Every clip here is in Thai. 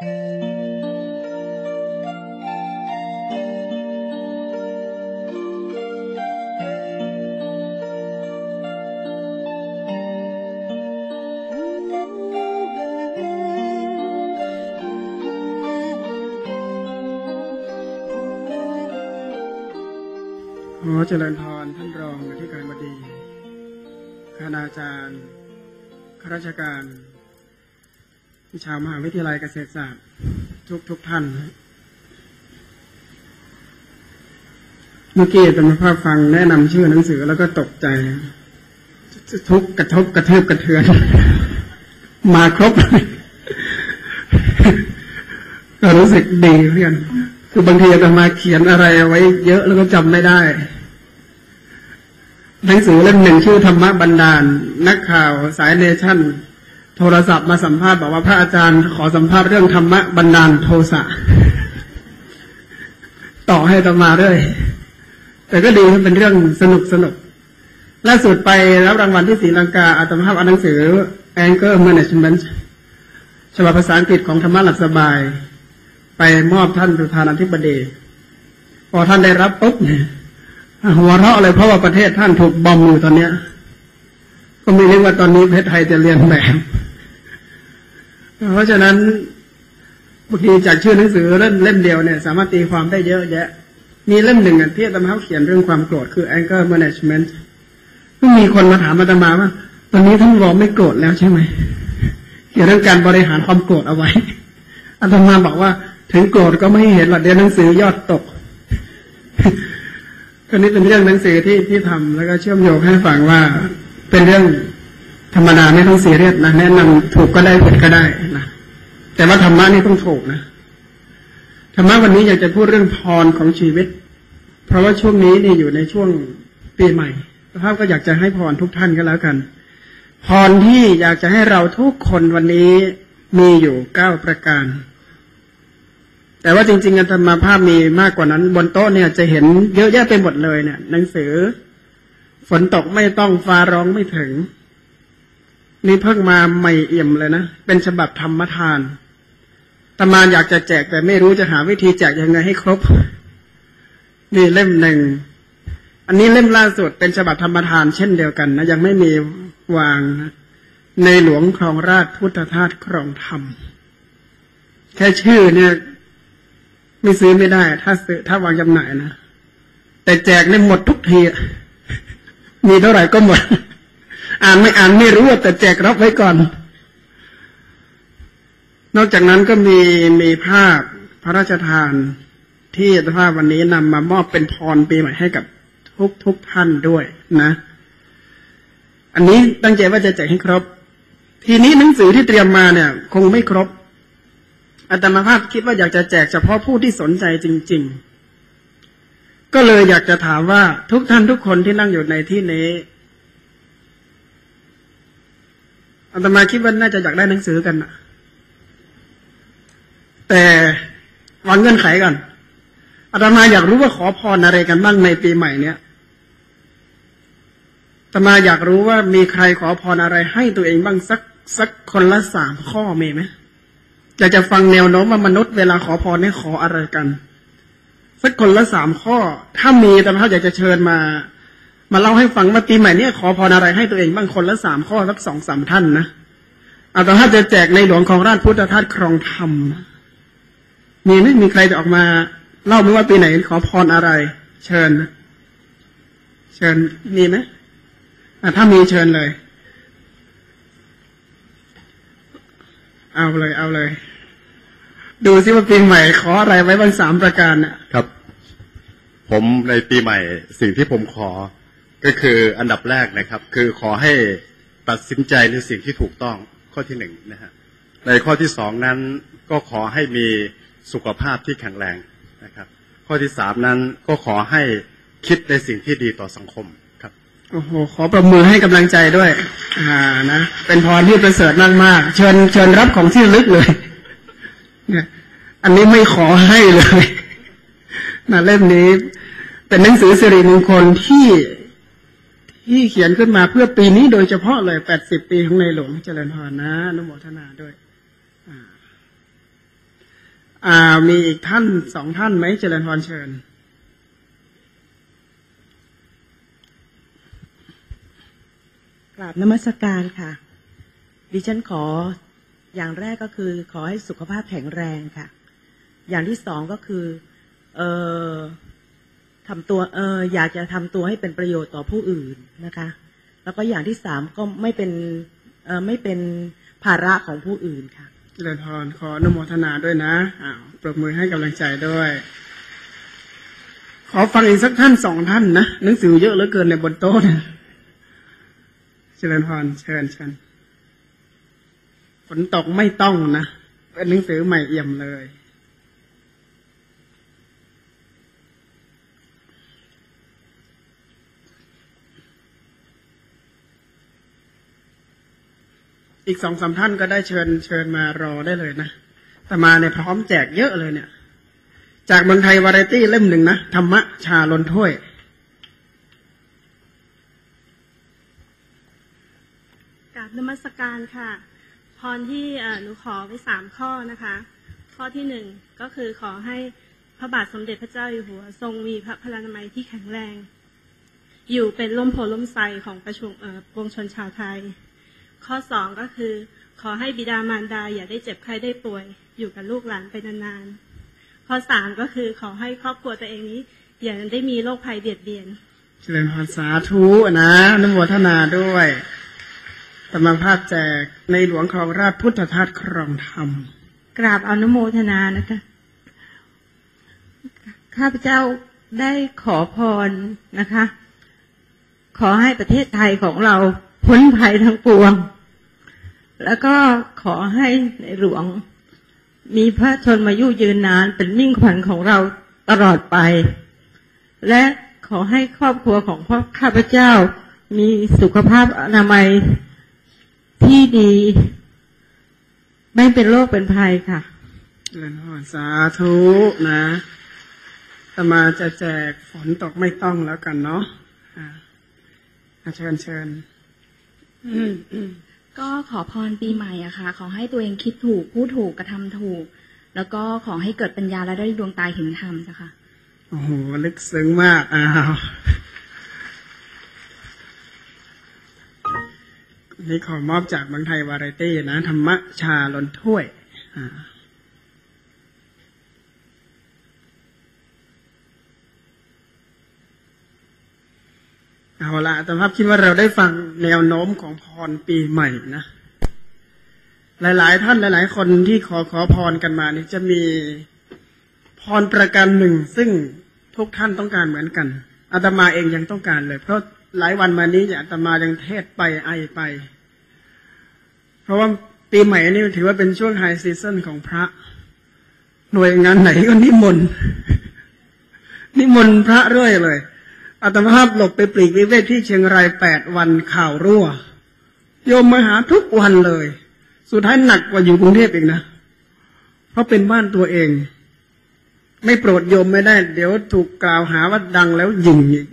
ขอเจริญพรท่านรองอธิการบดีคณาจารย์ข้าราชการ ชาวมหาวิทยาลัยเกษตรศาสตร์ ทุกทุกท่านเมื่อกี้เป็นภาพฟังแนะนำชื่อหนังสือแล้วก็ตกใจ ทุกกระทบกระเทืบกระเทือน มาครบก็รู้สึกดีเพื่อนคือบางทีอาตมาเขียนอะไรเอาไว้ เยอะแล้วก็จำไม่ได้หนังสือเล่มหนึ่งชื่อธรรมบันดาล นักข่าวสายเนชั่น โทรศัพท์มาสัมภาษณ์บอกว่าพระอาจารย์ขอสัมภาษณ์เรื่องธรรมะบันดาลโทสะต่อให้อาตมาด้วย แต่ก็ดีเป็นเรื่องสนุกสนุกล่าสุดไปรับรางวัลที่ศรีลังกาอาตมาภาพอ่านหนังสือ Anger Management ฉบับภาษาอังกฤษของธรรมะหลับสบาย ไปมอบท่านประธานาธิบดีพอท่านได้รับปุ๊บเนี่ยหัวเราะเลยเพราะว่าประเทศท่านถูกบอมอยู่ตอนเนี้ย ก็ไม่รู้ว่าตอนนี้ประเทศไทยจะเรียนแบบ เพราะฉะนั้นบางทีจากชื่อหนังสือเล่มเล่มเดียวเนี่ย สามารถตีความได้เยอะแยะ มีเล่มหนึ่งอะที่อาตมาเขาเขียนเรื่องความโกรธคือ anger management ก็มีคนมาถามอาตมาว่า ตอนนี้ท่านรอไม่โกรธแล้วใช่ไหมเกี่ยวกับเรื่องการบริหารความโกรธเอาไว้อาตมาบอกว่า ถึงโกรธก็ไม่เห็นหรอกเดี๋ยวหนังสือยอดตกก็นี้เป็นเรื่องหนังสือที่ที่ทำแล้วก็เชื่อมโยงให้ฟังว่าเป็นเรื่อง ธรรมดาไม่ต้องซีเรียสนะแนะนำถูกก็ได้ผิดก็ได้นะแต่ว่าธรรมะนี่ต้องถูกนะธรรมะวันนี้อยากจะพูดเรื่องพรของชีวิต เพราะว่าช่วงนี้นี่อยู่ในช่วงปีใหม่สภาพก็อยากจะให้พรทุกท่านก็แล้วกัน พรที่อยากจะให้เราทุกคนวันนี้มีอยู่เก้าประการ แต่ว่าจริงๆอาตมภาพมีมากกว่านั้น บนโต๊ะเนี่ยจะเห็นเยอะแยะไปหมดเลยเนี่ย หนังสือ ฝนตกไม่ต้องฟ้าร้องไม่ถึง นี่เพิ่งมาใหม่เอี่ยมเลยนะ เป็นฉบับธรรมทานตมานอยากจะแจกแต่ไม่รู้จะหาวิธีแจกยังไงให้ครบ นี่เล่มหนึ่ง อันนี้เล่มล่าสุดเป็นฉบับธรรมทานเช่นเดียวกันนะยังไม่มีวางนะในหลวงครองราชพุทธทาสครองธรรม แค่ชื่อเนี่ย ไม่ซื้อไม่ได้ ถ้าซื้อถ้าวางจำหน่ายนะ แต่แจกเนี่ยหมดทุกทีมีเท่าไหร่ก็หมด อ่านไม่อ่านไม่รู้แต่แจกรับไว้ก่อน นอกจากนั้นก็มีมีภาพพระราชทานที่ภาพวันนี้นำมามอบเป็นพรปีใหม่ให้กับทุกทุกท่านด้วยนะ อันนี้ตั้งใจว่าจะแจกให้ครบ ทีนี้หนังสือที่เตรียมมาเนี่ย คงไม่ครบอาตมาภาพคิดว่าอยากจะแจกเฉพาะผู้ที่สนใจจริง ๆ ก็เลยอยากจะถามว่าทุกท่านทุกคนที่นั่งอยู่ในที่นี้ อาตมาคิดว่าน่าจะอยากได้หนังสือกันนะแต่วางเงื่อนไขก่อนอาตมาอยากรู้ว่าขอพรอะไรกันบ้างในปีใหม่เนี้ยอาตมาอยากรู้ว่ามีใครขอพรอะไรให้ตัวเองบ้างสักสักคนละสามข้อมีไหมอยากจะฟังแนวโน้มว่ามนุษย์เวลาขอพรเนี่ยขออะไรกัน สักคนละสามข้อ ถ้ามีแต่ถ้าอยากจะเชิญมา มาเล่าให้ฟังว่าปีใหม่เนี้ยขอพรอะไรให้ตัวเองบ้างคนละสามข้อสักสองสามท่านนะเอาแต่ถ้าจะแจกในหลวงของราชพุทธทาสครองธรรมมีไหมมีใครจะออกมาเล่าไหมว่าปีไหนขอพรอะไร เชิญ เชิญมีไหมถ้ามีเชิญเลย เอาเลยเอาเลย ดูซิว่าปีใหม่ขออะไรไว้บ้างสามประการน่ะ ครับ ผมในปีใหม่สิ่งที่ผมขอ ก็คืออันดับแรกนะครับ คือขอให้ตัดสินใจในสิ่งที่ถูกต้องข้อที่หนึ่งนะฮะในข้อที่สองนั้นก็ขอให้มีสุขภาพที่แข็งแรงนะครับ ข้อที่สามนั้นก็ขอให้คิดในสิ่งที่ดีต่อสังคมครับโอ้โหขอประมือให้กำลังใจด้วยอ่านะเป็นพรที่ประเสริฐมากมากๆเชิญเชิญรับของที่ลึกเลยเนี่ยอันนี้ไม่ขอให้เลยนะเล่มนี้ เป็นหนังสือสิริมงคลที่ ที่เขียนขึ้นมาเพื่อปีนี้โดยเฉพาะเลย80ปีของในหลวงเจริญพรนะนุโมทนาด้วยอ่ามีอีกท่านสองท่านไหมเจริญพรเชิญกราบนมัสการค่ะ ดิฉันขออย่างแรกก็คือ ขอให้สุขภาพแข็งแรงค่ะ อย่างที่สองก็คือ เออ ทำตัวเอออยากจะทำตัวให้เป็นประโยชน์ต่อผู้อื่นนะคะ แล้วก็อย่างที่สามก็ไม่เป็นเออไม่เป็นภาระของผู้อื่นค่ะเจริญพรขออนุโมทนาด้วยนะอ้าวปรบมือให้กำลังใจด้วย ขอฟังอีกสักท่านสองท่านนะหนังสือเยอะเหลือเกินในบนโต๊ะนี่ยเจริญพรเชิญเชิญฝนตกไม่ต้องนะเป็นหนังสือใหม่เอี่ยมเลย อีกสองสามท่านก็ได้เชิญเชิญมารอได้เลยนะแต่มาเนี่ยพร้อมแจกเยอะเลยเนี่ย จากเมืองไทยวาไรตี้เล่มหนึ่งนะธรรมะชาลนถ้วยกราบนมัสการค่ะ พรที่หนูขอไว้สามข้อนะคะ ข้อที่หนึ่งก็คือขอให้พระบาทสมเด็จพระเจ้าอยู่หัว ทรงมีพระพลานามัยที่แข็งแรง อยู่เป็นร่มโพล่มไทรของประชุมเอ่อปวงชนชาวไทย ข้อสองก็คือ ขอให้บิดามารดาอย่าได้เจ็บไข้ได้ป่วย อยู่กับลูกหลานไปนานๆ ข้อสามก็คือขอให้ครอบครัวตัวเองนี้ อย่าได้มีโรคภัยเบียดเบียน เจริญพรสาธุนะอนุโมทนาด้วยธรรมภาพแจกในหลวงครองราชพุทธทาสครองธรรม กราบอนุโมทนานะคะ ข้าพเจ้าได้ขอพรนะคะ ขอให้ประเทศไทยของเรา พ้นภัยทั้งปวง แล้วก็ขอให้ในหลวง มีพระชนมายุยืนนานเป็นมิ่งขวัญของเราตลอดไป และขอให้ครอบครัวของพ่อข้าพเจ้ามีสุขภาพอนามัยที่ดี ไม่เป็นโรคเป็นภัยค่ะเจริญพรสาธุนะธรรมาจะแจกฝนตกไม่ต้องแล้วกันเนาะอ่าเชิญเชิญ ก็ขอพรปีใหม่อะค่ะ ขอให้ตัวเองคิดถูกพูดถูกกระทำถูก แล้วก็ขอให้เกิดปัญญาและได้ดวงตาเห็นธรรมจ้ะค่ะโอ้โหลึกซึ้งมากอ้าวนี่ขอมอบจากบางไทยวาไรตี้นะ ธรรมชาลนถ้วย อ่า เอาละแต่ภาพคิดว่าเราได้ฟังแนวโน้มของพรปีใหม่นะ หลาย ๆ ท่านหลาย ๆ คนที่ขอขอพรกันมานี่จะมีพรประการหนึ่ง ซึ่งทุกท่านต้องการเหมือนกันอาตมาเองยังต้องการเลย เพราะหลายวันมานี้อาตมายังเทศไปไอไป เพราะว่าปีใหม่นี่ถือว่าเป็นช่วงไฮซีซันของพระ หน่วยงานไหนก็นิมนต์นิมนต์พระเรื่อยเลย อาตมาภาพหลบไปปลีกวิเวกที่เชียงรายแปดวันข่าวรั่ว โยมมาหาทุกวันเลย สุดท้ายหนักกว่าอยู่กรุงเทพอีกนะ เพราะเป็นบ้านตัวเอง ไม่โปรดโยมไม่ได้ เดี๋ยวถูกกล่าวหาว่าดังแล้วยิงอีก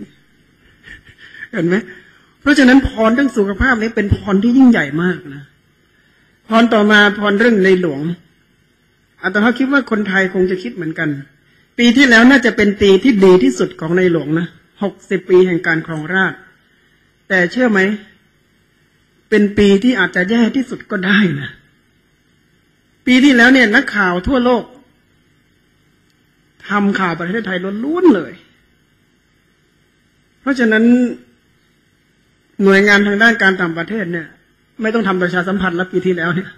เห็นไหมเพราะฉะนั้นพรเรื่องสุขภาพนี้เป็นพรที่ยิ่งใหญ่มากนะพรต่อมาพรเรื่องในหลวงอาตมาคิดว่าคนไทยคงจะคิดเหมือนกัน ปีที่แล้วน่าจะเป็นปีที่ดีที่สุดของในหลวงนะ หกสิบปีแห่งการครองราช แต่เชื่อไหม เป็นปีที่อาจจะแย่ที่สุดก็ได้นะ ปีที่แล้วเนี่ยนักข่าวทั่วโลกทำข่าวประเทศไทยล้วนๆเลย เพราะฉะนั้นหน่วยงานทางด้านการต่างประเทศเนี่ย ไม่ต้องทำประชาสัมพันธ์แล้วปีที่แล้วเนี่ย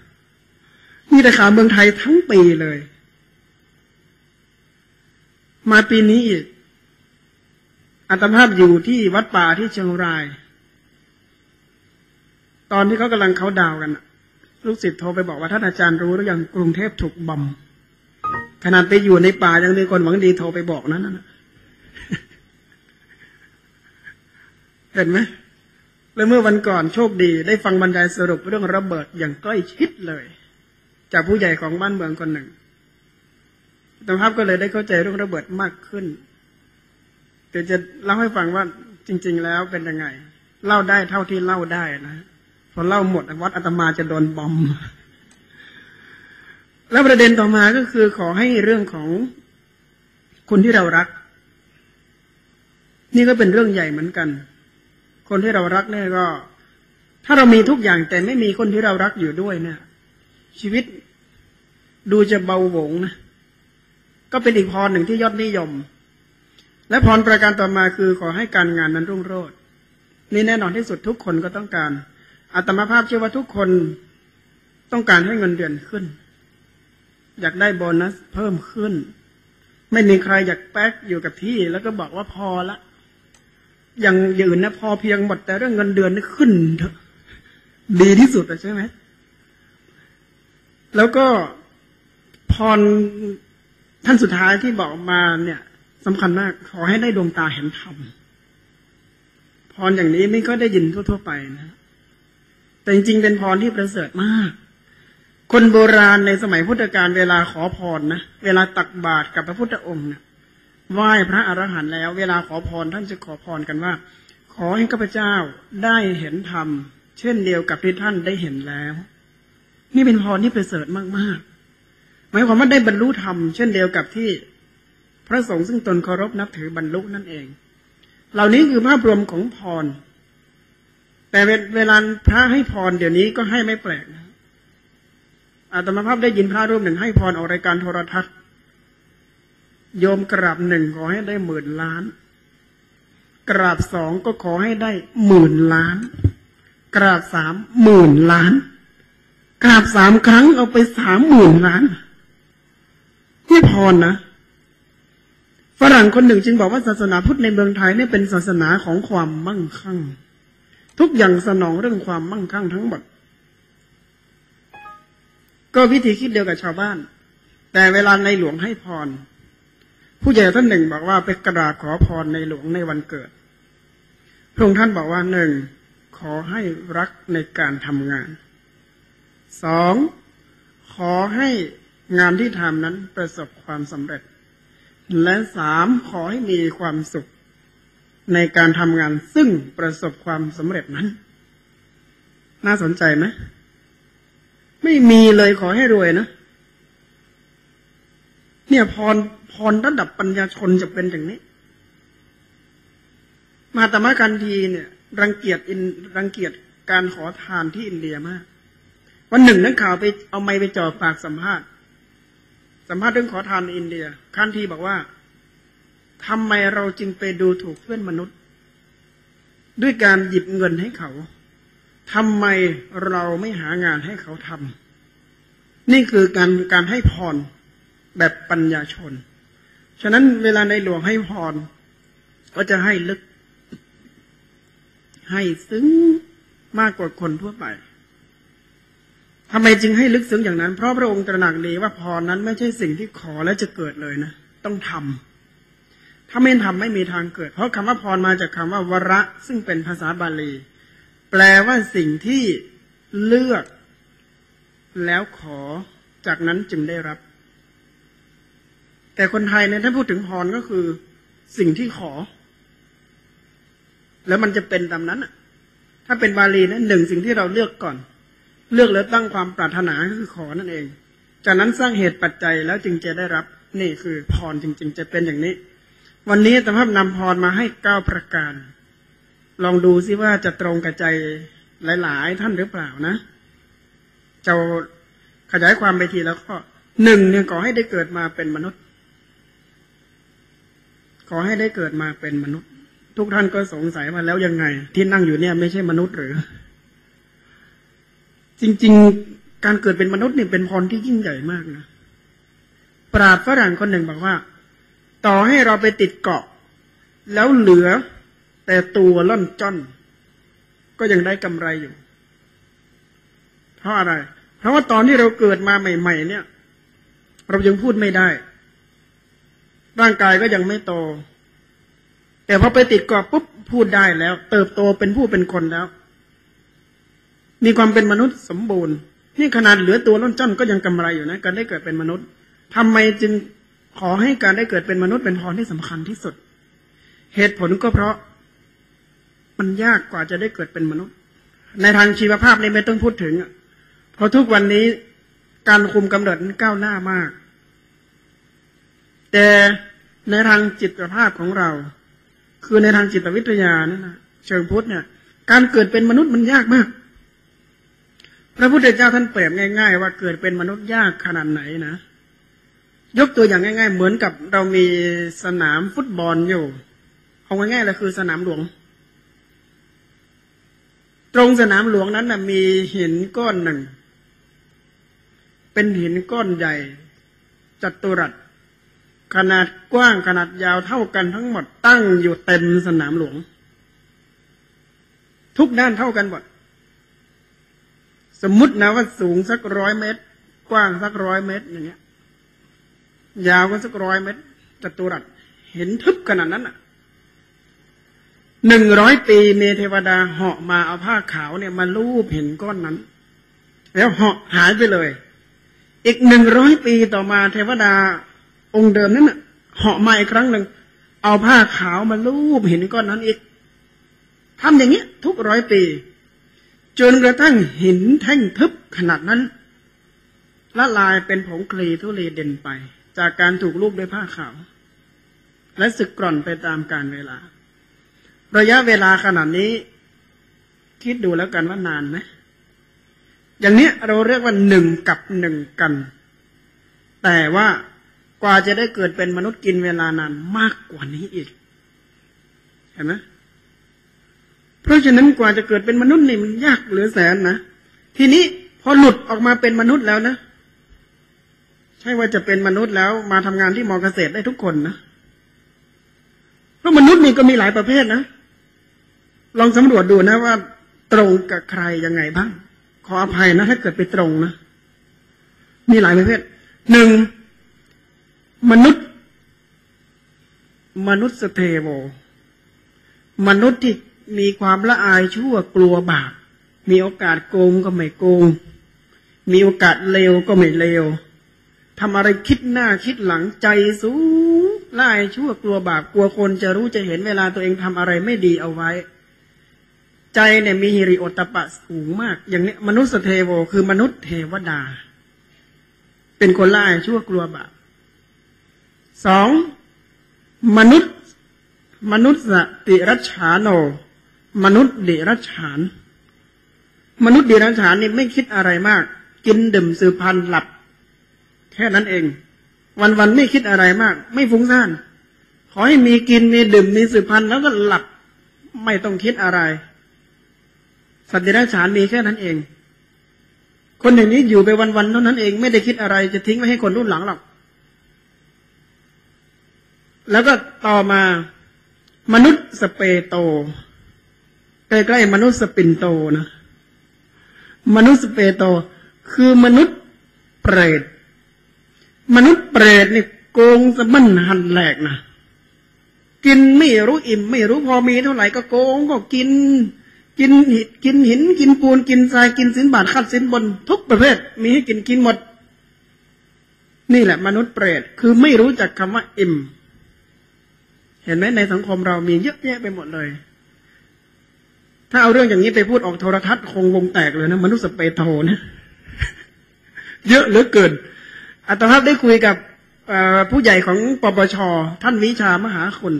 มีแต่ข่าวเมืองไทยทั้งปีเลย มาปีนี้อีก อัตภาพอยู่ที่วัดป่าที่เชียงราย ตอนที่เขากำลังเขาดาวกันลูกศิษย์โทรไปบอกว่าท่านอาจารย์รู้หรือยังกรุงเทพถูกบอมขนาดไปอยู่ในป่ายังมีคนหวังดีโทรไปบอกนั้นนะเห็นไหมแล้วเมื่อวันก่อนโชคดีได้ฟังบรรยายสรุปเรื่องระเบิดอย่างใกล้ชิดเลย จากผู้ใหญ่ของบ้านเมืองคนหนึ่งตภาพก็เลยได้เข้าใจเรื่องระเบิดมากขึ้น เดี๋ยวจะเล่าให้ฟังว่าจริง ๆ แล้วเป็นยังไง เล่าได้เท่าที่เล่าได้นะพอเล่าหมดวัดอาตมาจะโดนบอม แล้วประเด็นต่อมาก็คือขอให้เรื่องของคนที่เรารัก นี่ก็เป็นเรื่องใหญ่เหมือนกัน คนที่เรารักเนี่ยก็ ถ้าเรามีทุกอย่างแต่ไม่มีคนที่เรารักอยู่ด้วยเนี่ย ชีวิตดูจะเบาหวงนะก็เป็นอีกพรหนึ่งที่ยอดนิยม และพรประการต่อมาคือขอให้การงานนั้นรุ่งโรจน์นี่แน่นอนที่สุดทุกคนก็ต้องการอาตมาภาพเชื่อว่าทุกคนต้องการให้เงินเดือนขึ้น อยากได้โบนัสเพิ่มขึ้น ไม่มีใครอยากแป๊กอยู่กับที่ แล้วก็บอกว่าพอละอย่างอื่นนะพอเพียงหมดแต่เรื่องเงินเดือนนี่ขึ้นเถอะดีที่สุดใช่ไหมแล้วก็พรท่านสุดท้ายที่บอกมาเนี่ย สำคัญมาก ขอให้ได้ดวงตาเห็นธรรมพรอย่างนี้ไม่ก็ได้ยินทั่วๆไปนะ แต่จริงๆเป็นพรที่ประเสริฐมาก คนโบราณในสมัยพุทธกาลเวลาขอพรนะ เวลาตักบาตรกับพระพุทธองค์เนี่ยไหว้พระอรหันต์แล้ว เวลาขอพรท่านจะขอพรกันว่า ขอให้ข้าพเจ้าได้เห็นธรรม เช่นเดียวกับที่ท่านได้เห็นแล้ว นี่เป็นพรที่ประเสริฐมากๆหมายความว่าได้บรรลุธรรมเช่นเดียวกับที่ พระสงฆ์ซึ่งตนเคารพนับถือบรรลุนั่นเอง เหล่านี้คือภาพรวมของพร แต่เวลาพระให้พรเดี๋ยวนี้ก็ให้ไม่แปลกนะอาตมาภาพได้ยินพระรูปหนึ่งให้พรออกรายการโทรทัศน์ โยมกราบหนึ่งขอให้ได้หมื่นล้าน กราบสองก็ขอให้ได้หมื่นล้าน กราบสามหมื่นล้าน กราบสามครั้งเอาไปสามหมื่นล้านนี่พรนะ ฝรั่งคนหนึ่งจึงบอกว่าศาสนาพุทธในเมืองไทยเนี่ยเป็นศาสนาของความมั่งคั่ง ทุกอย่างสนองเรื่องความมั่งคั่งทั้งหมด ก็วิธีคิดเดียวกับชาวบ้าน แต่เวลาในหลวงให้พร ผู้ใหญ่ท่านหนึ่งบอกว่าไปกระดาบขอพรในหลวงในวันเกิดพระองค์ท่านบอกว่าหนึ่งขอให้รักในการทำงานสองขอให้งานที่ทำนั้นประสบความสำเร็จ และสามขอให้มีความสุข ในการทำงานซึ่งประสบความสำเร็จนั้น น่าสนใจไหมไม่มีเลยขอให้รวยนะ เนี่ยพรพรระดับปัญญาชนจะเป็นอย่างนี้ มาตมะกันทีเนี่ย รังเกียจอินรังเกียจการขอทานที่อินเดียมาก วันหนึ่งนักข่าวไปเอาไม้ไปจ่อปากสัมภาษณ์ สัมภาษณ์เรื่องขอทานอินเดียคันทีบอกว่าทำไมเราจึงไปดูถูกเพื่อนมนุษย์ ด้วยการหยิบเงินให้เขาทำไมเราไม่หางานให้เขาทำนี่คือการการให้พรแบบปัญญาชน ฉะนั้นเวลาในหลวงให้พร ก็จะให้ลึก ให้ซึ้งมากกว่าคนทั่วไป ทำไมจึงให้ลึกซึ้งอย่างนั้น เพราะพระองค์ตระหนักดีว่าพรนั้นไม่ใช่สิ่งที่ขอแล้วจะเกิดเลยนะ ต้องทำถ้าไม่ทำไม่มีทางเกิด เพราะคำว่าพรมาจากคำว่าวระซึ่งเป็นภาษาบาลี แปลว่าสิ่งที่เลือกแล้วขอจากนั้นจึงได้รับ แต่คนไทยเนี่ยถ้าพูดถึงพรก็คือสิ่งที่ขอ แล้วมันจะเป็นตามนั้นอะถ้าเป็นบาลีนะหนึ่งสิ่งที่เราเลือกก่อน เลือกแล้วตั้งความปรารถนาคือขอนั่นเอง จากนั้นสร้างเหตุปัจจัยแล้วจึงจะได้รับนี่คือพรจริง ๆ จะเป็นอย่างนี้ วันนี้ธรรมภาพนำพรมาให้เก้าประการ ลองดูซิว่าจะตรงกับใจหลาย ๆ ท่านหรือเปล่านะจะขยายความไปทีแล้วก็หนึ่งเนี่ยขอให้ได้เกิดมาเป็นมนุษย์ ขอให้ได้เกิดมาเป็นมนุษย์ ทุกท่านก็สงสัยว่าแล้วยังไง ที่นั่งอยู่เนี่ยไม่ใช่มนุษย์หรือ จริง ๆ การเกิดเป็นมนุษย์เนี่ยเป็นพรที่ยิ่งใหญ่มากนะ ปราดฝรั่งคนหนึ่งบอกว่า ต่อให้เราไปติดเกาะ แล้วเหลือแต่ตัวล่อนจ้อน ก็ยังได้กำไรอยู่ เพราะอะไร เพราะว่าตอนที่เราเกิดมาใหม่ ๆ เนี่ย เรายังพูดไม่ได้ ร่างกายก็ยังไม่โต แต่พอไปติดเกาะปุ๊บพูดได้แล้ว เติบโตเป็นผู้เป็นคนแล้ว มีความเป็นมนุษย์สมบูรณ์ นี่ขนาดเหลือตัวล้นจ้อนก็ยังกำไรอยู่นะ การได้เกิดเป็นมนุษย์ทำไมจึงขอให้การได้เกิดเป็นมนุษย์เป็นพรที่สำคัญที่สุด เหตุผลก็เพราะมันยากกว่าจะได้เกิดเป็นมนุษย์ ในทางชีวภาพนี่ไม่ต้องพูดถึงเพราะทุกวันนี้การคุมกำเนิดก้าวหน้ามาก แต่ในทางจิตภาพของเรา คือในทางจิตวิทยานั่นนะเชิงพุทธเนี่ย การเกิดเป็นมนุษย์มันยากมาก พระพุทธเจ้าท่านเปรียบง่าย ๆ ว่าเกิดเป็นมนุษย์ยากขนาดไหนนะ ยกตัวอย่างง่าย ๆ เหมือนกับเรามีสนามฟุตบอลอยู่ เอาง่ายๆเลยคือสนามหลวง ตรงสนามหลวงนั้นนะมีหินก้อนหนึ่ง เป็นหินก้อนใหญ่ จัตุรัส ขนาดกว้างขนาดยาวเท่ากันทั้งหมดตั้งอยู่เต็มสนามหลวง ทุกด้านเท่ากันหมด สมมตินะว่าสูงสักร้อยเมตร กว้างสักร้อยเมตรอย่างเงี้ย ยาวก็สักร้อยเมตรจัตุรัสเห็นทึบขนาดนั้นอะหนึ่งร้อยปีเมเทวดาเหาะมาเอาผ้าขาวเนี่ยมาลูบเห็นก้อนนั้น แล้วเหาะหายไปเลย อีกหนึ่งร้อยปีต่อมาเทวดาองค์เดิมนั้นน่ะเหาะมาอีกครั้งหนึ่งเอาผ้าขาวมาลูบเห็นก้อนนั้นอีกทำอย่างเงี้ย ทุกร้อยปี จนกระทั่งหินแท่งทึบขนาดนั้น ละลายเป็นผงคลีทุลีเด่นไป จากการถูกลูบด้วยผ้าขาว และสึกกร่อนไปตามกาลเวลา ระยะเวลาขนาดนี้ คิดดูแล้วกันว่านานไหมอย่างเนี้ยเราเรียกว่าหนึ่งกับหนึ่งกัน แต่ว่ากว่าจะได้เกิดเป็นมนุษย์กินเวลานานมากกว่านี้อีก เห็นไหม เพราะฉะนั้นกว่าจะเกิดเป็นมนุษย์นี่มันยากเหลือแสนนะทีนี้พอหลุดออกมาเป็นมนุษย์แล้วนะ ใช่ว่าจะเป็นมนุษย์แล้วมาทำงานที่มอเกษตรได้ทุกคนนะเพราะมนุษย์นี่ก็มีหลายประเภทนะ ลองสำรวจดูนะว่า ตรงกับใครยังไงบ้าง ขออภัยนะ ถ้าเกิดไปตรงนะมีหลายประเภทหนึ่งมนุษย์ มนุษย์สเทโวมนุษย์ที่ มีความละอายชั่วกลัวบาป มีโอกาสโกงก็ไม่โกง มีโอกาสเลวก็ไม่เลวทำอะไรคิดหน้าคิดหลังใจสูงละอายชั่วกลัวบาปกลัวคนจะรู้จะเห็นเวลาตัวเองทำอะไรไม่ดีเอาไว้ ใจเนี่ยมีหิริโอตตัปปะสูงมาก อย่างนี้มนุษย์สเทโวคือมนุษย์เทวดา เป็นคนละอายชั่วกลัวบาปสองมนุษย์ มนุษย์สติรัชานโน มนุษย์เดรัจฉาน มนุษย์เดรัจฉานนี่ไม่คิดอะไรมาก กินดื่มสืบพันธุ์หลับ แค่นั้นเอง วันวันไม่คิดอะไรมาก ไม่ฟุ้งซ่านขอให้มีกินมีดื่มมีสืบพันธุ์แล้วก็หลับไม่ต้องคิดอะไร สัตว์เดรัจฉานมีแค่นั้นเอง คนอย่างนี้อยู่ไปวันๆเท่านั้นเองไม่ได้คิดอะไรจะทิ้งไว้ให้คนรุ่นหลังหรอก แล้วก็ต่อมามนุษย์สเปโต ใกล้ๆมนุษย์สปินโตนะ มนุษย์สเปโต คือมนุษย์เปรต มนุษย์เปรตนี่โกงสะบั้นหันแหลกนะกินไม่รู้อิ่ม ไม่รู้พอมีเท่าไหร่ก็โกงก็กิน กินหินกินหิน กินปูนกินทรายกินสินบาทคัดสินบน ทุกประเภท มีให้กินกินหมด นี่แหละ มนุษย์เปรตคือไม่รู้จักคำว่าอิ่ม เห็นไหมในสังคมเรามีเยอะแยะไปหมดเลย ถ้าเอาเรื่องอย่างนี้ไปพูดออกโทรทัศน์คงวงแตกเลยนะมนุษย์สเปโตนะเยอะเหลือเกินอาตมาได้คุยกับผู้ใหญ่ของปปช ท่านวิชามหาคุณ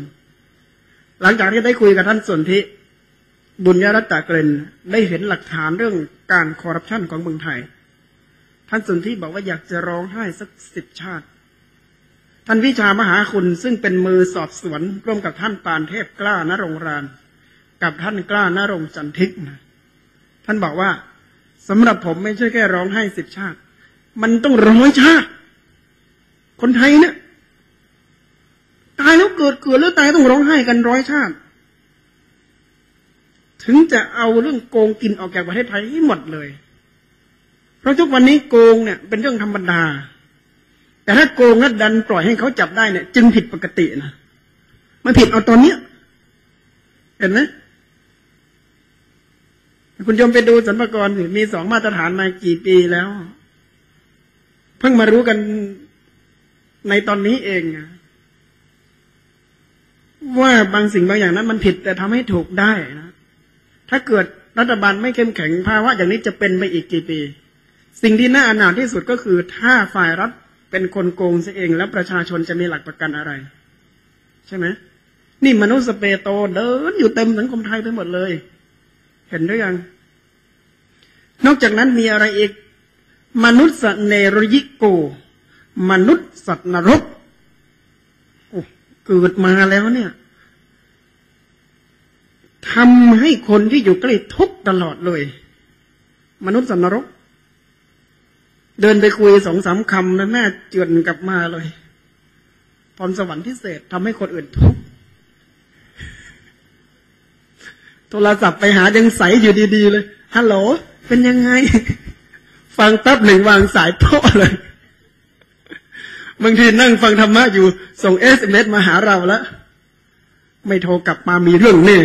หลังจากที่ได้คุยกับท่านสนธิบุญยรัตตะเกรนได้เห็นหลักฐานเรื่องการคอร์รัปชันของเมืองไทย ท่านสนธิบอกว่าอยากจะร้องไห้สักสิบชาติ ท่านวิชามหาคุณซึ่งเป็นมือสอบสวนร่วมกับท่านปานเทพกล้านรงราน กับท่านกล้านารงจันทิกนะท่านบอกว่าสำหรับผมไม่ใช่แค่ร้องไห้สิบชาติ มันต้องร้อยชาติ คนไทยเนี่ยตายแล้วเกิดเกิดแล้วตายต้องร้องไห้กันร้อยชาติ ถึงจะเอาเรื่องโกงกินออกจากประเทศไทยให้หมดเลย เพราะทุกวันนี้โกงเนี่ย เป็นเรื่องธรรมดา แต่ถ้าโกงแล้วดันปล่อยให้เขาจับได้เนี่ย จึงผิดปกตินะมันผิดเอาตอนเนี้ย เห็นไหม คุณยมไปดูสรรพากรสิมีสองมาตรฐานมากี่ปีแล้ว เพิ่งมารู้กันในตอนนี้เองว่าบางสิ่งบางอย่างนั้น มันผิดแต่ทำให้ถูกได้นะถ้าเกิดรัฐบาลไม่เข้มแข็งภาวะอย่างนี้จะเป็นไปอีกกี่ปี สิ่งที่น่าอนาถที่สุดก็คือ ถ้าฝ่ายรัฐเป็นคนโกงซะเองแล้วประชาชนจะมีหลักประกันอะไร ใช่ไหมนี่มนุษย์สเปโตเดินอยู่เต็มสังคมไทยไปหมดเลย เห็นหรือยัง นอกจากนั้นมีอะไรอีก มนุษย์เนรยิโก มนุษย์สัตว์นรกโอ้เกิดมาแล้วเนี่ยทำให้คนที่อยู่ใกล้ทุกข์ตลอดเลย มนุษย์สัตว์นรก เดินไปคุยสองสามคำนะแม่เจือนกลับมาเลยพรสวรรค์พิเศษทำให้คนอื่นทุกข์ โทรศัพท์ไปหายังใสอยู่ดีๆเลย ฮัลโหล เป็นยังไง ฟังแป๊บหนึ่งวางสายโป๊ะเลย บางทีนั่งฟังธรรมะอยู่ ส่ง SMS มาหาเราแล้ว ไม่โทรกลับมามีเรื่องแน่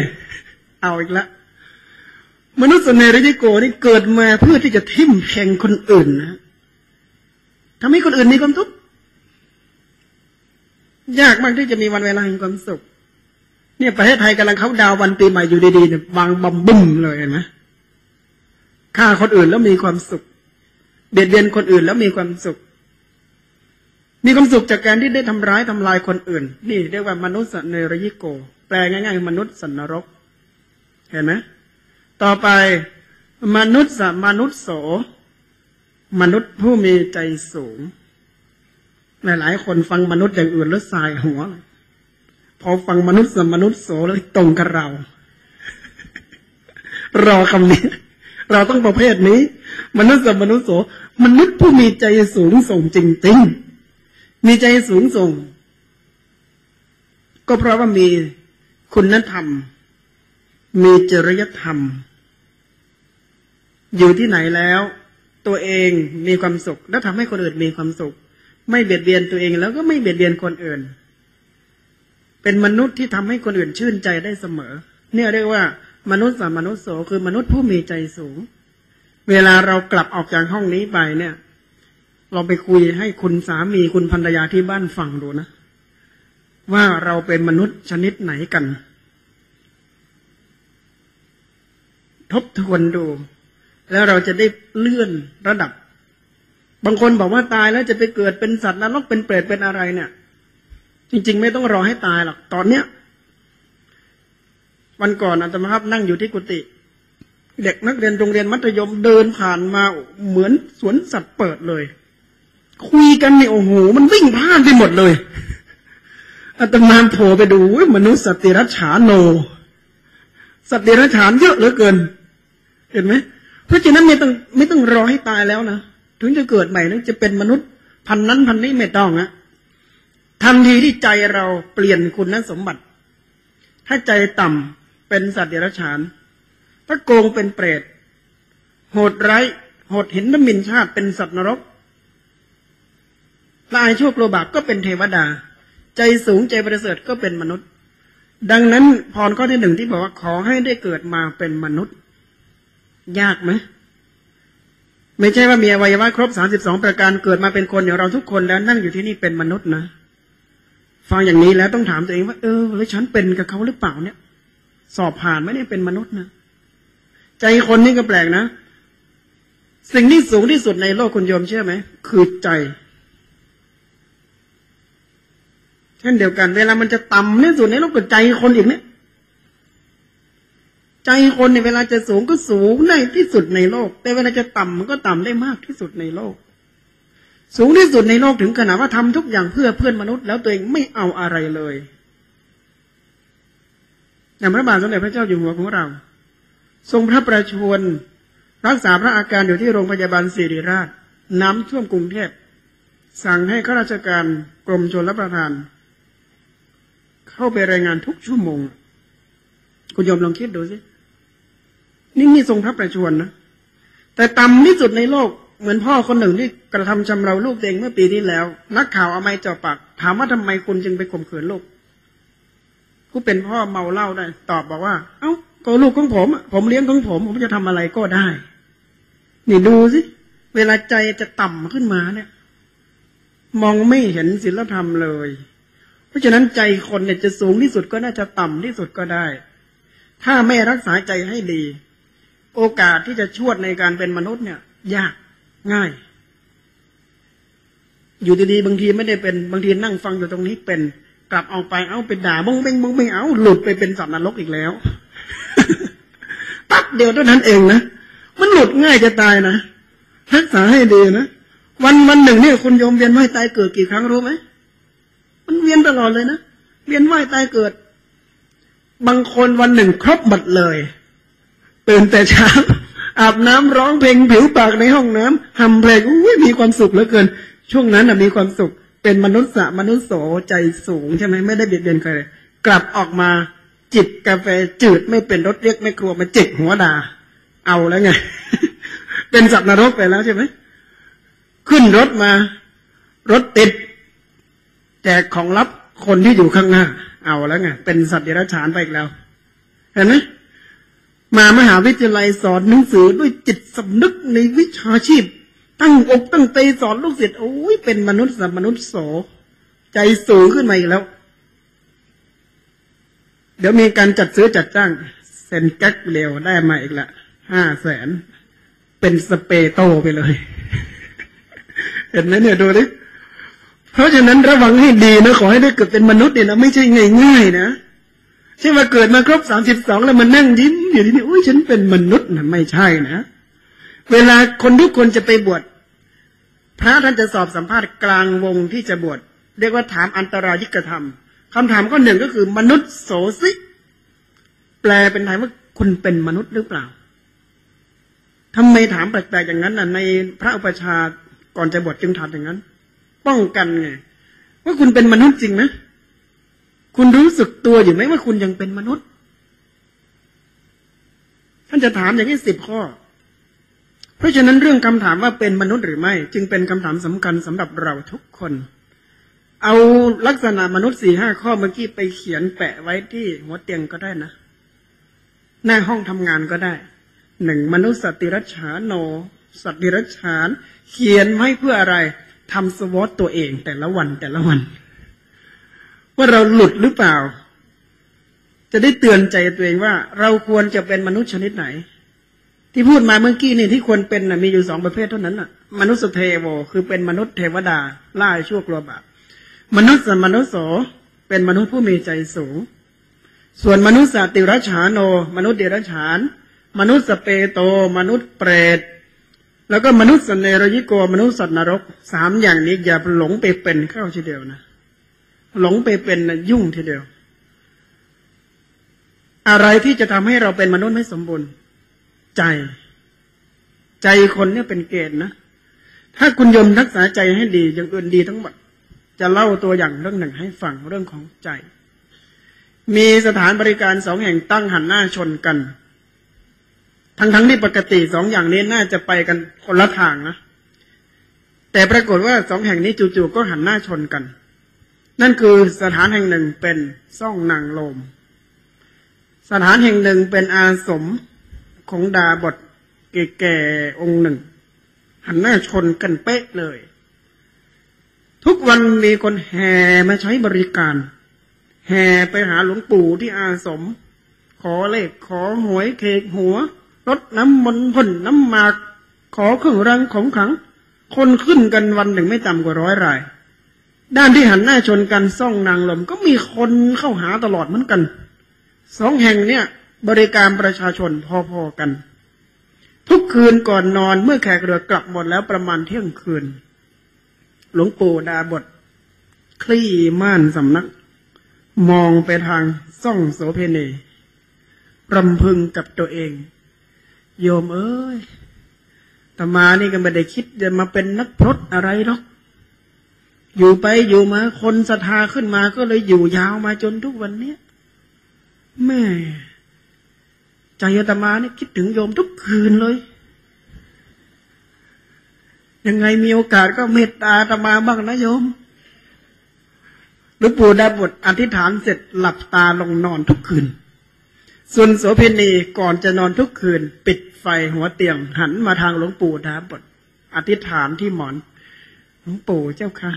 เอาอีกแล้วมนุสสเนรยิโกนี่เกิดมาเพื่อที่จะทิ่มแทงคนอื่นนะทำให้คนอื่นมีความทุกข์ยากมากที่จะมีวันเวลาแห่งความสุข เนี่ยประเทศไทยกำลังเขาดาววันปีใหม่อยู่ดีๆเนี่ยวาง bomb บึ้มเลยเห็นไหมฆ่าคนอื่นแล้วมีความสุข เบียดเบียนคนอื่นแล้วมีความสุข มีความสุขจากการที่ได้ทำร้ายทำลายคนอื่น นี่เรียกว่ามนุษย์เนรยิโก แปลง่ายๆมนุษย์สันนรก เห็นไหมต่อไปมนุษย์สมนุษย์โส มนุษย์ผู้มีใจสูง หลายๆคนฟังมนุษย์อย่างอื่นแล้วสายหัว พอฟังมนุษย์สมนุษย์โสแล้วตรงกับเรา รอคำนี้ เราต้องประเภทนี้ มนุษย์สมนุษย์โสมนุษย์ผู้มีใจสูงส่งจริงๆ มีใจสูงส่ง ก็เพราะว่ามีคุณธรรม มีจริยธรรม อยู่ที่ไหนแล้ว ตัวเองมีความสุข และทำให้คนอื่นมีความสุข ไม่เบียดเบียนตัวเองแล้วก็ไม่เบียดเบียนคนอื่น เป็นมนุษย์ที่ทำให้คนอื่นชื่นใจได้เสมอ เนี่ยเรียกว่า มนุษย์สามนุษย์โสคือมนุษย์ผู้มีใจสูง เวลาเรากลับออกจากห้องนี้ไปเนี่ย เราไปคุยให้คุณสามีคุณภรรยาที่บ้านฟังดูนะ ว่าเราเป็นมนุษย์ชนิดไหนกัน ทบทวนดู แล้วเราจะได้เลื่อนระดับ บางคนบอกว่าตายแล้วจะไปเกิดเป็นสัตว์นรกเป็นเปรตเป็นอะไรเนี่ย จริง ๆ ไม่ต้องรอให้ตายหรอกตอนเนี้ย วันก่อนอาตมาครับนั่งอยู่ที่กุฏิเด็กนักเรียนโรงเรียนมัธยมเดินผ่านมาเหมือนสวนสัตว์เปิดเลย คุยกันเนี่ยโอ้โหมันวิ่งพลาดไปหมดเลยอาตมาโผล่ไปดูมนุษย์สติรัจฉานโน สตว์เดรัจฉานเยอะเหลือเกิน เห็นไหมเพราะฉะนั้นไม่ต้องไม่ต้องรอให้ตายแล้วนะถึงจะเกิดใหม่นั้นจะเป็นมนุษย์พันนั้นพันนี้ไม่ต้องอะ ทันทีที่ใจเราเปลี่ยนคุณนั้นสมบัติ ถ้าใจต่ำเป็นสัตว์เดรัจฉาน ถ้าโกงเป็นเปรต โหดไร้โหดเห็นน้ำมินชาติเป็นสัตว์นรกลายชั่วโกรบาก็เป็นเทวดา ใจสูงใจประเสริฐก็เป็นมนุษย์ ดังนั้นพรข้อที่หนึ่งที่บอกว่าขอให้ได้เกิดมาเป็นมนุษย์ ยากไหมไม่ใช่ว่ามีอวัยวะครบสามสิบสองประการเกิดมาเป็นคนอย่างเราทุกคนแล้วนั่งอยู่ที่นี่เป็นมนุษย์นะ ฟังอย่างนี้แล้วต้องถามตัวเองว่า เออแล้วฉันเป็นกับเขาหรือเปล่าเนี่ย สอบผ่านไหมเนี่ยเป็นมนุษย์นะใจคนนี่ก็แปลกนะ สิ่งที่สูงที่สุดในโลกคุณโยมเชื่อไหมคือใจ เช่นเดียวกัน เวลามันจะต่ำที่สุดในโลกก็ใจคนอีกเนี่ย ใจคนในยเวลาจะสูงก็สูงได้ที่สุดในโลก แต่เวลาจะต่ำมันก็ต่ำได้มากที่สุดในโลก สูงที่สุดในโลกถึงขนาดว่าทำทุกอย่างเพื่อเพื่อนมนุษย์ แล้วตัวเองไม่เอาอะไรเลยอย่างพระบาทสมเด็จพระเจ้าอยู่หัวของเรา ทรงพระประชวรรักษาพระอาการอยู่ที่โรงพยาบาลศิริราช น้ำท่วมกรุงเทพสั่งให้ข้าราชการกรมชลประทาน เข้าไปรายงานทุกชั่วโมง คุณโยมลองคิดดูสินี่นี่ทรงพระประชวรนะแต่ต่ำที่สุดในโลก เหมือนพ่อคนหนึ่งที่กระทำชำเราลูกเองเมื่อปีที่แล้ว นักข่าวเอาไม้จ่อปากถามว่าทำไมคุณจึงไปข่มขืนลูกผู้เป็นพ่อเมาเหล้าได้ ตอบบอกว่า เอ้าก็ลูกของผม ผมเลี้ยงของผม ผมจะทำอะไรก็ได้ นี่ดูสิ เวลาใจจะต่ำขึ้นมาเนี่ย มองไม่เห็นศีลธรรมเลย เพราะฉะนั้นใจคนเนี่ยจะสูงที่สุดก็น่าจะต่ำที่สุดก็ได้ ถ้าไม่รักษาใจให้ดี โอกาสที่จะชวดในการเป็นมนุษย์เนี่ย ยาก ง่าย อยู่ดีๆบางทีไม่ได้เป็นบางทีนั่งฟังอยู่ตรงนี้เป็น กลับออกไปเอาไปด่าบงเบงบงเบงเอาหลุดไปเป็นสัตว์นรกอีกแล้วปั๊บเดียวเท่านั้นเองนะมันหลุดง่ายจะตายนะรักษาให้ดีนะวันวันหนึ่งเนี่ยคุณโยมเวียนว่ายตายเกิดกี่ครั้งรู้ไหมมันเวียนตลอดเลยนะเวียนว่ายตายเกิด บางคนวันหนึ่งครบหมดเลยตื่นแต่เช้า อาบน้ำร้องเพลงผิวปากในห้องน้ำทำเพลงอุ้ยมีความสุขเหลือเกิน ช่วงนั้นนะมีความสุขเป็นมนุษย์สะมนุษย์โสใจสูงใช่ไหมไม่ได้เบียดเบียนใครเลยกลับออกมาจิบกาแฟจืดไม่เป็นรสเรียกไม่ครัวมาจิกหัวดา เอาแล้วไง เป็นสัตว์นรกไปแล้วใช่ไหมขึ้นรถมารถติดแจกของลับคนที่อยู่ข้างหน้า เอาแล้วไงเป็นสัตว์เดรัจฉานไปอีกแล้ว เห็นไหม มามหาวิทยาลัยสอนหนังสือด้วยจิตสำนึกในวิชาชีพ ตั้งอกตั้งใจสอนลูกศิษย์โอ้ยเป็นมนุษย์สัมมนุษย์โสใจสูงขึ้นมาอีกแล้ว เดี๋ยวมีการจัดซื้อจัดจ้างเซ็นแก๊กเร็วได้มาอีกละห้าแสนเป็นสเปรย์โตไปเลย เห็นไหมเนี่ยดูดิเพราะฉะนั้นระวังให้ดีนะ ขอให้ได้เกิดเป็นมนุษย์เนี่ยนะไม่ใช่ง่ายๆนะ ใช่ว่าเกิดมาครบสามสิบสองแล้วมันนั่งยิ้มอยู่ที่นี่อุ้ยฉันเป็นมนุษย์นะไม่ใช่นะ เวลาคนทุกคนจะไปบวชพระท่านจะสอบสัมภาษณ์กลางวงที่จะบวชเรียกว่าถามอันตรายิกธรรมคำถามข้อหนึ่งก็คือมนุษย์โสสิแปลเป็นไทยว่าคุณเป็นมนุษย์หรือเปล่าทำไมถามแปลกๆอย่างนั้นน่ะ ในพระอุปชาก่อนจะบวชจึงถามอย่างนั้น ป้องกันไงว่าคุณเป็นมนุษย์จริงไหม คุณรู้สึกตัวอยู่ไหมว่าคุณยังเป็นมนุษย์ ท่านจะถามอย่างนี้สิบข้อ เพราะฉะนั้นเรื่องคำถามว่าเป็นมนุษย์หรือไม่ จึงเป็นคำถามสำคัญสำหรับเราทุกคน เอาลักษณะมนุษย์สี่ห้าข้อเมื่อกี้ไปเขียนแปะไว้ที่หัวเตียงก็ได้นะ หน้าห้องทำงานก็ได้หนึ่งมนุษย์สติรัชานโน สัตว์ดิรัจฉาน เขียนไว้เพื่ออะไรทำสวอตตัวเองแต่ละวันแต่ละวัน ว่าเราหลุดหรือเปล่า จะได้เตือนใจตัวเองว่า เราควรจะเป็นมนุษย์ชนิดไหน ที่พูดมาเมื่อกี้นี่ที่ควรเป็นนะมีอยู่สองประเภทเท่านั้นน่ะ มนุษย์เทโวคือเป็นมนุษย์เทวดาล่าชั่วกลัวบาปมนุษย์สมนุษย์โสเป็นมนุษย์ผู้มีใจสูง ส่วนมนุษย์สติรัชานโน มนุษย์เดรัจฉาน มนุษย์สเปโต มนุษย์เปรตแล้วก็มนุษย์สเนรยิโกมนุษย์สัตว์นรกสามอย่างนี้อย่าหลงไปเป็นเข้าทีเดียวนะ หลงไปเป็นนะยุ่งทีเดียว อะไรที่จะทำให้เราเป็นมนุษย์ไม่สมบูรณ์ ใจ ใจคนเนี่ยเป็นเกณฑ์นะถ้าคุณยมรักษาใจให้ดีอย่างอื่นดีทั้งหมด จะเล่าตัวอย่างเรื่องหนึ่งให้ฟังเรื่องของใจ มีสถานบริการสองแห่งตั้งหันหน้าชนกัน ทั้งทั้งที่ปกติสองอย่างนี้น่าจะไปกันคนละทางนะแต่ปรากฏว่าสองแห่งนี้จู่ๆก็หันหน้าชนกัน นั่นคือสถานแห่งหนึ่งเป็นซ่องนางลม สถานแห่งหนึ่งเป็นอาสมของดาบทแก่ๆองค์หนึ่ง หันหน้าชนกันเป๊ะเลย ทุกวันมีคนแห่มาใช้บริการ แห่ไปหาหลวงปู่ที่อาสม ขอเลขขอหวยเคกหัวรดน้ำมนต์พ่นน้ำหมาก ขอเครื่องรางของขลัง คนขึ้นกันวันหนึ่งไม่ต่ำกว่าร้อยราย ด้านที่หันหน้าชนกันซ่องนางลม ก็มีคนเข้าหาตลอดเหมือนกัน สองแห่งเนี่ย บริการประชาชนพอๆกัน ทุกคืนก่อนนอนเมื่อแขกเรือกลับหมดแล้วประมาณเที่ยงคืน หลวงปู่ดาบท คลี่ม่านสำนัก มองไปทางซ่องโสเพณีรำพึงกับตัวเอง โยมเอ้ยตมานี่ก็ไม่ได้คิดจะมาเป็นนักพรตอะไรหรอก อยู่ไปอยู่มาคนศรัทธาขึ้นมาก็เลยอยู่ยาวมาจนทุกวันเนี้ยแม่ใจอาตมานี่คิดถึงโยมทุกคืนเลย ยังไงมีโอกาสก็เมตตาตมาบ้างนะโยมหลวงปู่ได้บทอธิษฐานเสร็จหลับตาลงนอนทุกคืน ส่วนโสเพณีก่อนจะนอนทุกคืน ปิดไฟหัวเตียง หันมาทางหลวงปู่ดาบทอธิษฐานที่หมอนหลวงปู่เจ้าค่ะ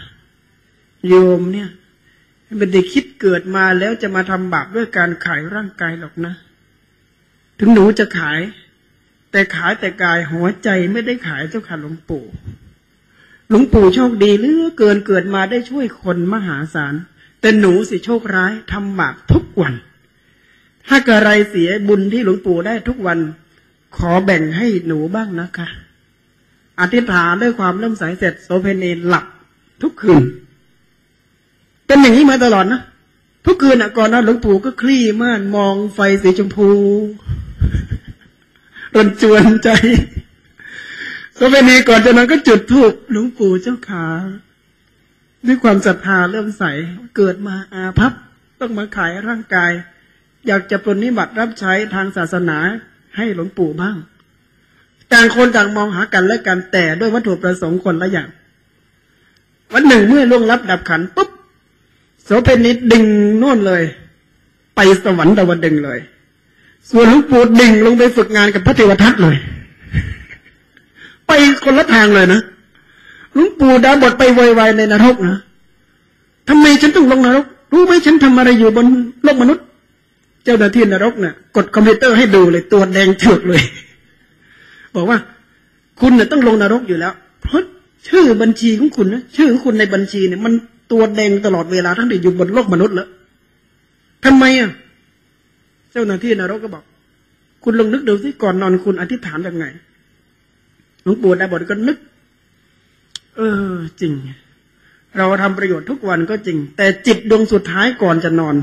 โยมเนี่ยไม่ได้คิดเกิดมาแล้วจะมาทำบาปด้วยการขายร่างกายหรอกนะ ถึงหนูจะขาย แต่ขายแต่กายหัวใจไม่ได้ขายเจ้าค่ะหลวงปู่ หลวงปู่โชคดีเหลือเกินเกิดมาได้ช่วยคนมหาศาล แต่หนูสิโชคร้ายทำบาปทุกวัน ถ้าเกิดอะไรเสียบุญที่หลวงปู่ได้ทุกวัน ขอแบ่งให้หนูบ้างนะคะ อธิษฐานด้วยความเริ่มใสเสร็จโสเพณีหลับทุกคืน เป็นอย่างนี้มาตลอดนะทุกคืนอะก่อนนอนหลวงปู่ก็คลี่ม่านมองไฟสีชมพูรนจวนใจโสเภณีก่อนจะนอนก็จุดธูปหลวงปู่เจ้าขาด้วยความศรัทธาเริ่มใสเกิดมาอาภัพต้องมาขายร่างกาย อยากจะปรนนิบัติรับใช้ทางศาสนาให้หลวงปู่บ้างต่างคนต่างมองหากันและกันแต่ด้วยวัตถุประสงค์คนละอย่าง วันหนึ่งเมื่อล่วงลับดับขันปุ๊บ โสเภณีดึงโน่นเลย ไปสวรรค์ดาวดึงเลย ส่วนหลวงปู่ดิ่งลงไปฝึกงานกับพระเทวทัตเลย ไปคนละทางเลยนะหลวงปู่ดาบทไปไวๆในนรกนะทำไมฉันต้องลงนรก รู้ไหมฉันทำอะไรอยู่บนโลกมนุษย์ เจ้าหน้าที่นรกเนี่ยกดคอมพิวเตอร์ให้ดูเลยตัวแดงเถือกเลย บอกว่า คุณเนี่ยต้องลงนรกอยู่แล้วเพราะชื่อบัญชีของคุณนะชื่อของคุณในบัญชีเนี่ยมัน ตัวแดงตลอดเวลาทั้งที่อยู่บนโลกมนุษย์แล้วทำไมอะ เจ้าหน้าที่นรกก็บอก คุณลองนึกดูสิก่อนนอนคุณอธิษฐานแบบไงหลวงปู่ได้บทก็นึก เออ จริง เราทำประโยชน์ทุกวันก็จริง แต่จิตดวงสุดท้ายก่อนจะนอน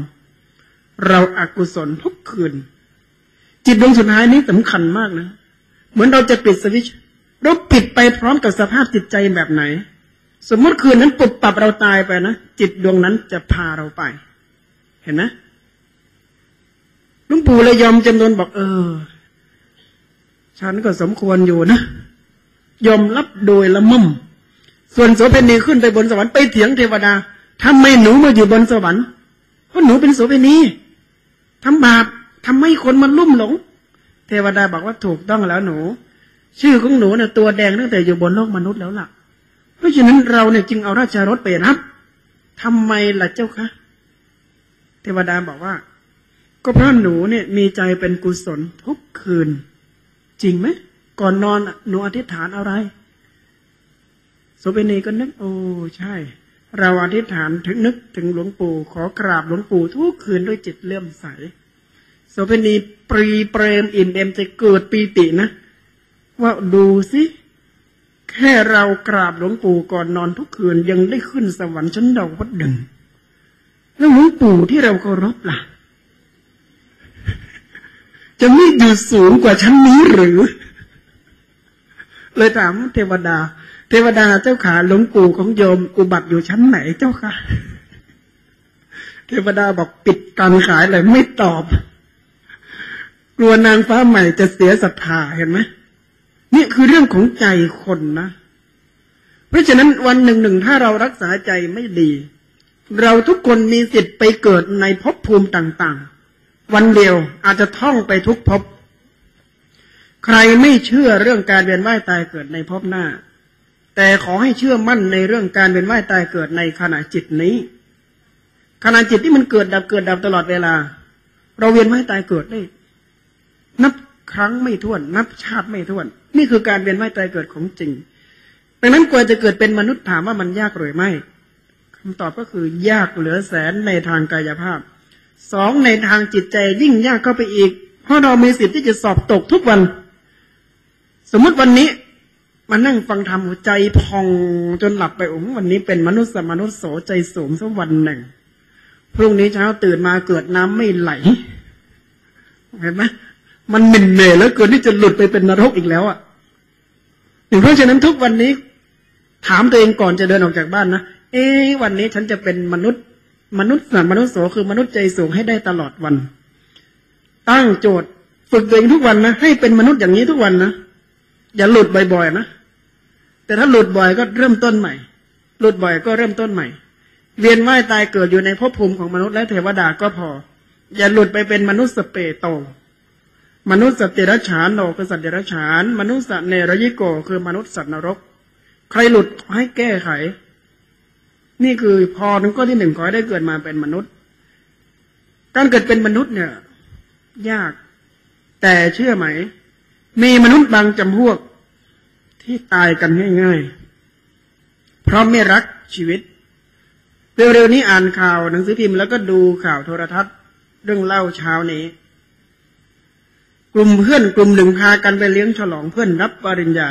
เราอากุศลทุกคืน จิตดวงสุดท้ายนี้สำคัญมากนะ เหมือนเราจะปิดสวิตช์เราปิดไปพร้อมกับสภาพจิตใจแบบไหน สมมติคืนนั้นปุบปับเราตายไปนะจิตดวงนั้นจะพาเราไป เห็นไหมลวงปู่เลยยอมจำนวนบอก เออ ฉันก็สมควรอยู่นะยอมรับโดยละม่มส่วนโสเภณีขึ้นไปบนสวรรค์ไปเถียงเทวดาทำไมหนูมาอยู่บนสวรรค์เพราะหนูเป็นโสเภณีทำบาปทำให้คนมันลุ่มหลง เทวดาบอกว่าถูกต้องแล้วหนู ชื่อของหนูเนี่ยตัวแดงตั้งแต่อยู่บนโลกมนุษย์แล้วล่ะ เพราะฉะนั้นเราเนี่ยจึงเอาราชารถไปรับทำไมล่ะเจ้าคะ เทวดาบอกว่า ก็เพราะหนูเนี่ยมีใจเป็นกุศลทุกคืน จริงไหม ก่อนนอนหนูอธิษฐานอะไรโสเภณีก็นึก โอ้ใช่ เราอธิษฐานถึงนึกถึงหลวงปู่ ขอกราบหลวงปู่ทุกคืนด้วยจิตเลื่อมใสโสเภณีปรีเปรมอิ่มเอมใจเกิดปีตินะว่าดูสิ แค่เรากราบหลวงปู่ก่อนนอนทุกคืนยังได้ขึ้นสวรรค์ชั้นดาววัดดึง แล้วหลวงปู่ที่เราเคารพล่ะ จะไม่อยู่สูงกว่าชั้นนี้หรือ เลยถามเทวดา เทวดาเจ้าขาหลวงปู่ของโยมอุบัติอยู่ชั้นไหนเจ้าคะเทวดาบอกปิดการขายเลยไม่ตอบ กลัวนางฟ้าใหม่จะเสียศรัทธาเห็นไหม นี่คือเรื่องของใจคนนะ เพราะฉะนั้นวันหนึ่งหนึ่งถ้าเรารักษาใจไม่ดี เราทุกคนมีสิทธิ์ไปเกิดในภพภูมิต่างๆ วันเดียวอาจจะท่องไปทุกภพใครไม่เชื่อเรื่องการเวียนว่ายตายเกิดในภพหน้า แต่ขอให้เชื่อมั่นในเรื่องการเวียนว่ายตายเกิดในขณะจิตนี้ขณะจิตที่มันเกิดดับเกิดดับตลอดเวลา เราเวียนว่ายตายเกิดได้ นับครั้งไม่ถ้วน นับชาติไม่ถ้วน นี่คือการเวียนว่ายตายเกิดของจริง ดังนั้นกว่าจะเกิดเป็นมนุษย์ถามว่ามันยากหรือไม่คำตอบก็คือยากเหลือแสนในทางกายภาพ สองในทางจิตใจยิ่งยากเข้าไปอีก เพราะเรามีสิทธิ์ที่จะสอบตกทุกวัน สมมติวันนี้มานั่งฟังธรรมหัวใจพองจนหลับไปโอ้โหวันนี้เป็นมนุษย์สมนุษย์โสใจสูงสักวันหนึ่ง พรุ่งนี้เช้าตื่นมาเกิดน้ำไม่ไหล เห็นไหมมันหมิ่นเหม่แล้วเกินที่จะหลุดไปเป็นนรกอีกแล้วอะ เพราะฉะนั้นทุกวันนี้ ถามตัวเองก่อนจะเดินออกจากบ้านนะ เอ๊วันนี้ฉันจะเป็นมนุษย์ มนุษย์สันมนุษย์โสคือมนุษย์ใจสูงให้ได้ตลอดวัน ตั้งโจทย์ฝึกตัวเองทุกวันนะให้เป็นมนุษย์อย่างนี้ทุกวันนะอย่าหลุดบ่อยๆนะแต่ถ้าหลุดบ่อยก็เริ่มต้นใหม่ หลุดบ่อยก็เริ่มต้นใหม่ เวียนว่ายตายเกิดอยู่ในภพภูมิของมนุษย์และเทวดาก็พอ อย่าหลุดไปเป็นมนุษย์สเปโต มนุษย์สัตว์เดรัจฉานโนคือสัตว์เดรัจฉาน มนุษย์สัตว์เนรยิโก คือมนุษย์สัตว์นรก ใครหลุดให้แก้ไข นี่คือพอถึงข้อที่หนึ่งขอให้ได้เกิดมาเป็นมนุษย์ การเกิดเป็นมนุษย์เนี่ย ยาก แต่เชื่อไหม มีมนุษย์บางจำพวกที่ตายกันง่ายๆ เพราะไม่รักชีวิต เร็วๆนี้อ่านข่าวหนังสือพิมพ์แล้วก็ดูข่าวโทรทัศน์ เรื่องเล่าเช้านี้ กลุ่มเพื่อนกลุ่มหนึ่งพากันไปเลี้ยงฉลองเพื่อนรับปริญญา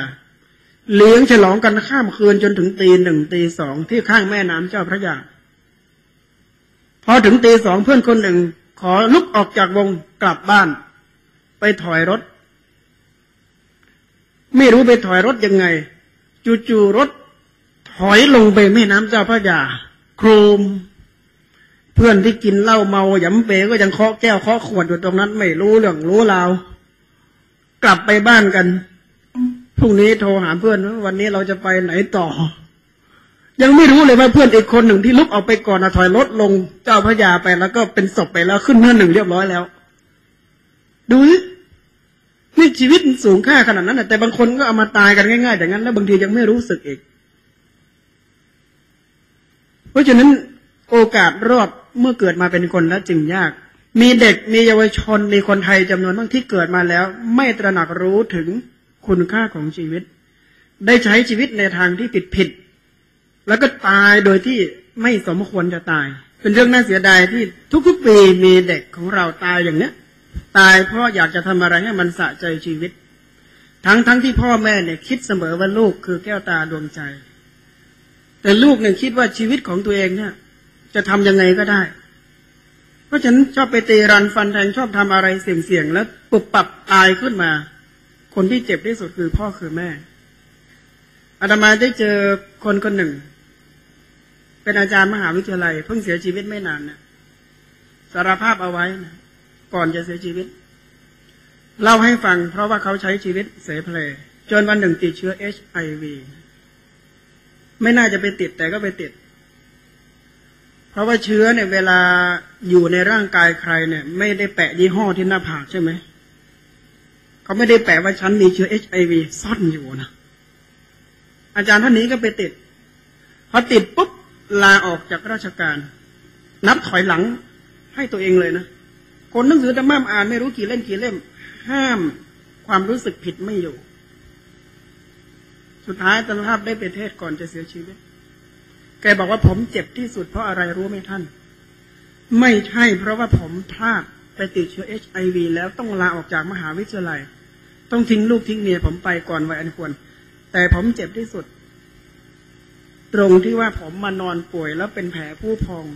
เลี้ยงฉลองกันข้ามคืนจนถึงตีหนึ่งตีสองที่ข้างแม่น้ำเจ้าพระยาพอถึงตีสองเพื่อนคนหนึ่ง ขอลุกออกจากวงกลับบ้าน ไปถอยรถ ไม่รู้ไปถอยรถยังไง จู่ๆรถ ถอยลงไปแม่น้ำเจ้าพระยาโครมเพื่อนที่กินเหล้าเมาหยำเปก็ยังเคาะแก้วเคาะขวดอยู่ตรงนั้น ไม่รู้เรื่องรู้ราว กลับไปบ้านกันพรุ่งนี้โทรหาเพื่อนว่าวันนี้เราจะไปไหนต่อ ยังไม่รู้เลยว่าเพื่อนอีกคนหนึ่งที่ลุกออกไปก่อนนะถอยรถลงเจ้าพระยาไปแล้วก็เป็นศพไปแล้วขึ้นเนื้อหนึ่งเรียบร้อยแล้ว ดูนี่ชีวิตสูงค่าขนาดนั้นแต่บางคนก็เอามาตายกันง่ายๆอย่างนั้นแล้วบางทียังไม่รู้สึกอีก เพราะฉะนั้นโอกาสรอดเมื่อเกิดมาเป็นคนแล้วจึงยาก มีเด็กมีเยาวชนมีคนไทยจำนวนมากที่เกิดมาแล้ว ไม่ตระหนักรู้ถึงคุณค่าของชีวิต ได้ใช้ชีวิตในทางที่ผิดผิด แล้วก็ตายโดยที่ไม่สมควรจะตาย เป็นเรื่องน่าเสียดายที่ทุกๆปีมีเด็กของเราตายอย่างเนี้ย ตายเพราะอยากจะทำอะไรให้มันสะใจชีวิต ทั้งทั้งที่พ่อแม่เนี่ยคิดเสมอว่าลูกคือแก้วตาดวงใจ แต่ลูกเนี่ยคิดว่าชีวิตของตัวเองเนี่ย จะทำยังไงก็ได้ ราะฉะนั้นชอบไปตีรันฟันแทงชอบทำอะไรเสี่ยงๆแล้วปุบปับตายขึ้นมา คนที่เจ็บที่สุดคือพ่อคือแม่อาตมาได้เจอคนคนหนึ่ง เป็นอาจารย์มหาวิทยาลัย เพิ่งเสียชีวิตไม่นานนะสารภาพเอาไว้นะก่อนจะเสียชีวิต เล่าให้ฟัง เพราะว่าเขาใช้ชีวิตเสเพลจนวันหนึ่งติดเชื้อเอชไอวีไม่น่าจะไปติดแต่ก็ไปติด เพราะว่าเชื้อเนี่ยเวลาอยู่ในร่างกายใครเนี่ย ไม่ได้แปะยี่ห้อที่หน้าผากใช่ไหมเขาไม่ได้แปะว่าฉันมีเชื้อเอชไอวีซ่อนอยู่นะอาจารย์ท่านนี้ก็ไปติดพอติดปุ๊บลาออกจากราชการ นับถอยหลังให้ตัวเองเลยนะคนหนังสือธรรมะอ่านไม่รู้กี่เล่มกี่เล่ม ห้ามความรู้สึกผิดไม่อยู่ สุดท้ายตนภาพได้ไปเทศก่อนจะเสียชีวิต แกบอกว่าผมเจ็บที่สุดเพราะอะไรรู้ไหมท่าน ไม่ใช่เพราะว่าผมพลาดไปติดเชื้อเอชไอวีแล้วต้องลาออกจากมหาวิทยาลัย ต้องทิ้งลูกทิ้งเมียผมไปก่อนวัยอันควร แต่ผมเจ็บที่สุด ตรงที่ว่าผมมานอนป่วยแล้วเป็นแผลผู้พอง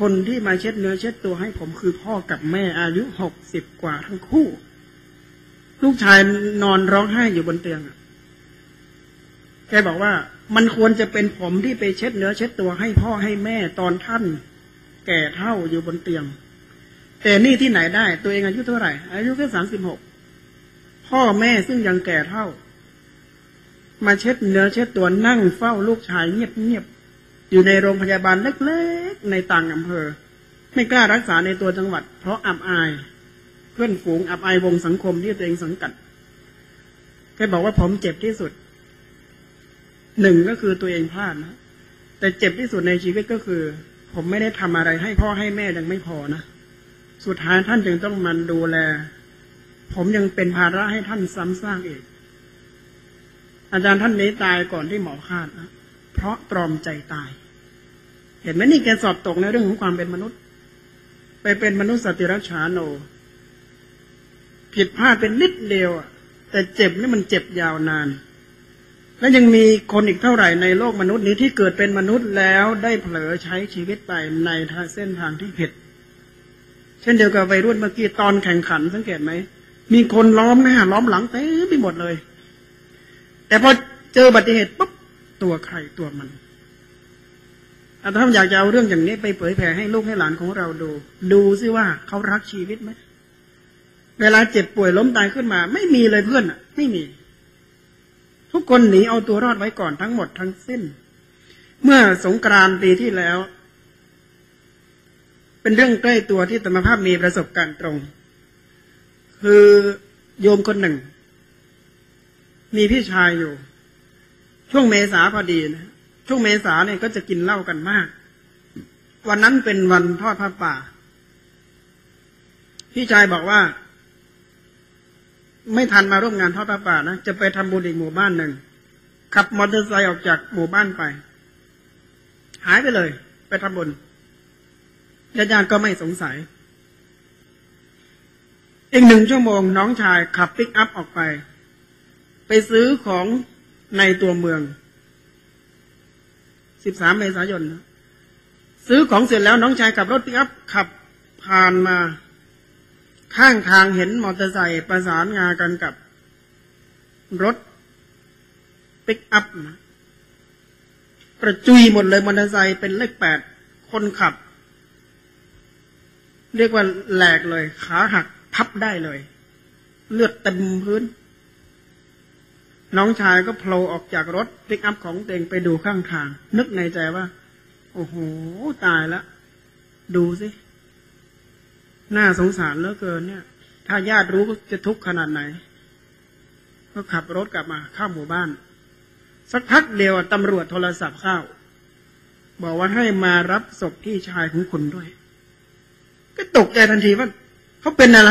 คนที่มาเช็ดเนื้อเช็ดตัวให้ผมคือพ่อกับแม่อายุหกสิบกว่าทั้งคู่ ลูกชายนอนร้องไห้อยู่บนเตียงแกบอกว่า มันควรจะเป็นผมที่ไปเช็ดเนื้อเช็ดตัวให้พ่อให้แม่ตอนท่าน แก่เท่าอยู่บนเตียง แต่นี่ที่ไหนได้ ตัวเองอายุเท่าไหร่ อายุแค่สามสิบหกพ่อแม่ซึ่งยังแก่เท่า มาเช็ดเนื้อเช็ดตัวนั่งเฝ้าลูกชายเงียบๆอยู่ในโรงพยาบาลเล็กๆในต่างอำเภอ ไม่กล้ารักษาในตัวจังหวัด เพราะอับอาย เพื่อนฝูงอับอายวงสังคมที่ตัวเองสังกัดแกบอกว่าผมเจ็บที่สุด หนึ่งก็คือตัวเองพลาดนะแต่เจ็บที่สุดในชีวิตก็คือ ผมไม่ได้ทำอะไรให้พ่อให้แม่ยังไม่พอนะสุดท้ายท่านจึงต้องมันดูแล ผมยังเป็นภาระให้ท่านซ้ำสร้างอีกอาจารย์ท่านนี้ตายก่อนที่หมอคาดนะเพราะตรอมใจตาย เห็นไหมนี่แกสอบตกในเรื่องของความเป็นมนุษย์ ไปเป็นมนุษย์สติรัชาโน ผิดพลาดเป็นนิดเดียวแต่เจ็บนี่มันเจ็บยาวนาน และยังมีคนอีกเท่าไหร่ในโลกมนุษย์นี้ที่เกิดเป็นมนุษย์แล้วได้เผลอใช้ชีวิตไปในทางเส้นทางที่ผิด เช่นเดียวกับวัยรุ่นเมื่อกี้ตอนแข่งขันสังเกตไหม มีคนล้อมหน้าล้อมหลังเต็มไปหมดเลย แต่พอเจออุบัติเหตุปุ๊บตัวใครตัวมันอาถ้าอยากจะเอาเรื่องอย่างนี้ไปเผยแผ่ให้ลูกให้หลานของเราดู ดูซิว่าเขารักชีวิตไหมเวลาเจ็บป่วยล้มตายขึ้นมา ไม่มีเลยเพื่อนอะ ไม่มี ทุกคนหนีเอาตัวรอดไว้ก่อนทั้งหมดทั้งสิ้น เมื่อสงกรานต์ปีที่แล้ว เป็นเรื่องใกล้ตัวที่ธรรมภาพมีประสบการณ์ตรง คือโยมคนหนึ่ง มีพี่ชายอยู่ ช่วงเมษาพอดีนะช่วงเมษาเนี่ยก็จะกินเหล้ากันมาก วันนั้นเป็นวันทอดผ้าป่า พี่ชายบอกว่า ไม่ทันมาร่วมงานทอดพระป่านะจะไปทำบุญอีกหมู่บ้านหนึ่งขับมอเตอร์ไซค์ออกจากหมู่บ้านไป หายไปเลย ไปทำบุญญาติๆก็ไม่สงสัย อีกหนึ่งชั่วโมงน้องชายขับปิกอัพออกไป ไปซื้อของในตัวเมือง13เมษายน ซื้อของเสร็จแล้วน้องชายขับรถปิกอัพขับผ่านมา ข้างทางเห็นมอเตอร์ไซค์ประสานงากันกับรถปิกอัพนะกระจุยหมดเลยมอเตอร์ไซค์เป็นเลขแปดคนขับ เรียกว่าแหลกเลย ขาหักพับได้เลย เลือดเต็มพื้น น้องชายก็โผล่ออกจากรถปิกอัพของตัวเองไปดูข้างทาง นึกในใจว่า โอ้โห ตายแล้ว ดูสิ น่าสงสารเหลือเกินเนี่ย ถ้าญาติรู้จะทุกข์ขนาดไหน ก็ขับรถกลับมาเข้าหมู่บ้าน สักพักเดียวตำรวจโทรศัพท์เข้า บอกว่าให้มารับศพพี่ชายของคุณด้วย ก็ตกใจทันทีว่าเขาเป็นอะไร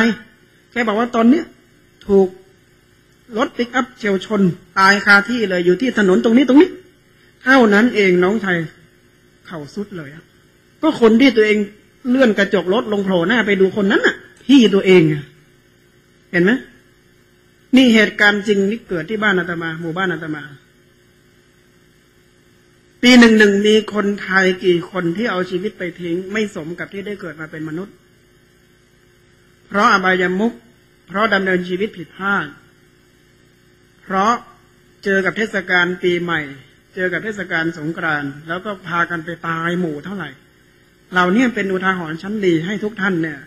แกบอกว่าตอนเนี้ยถูกรถปิกอัพเฉียวชน ตายคาที่เลยอยู่ที่ถนนตรงนี้ตรงนี้ เท่านั้นเองน้องชายเข่าสุดเลยก็คนที่ตัวเอง เลื่อนกระจกรถลงโผล่หน้าไปดูคนนั้นน่ะพี่ตัวเองเห็นไหมนี่เหตุการณ์จริงนี่เกิดที่บ้านอาตมา หมู่บ้านอาตมา ปีหนึ่งหนึ่งมีคนไทยกี่คนที่เอาชีวิตไปทิ้ง ไม่สมกับที่ได้เกิดมาเป็นมนุษย์ เพราะอบายามุขเพราะดำเนินชีวิตผิดพลาด เพราะเจอกับเทศกาลปีใหม่ เจอกับเทศกาลสงกรานต์แล้วก็พากันไปตายหมู่เท่าไหร่ เราเนี่ยเป็นอุทาหรณ์ชั้นดีให้ทุกท่านเนี่ย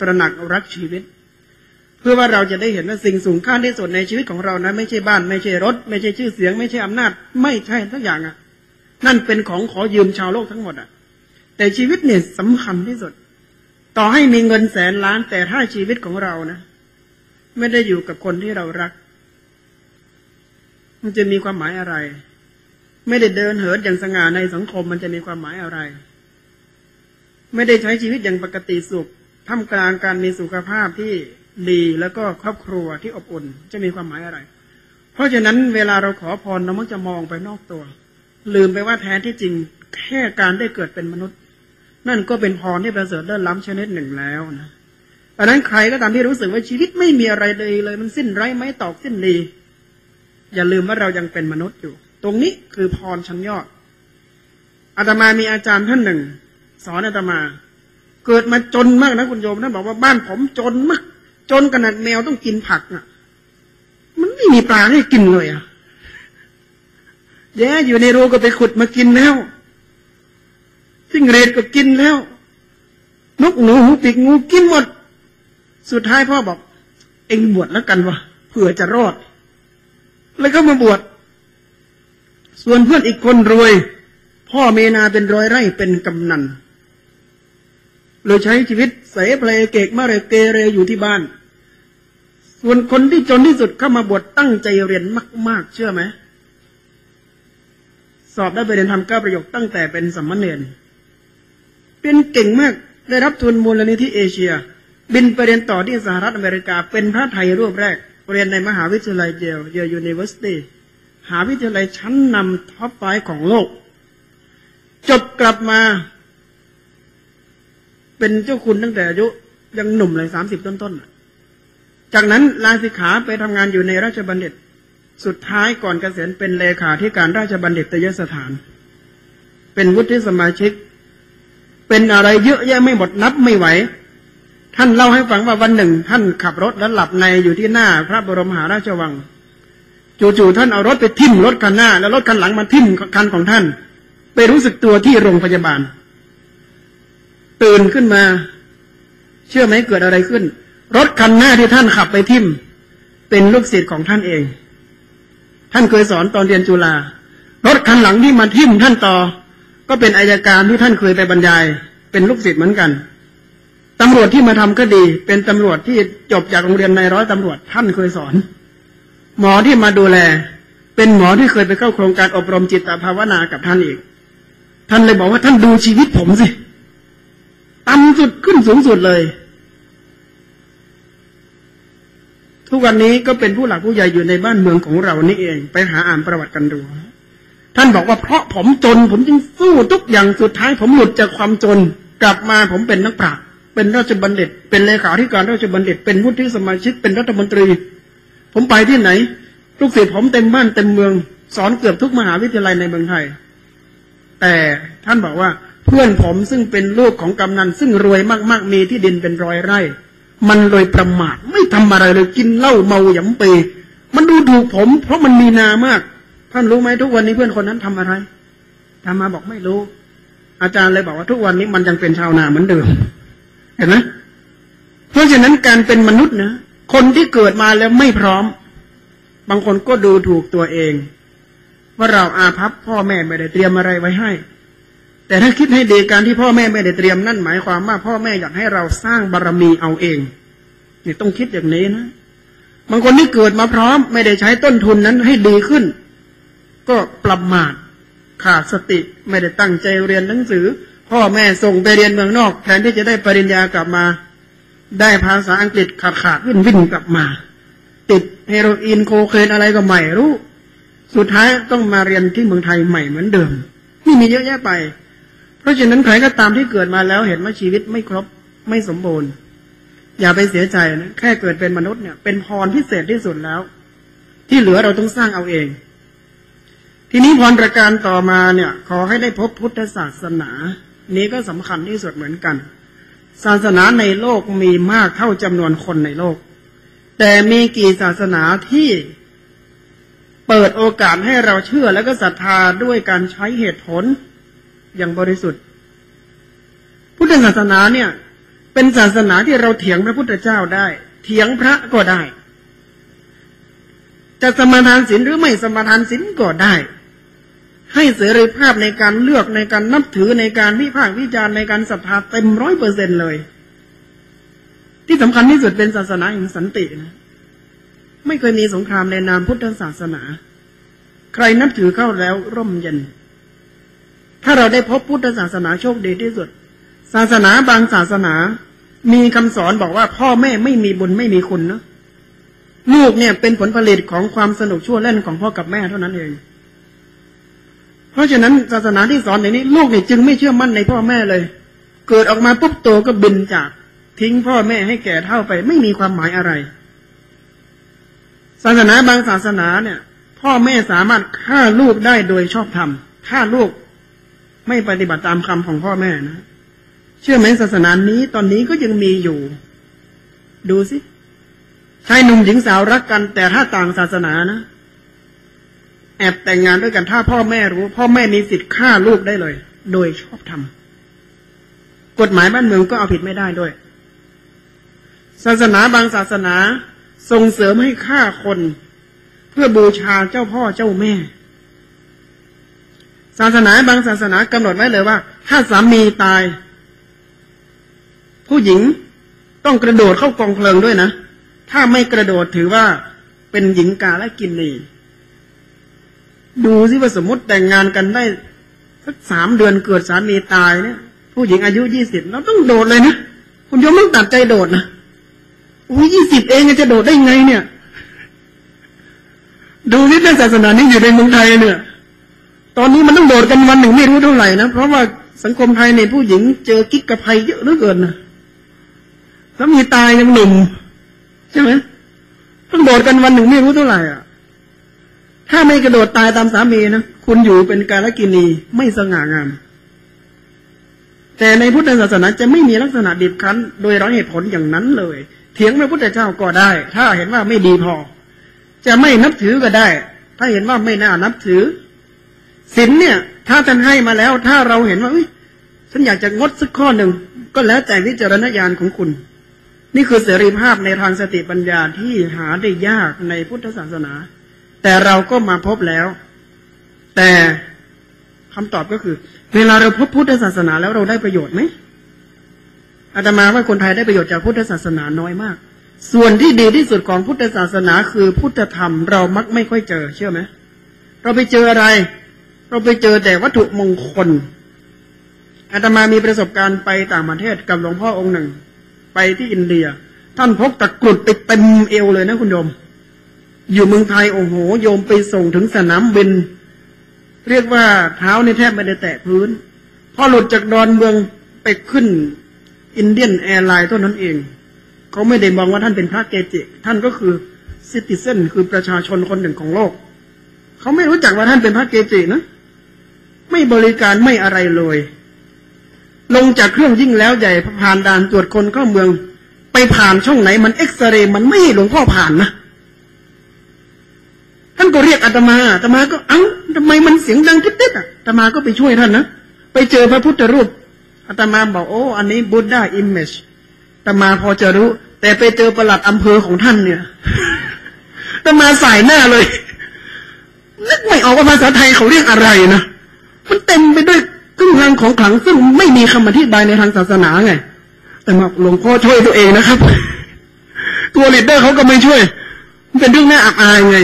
ตระหนักรักชีวิต เพื่อว่าเราจะได้เห็นว่าสิ่งสูงค่าที่สุดในชีวิตของเรานะไม่ใช่บ้าน ไม่ใช่รถ ไม่ใช่ชื่อเสียง ไม่ใช่อำนาจ ไม่ใช่ทุกอย่างอะ่ะ นั่นเป็นของขอยืมชาวโลกทั้งหมดอะ่ะ แต่ชีวิตเนี่ยสำคัญที่สุด ต่อให้มีเงินแสนล้านแต่ถ้าชีวิตของเรานะไม่ได้อยู่กับคนที่เรารัก มันจะมีความหมายอะไร ไม่ได้เดินเหินอย่างสง่าในสังคมมันจะมีความหมายอะไร ไม่ได้ใช้ชีวิตอย่างปกติสุขท่ามกลางการมีสุขภาพที่ดีแล้วก็ครอบครัวที่อบอุ่นจะมีความหมายอะไร เพราะฉะนั้นเวลาเราขอพรเรามักจะมองไปนอกตัว ลืมไปว่าแท้ที่จริงแค่การได้เกิดเป็นมนุษย์ นั่นก็เป็นพรที่ประเสริฐเลิศล้ำชนิดหนึ่งแล้วนะดังนั้นใครก็ตามที่รู้สึกว่าชีวิตไม่มีอะไรเลยเลยมันสิ้นไร้ไม้ตอกสิ้นดี อย่าลืมว่าเรายังเป็นมนุษย์อยู่ ตรงนี้คือพรชั้นยอดอาตมามีอาจารย์ท่านหนึ่ง สอนอาตมา เกิดมาจนมากนะคุณโยมท่นบอกว่าบ้านผมจนมาก จนขนาดแมวต้องกินผักอะ มันไม่มีปลาให้กินเลยอะแย่อยู่ในรูก็ไปขุดมากินแล้วจิ้งเรดก็กินแล้วนกหนูหูปีกงูกินหมด สุดท้ายพ่อบอก เอ็งบวชแล้วกันวะเผื่อจะรอด แล้วก็มาบวชส่วนเพื่อนอีกคนรวย พ่อเมนาเป็นร้อยไร่เป็นกำนัน เลยใช้ชีวิตเสเพลเกกมาเรเกเรอยู่ที่บ้าน ส่วนคนที่จนที่สุดเข้ามาบวชตั้งใจเรียนมาก ๆ เชื่อไหม สอบได้ไปเปรียญธรรมเก้าประโยคตั้งแต่เป็นสัมมาเนนเป็นเก่งมากได้รับทุนมูลนิธิเอเชีย บินไปเรียนต่อที่สหรัฐอเมริกา เป็นพระไทยรูปแรก เรียนในมหาวิทยาลัย Yale Yale University มหาวิทยาลัยชั้นนำ top five ของโลก จบกลับมา เป็นเจ้าคุณตั้งแต่อายุยังหนุ่มเลยสามสิบต้นๆ จากนั้นลาสิกขาไปทำงานอยู่ในราชบัณฑิต สุดท้ายก่อนเกษียณเป็นเลขาธิการราชบัณฑิตยสถาน เป็นวุฒิสมาชิก เป็นอะไรเยอะแยะไม่หมดนับไม่ไหว ท่านเล่าให้ฟังว่าวันหนึ่ง ท่านขับรถแล้วหลับในอยู่ที่หน้า พระบรมหาราชวัง จู่ๆท่านเอารถไปทิ่มรถคันหน้า แล้วรถคันหลังมาทิ่มคันของท่าน ไปรู้สึกตัวที่โรงพยาบาล ตื่นขึ้นมา เชื่อไหมเกิดอะไรขึ้น รถคันหน้าที่ท่านขับไปทิ่มเป็นลูกศิษย์ของท่านเอง ท่านเคยสอนตอนเรียนจุฬารถคันหลังที่มาทิ่มท่านต่อ ก็เป็นอายการที่ท่านเคยไปบรรยาย เป็นลูกศิษย์เหมือนกันตำรวจที่มาทำก็ดี เป็นตำรวจที่จบจากโรงเรียนในร้อยตำรวจท่านเคยสอน หมอที่มาดูแล เป็นหมอที่เคยไปเข้าโครงการอบรมจิตภาวนากับท่านอีก ท่านเลยบอกว่าท่านดูชีวิตผมสิ ต่ำสุดขึ้นสูงสุดเลย ทุกวันนี้ก็เป็นผู้หลักผู้ใหญ่อยู่ในบ้านเมืองของเรานี่เอง ไปหาอ่านประวัติกันดู ท่านบอกว่าเพราะผมจน ผมจึงสู้ทุกอย่างสุดท้าย ผมหลุดจากความจน กลับมาผมเป็นนักปราชญ์เป็นราชบัณฑิต เป็นเลขาธิการราชบัณฑิต เป็นวุฒิสมาชิกเป็นรัฐมนตรี ผมไปที่ไหนลูกศิษย์ผมเต็มบ้านเต็มเมือง สอนเกือบทุกมหาวิทยาลัยในเมืองไทย แต่ท่านบอกว่า เพื่อนผมซึ่งเป็นลูกของกำนันซึ่งรวยมากๆมีที่ดินเป็นร้อยไร่ มันเลยประมาทไม่ทำอะไรเลยกินเหล้าเมาหยำเป มันดูถูกผม เพราะมันมีนามาก ท่านรู้ไหมทุกวันนี้เพื่อนคนนั้นทำอะไรทำมาบอกไม่รู้ อาจารย์เลยบอกว่าทุกวันนี้มันยังเป็นชาวนาเหมือนเดิม เห็นไหมเพราะฉะนั้นการเป็นมนุษย์นะคนที่เกิดมาแล้วไม่พร้อม บางคนก็ดูถูกตัวเอง ว่าเราอาภัพพ่อแม่ไม่ได้เตรียมอะไรไว้ให้ แต่ถ้าคิดให้ดีการที่พ่อแม่ไม่ได้เตรียมนั่นหมายความว่าพ่อแม่อยากให้เราสร้างบารรมีเอาเองนี่ต้องคิดอย่างนี้นะบางคนที่เกิดมาพร้อม ไม่ได้ใช้ต้นทุนนั้นให้ดีขึ้น ก็ประมาทขาดสติไม่ได้ตั้งใจเรียนหนังสือ พ่อแม่ส่งไปเรียนเมืองนอก แทนที่จะได้ปริญญากลับมา ได้ภาษาอังกฤษขาดขาดวิ่นวิ่นกลับมา ติดเฮโรอีนโคเคนอะไรก็ไม่รู้ สุดท้ายต้องมาเรียนที่เมืองไทยใหม่เหมือนเดิมนี่มีเยอะแยะไป เพราะฉะนั้นใครก็ตามที่เกิดมาแล้วเห็นว่าชีวิตไม่ครบไม่สมบูรณ์ อย่าไปเสียใจนะแค่เกิดเป็นมนุษย์เนี่ยเป็นพรพิเศษที่สุดแล้ว ที่เหลือเราต้องสร้างเอาเอง ทีนี้พรประการต่อมาเนี่ย ขอให้ได้พบพุทธศาสนา นี้ก็สำคัญที่สุดเหมือนกัน ศาสนาในโลกมีมากเท่าจำนวนคนในโลก แต่มีกี่ศาสนาที่เปิดโอกาสให้เราเชื่อและก็ศรัทธาด้วยการใช้เหตุผล อย่างบริสุทธิ์ พุทธศาสนาเนี่ย เป็นศาสนาที่เราเถียงพระพุทธเจ้าได้ เถียงพระก็ได้ จะสมาทานศีลหรือไม่สมาทานศีลก็ได้ ให้เสรีภาพในการเลือกในการนับถือในการวิพากษ์วิจารณ์ในการศรัทธาเต็มร้อยเปอร์เซ็นเลยที่สำคัญที่สุดเป็นศาสนาแห่งสันตินะ ไม่เคยมีสงครามในนามพุทธศาสนา ใครนับถือเข้าแล้วร่มเย็น ถ้าเราได้พบพุทธศาสนาโชคดีที่สุด ศาสนาบางศาสนา มีคำสอนบอกว่าพ่อแม่ไม่มีบุญไม่มีคุณนะลูกเนี่ยเป็นผลผลิตของความสนุกชั่วเล่นของพ่อกับแม่เท่านั้นเอง เพราะฉะนั้นศาสนาที่สอนในนี้ ลูกเนี่ยจึงไม่เชื่อมั่นในพ่อแม่เลย เกิดออกมาปุ๊บโตก็บินจาก ทิ้งพ่อแม่ให้แก่เท่าไป ไม่มีความหมายอะไร ศาสนาบางศาสนาเนี่ย พ่อแม่สามารถฆ่าลูกได้โดยชอบธรรมฆ่าลูก ไม่ปฏิบัติตามคำของพ่อแม่นะ เชื่อไหมศาสนานี้ตอนนี้ก็ยังมีอยู่ ดูสิชายหนุ่มหญิงสาวรักกัน แต่ถ้าต่างศาสนานะ แอบแต่งงานด้วยกันถ้าพ่อแม่รู้ พ่อแม่มีสิทธิ์ฆ่าลูกได้เลย โดยชอบธรรมกฎหมายบ้านเมืองก็เอาผิดไม่ได้ด้วย ศาสนาบางศาสนาส่งเสริมให้ฆ่าคน เพื่อบูชาเจ้าพ่อเจ้าแม่ ศาสนาบางศาสนากำหนดไว้เลยว่า ถ้าสามีตาย ผู้หญิงต้องกระโดดเข้ากองเพลิงด้วยนะ ถ้าไม่กระโดดถือว่าเป็นหญิงกาและกินนีดูสิว่าสมมติแต่งงานกันได้สักสามเดือนเกิดสามีตายเนี่ยผู้หญิงอายุยี่สิบเราต้องโดดเลยนะคุณโยมต้องตัดใจโดดนะโอ้ยยี่สิบเองจะโดดได้ไงเนี่ย ดูนี่ในศาสนานี้อยู่ในเมืองไทยเนี่ย ตอนนี้มันต้องโดดกันวันหนึ่งไม่รู้เท่าไหร่นะเพราะว่าสังคมไทยในผู้หญิงเจอกิ๊กกับภัยเยอะเหลือเกินนะสามีตายยังหนุ่มใช่ไหมต้องโดดกันวันหนึ่งไม่รู้เท่าไหร่อะ ถ้าไม่กระโดดตายตามสามีนะคุณอยู่เป็นการลกินีไม่สง่างาม แต่ในพุทธศาสนาจะไม่มีลักษณะดิบคั้น โดยร้อยเหตุผลอย่างนั้นเลย เถียงพระพุทธเจ้าก็ได้ ถ้าเห็นว่าไม่ดีพอ จะไม่นับถือก็ได้ ถ้าเห็นว่าไม่น่านับถือ ศีลเนี่ย ถ้าท่านให้มาแล้ว ถ้าเราเห็นว่าฉันอยากจะงดสักข้อหนึ่ง ก็แล้วแต่วิจารณญาณของคุณ นี่คือเสรีภาพในทางสติปัญญาที่หาได้ยากในพุทธศาสนา แต่เราก็มาพบแล้ว แต่คำตอบก็คือ เวลาเราพบพุทธศาสนาแล้วเราได้ประโยชน์ไหมอาตมาว่าคนไทยได้ประโยชน์จากพุทธศาสนาน้อยมาก ส่วนที่ดีที่สุดของพุทธศาสนาคือพุทธธรรม เรามักไม่ค่อยเจอ เชื่อไหมเราไปเจออะไร เราไปเจอแต่วัตถุมงคลอาตมามีประสบการณ์ไปต่างประเทศกับหลวงพ่อองค์หนึ่ง ไปที่อินเดีย ท่านพกตะกรุดไปเต็มเอวเลยนะคุณโยม อยู่เมืองไทยโอ้โหโยมไปส่งถึงสนามบิน เรียกว่าเท้านี่แทบไม่ได้แตะพื้น พอหลุดจากดอนเมืองไปขึ้น Indian Airlines เท่านั้นเอง เขาไม่ได้มองว่าท่านเป็นพระเกจิ ท่านก็คือ citizen คือประชาชนคนหนึ่งของโลก เขาไม่รู้จักว่าท่านเป็นพระเกจินะ ไม่บริการไม่อะไรเลย ลงจากเครื่องยิ่งแล้วใหญ่ผ่านด่านตรวจคนเข้าเมือง ไปผ่านช่องไหนมันเอ็กซเรย์มันไม่ให้หลวงพ่อผ่านนะท่านก็เรียกอาตมาอาตมาก็เอ้าทำไมมันเสียงดังกิ๊ดๆอะอาตมาก็ไปช่วยท่านนะไปเจอพระพุทธรูปอาตมาบอกโอ้ อันนี้บุ d ดาอิมเมจอาตมาพอจะรู้ แต่ไปเจอประหลัดอำเภอของท่านเนี่ยอาตมาส่ายหน้าเลยนึกไม่ออกว่าภาษาไทยเขาเรียกอะไรนะ มันเต็มไปด้วยเครื่องรางของขลังซึ่งไม่มีคำอธิบายในทางศาสนาไง แต่มาหลวงพ่อช่วยตัวเองนะครับ ตัวลีดเดอร์เขาก็ไม่ช่วย มันเป็นเรื่องน่าอับอายไง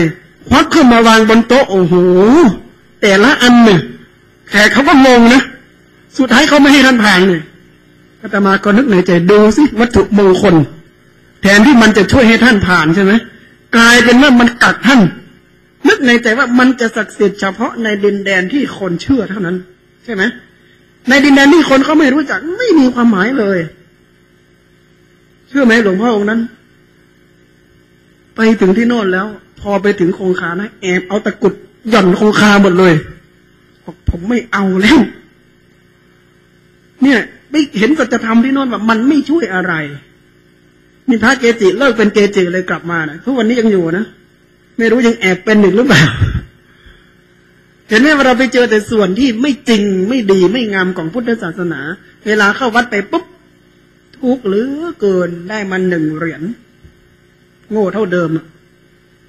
ควักขึ้นมาวางบนโต๊ะโอ้โหแต่ละอันเนี่ยแขกเขาก็งงนะสุดท้ายเขาไม่ให้ท่านผ่านเลยอาตมาก็นึกในใจดูสิวัตถุมงคล แทนที่มันจะช่วยให้ท่านผ่านใช่ไหมกลายเป็นว่ามันกัดท่าน นึกในใจว่ามันจะศักดิ์สิทธิ์เฉพาะในดินแดนที่คนเชื่อเท่านั้น ใช่ไหมในดินแดนที่คนเขาไม่รู้จักไม่มีความหมายเลย เชื่อไหมหลวงพ่อองค์นั้น ไปถึงที่โน่นแล้ว พอไปถึงคงคานะแอบเอาตะกุดหย่อนคงคาหมดเลยบอกผมไม่เอาแล้ว เนี่ยไปเห็นสัจธรรมที่โน่นว่ามันไม่ช่วยอะไรมีพระเกจิเลิกเป็นเกจิเลยกลับมานะทุกวันนี้ยังอยู่นะ ไม่รู้ยังแอบเป็นอีกหรือเปล่าเห็นไหมเราไปเจอแต่ส่วนที่ไม่จริงไม่ดีไม่งามของพุทธศาสนา เวลาเข้าวัดไปปุ๊บทุกข์เหลือเกินได้มาหนึ่งเหรียญโง่เท่าเดิม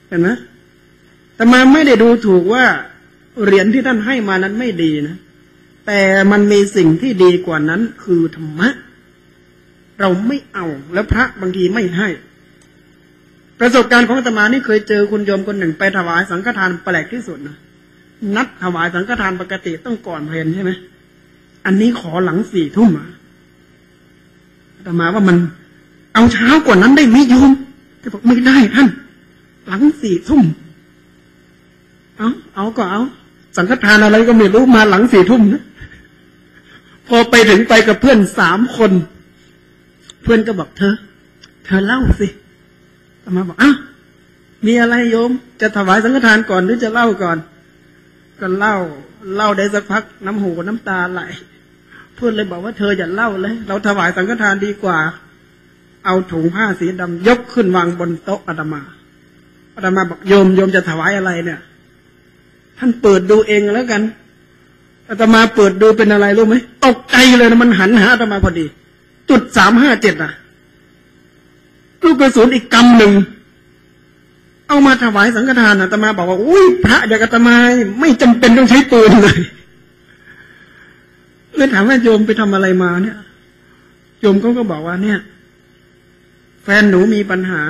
เห็นไหมแต่มาไม่ได้ดูถูกว่าเหรียญที่ท่านให้มานั้นไม่ดีนะ แต่มันมีสิ่งที่ดีกว่านั้นคือธรรมะ เราไม่เอาแล้วพระบางทีไม่ให้ ประสบการณ์ของอาตมานี่เคยเจอคุณโยมคนหนึ่งไปถวายสังฆทานแปลกที่สุดนะนัดถวายสังฆทานปกติต้องก่อนเพลนใช่ไหมอันนี้ขอหลังสี่ทุ่มอะอาตมาว่ามัน เอาเช้ากว่านั้นได้ไหมโยมแต่บอกไม่ได้ท่าน หลังสี่ทุ่มเอาเอาก็เอา สังฆทานอะไรก็ไม่รู้มาหลังสี่ทุ่มนะพอไปถึงไปกับเพื่อนสามคน เพื่อนก็บอกเธอ เธอเล่าสิ มาบอกอ้ามีอะไรโยม จะถวายสังฆทานก่อนหรือจะเล่าก่อน ก็เล่า เล่าได้สักพัก น้ำหูน้ำตาไหลเพื่อนเลยบอกว่าเธออย่าเล่าเลย เราถวายสังฆทานดีกว่า เอาถุงผ้าสีดำยกขึ้นวางบนโต๊ะอาตมาอาตมาบอกโยมโยมจะถวายอะไรเนี่ย ท่านเปิดดูเองแล้วกันอาตมาเปิดดูเป็นอะไรรู้ไหมตกใจเลยนะมันหันหาอาตมาพอดี จุดสามห้าเจ็ดอะ ลูกกระสุนอีกกำหนึ่ง เอามาถวายสังฆทานอาตมาบอกว่าอุ้ยพระอย่างอาตมาไม่จำเป็นต้องใช้ปืนเลยเลยถามว่าโยมไปทำอะไรมาเนี่ย โยมเขาก็บอกว่าเนี่ย แฟนหนูมีปัญหา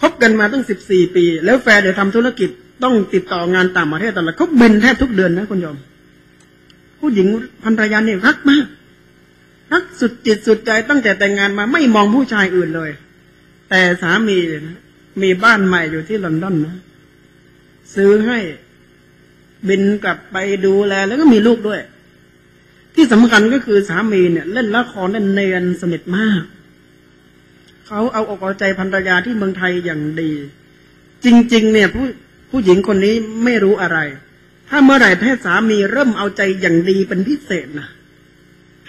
คบกันมาตั้งสิบสี่ปี แล้วแฟนเดี๋ยวทำธุรกิจต้องติดต่องานต่างประเทศตลอดเขาบินแทบทุกเดือนนะคุณโยม ผู้หญิงภรรยาเนี่ยรักมาก รักสุดจิตสุดใจตั้งแต่แต่งงานมาไม่มองผู้ชายอื่นเลย แต่สามีนะมีบ้านใหม่อยู่ที่ลอนดอนนะ ซื้อให้บินกลับไปดูแล แล้วก็มีลูกด้วย ที่สำคัญก็คือสามีเนี่ย เล่นละครเล่นเนียนสนิทมากเขาเอาอกเอาใจภรรยาที่เมืองไทยอย่างดี จริง ๆ เนี่ยผู้ผู้หญิงคนนี้ไม่รู้อะไร ถ้าเมื่อไหร่แพทย์สามีเริ่มเอาใจอย่างดีเป็นพิเศษนะ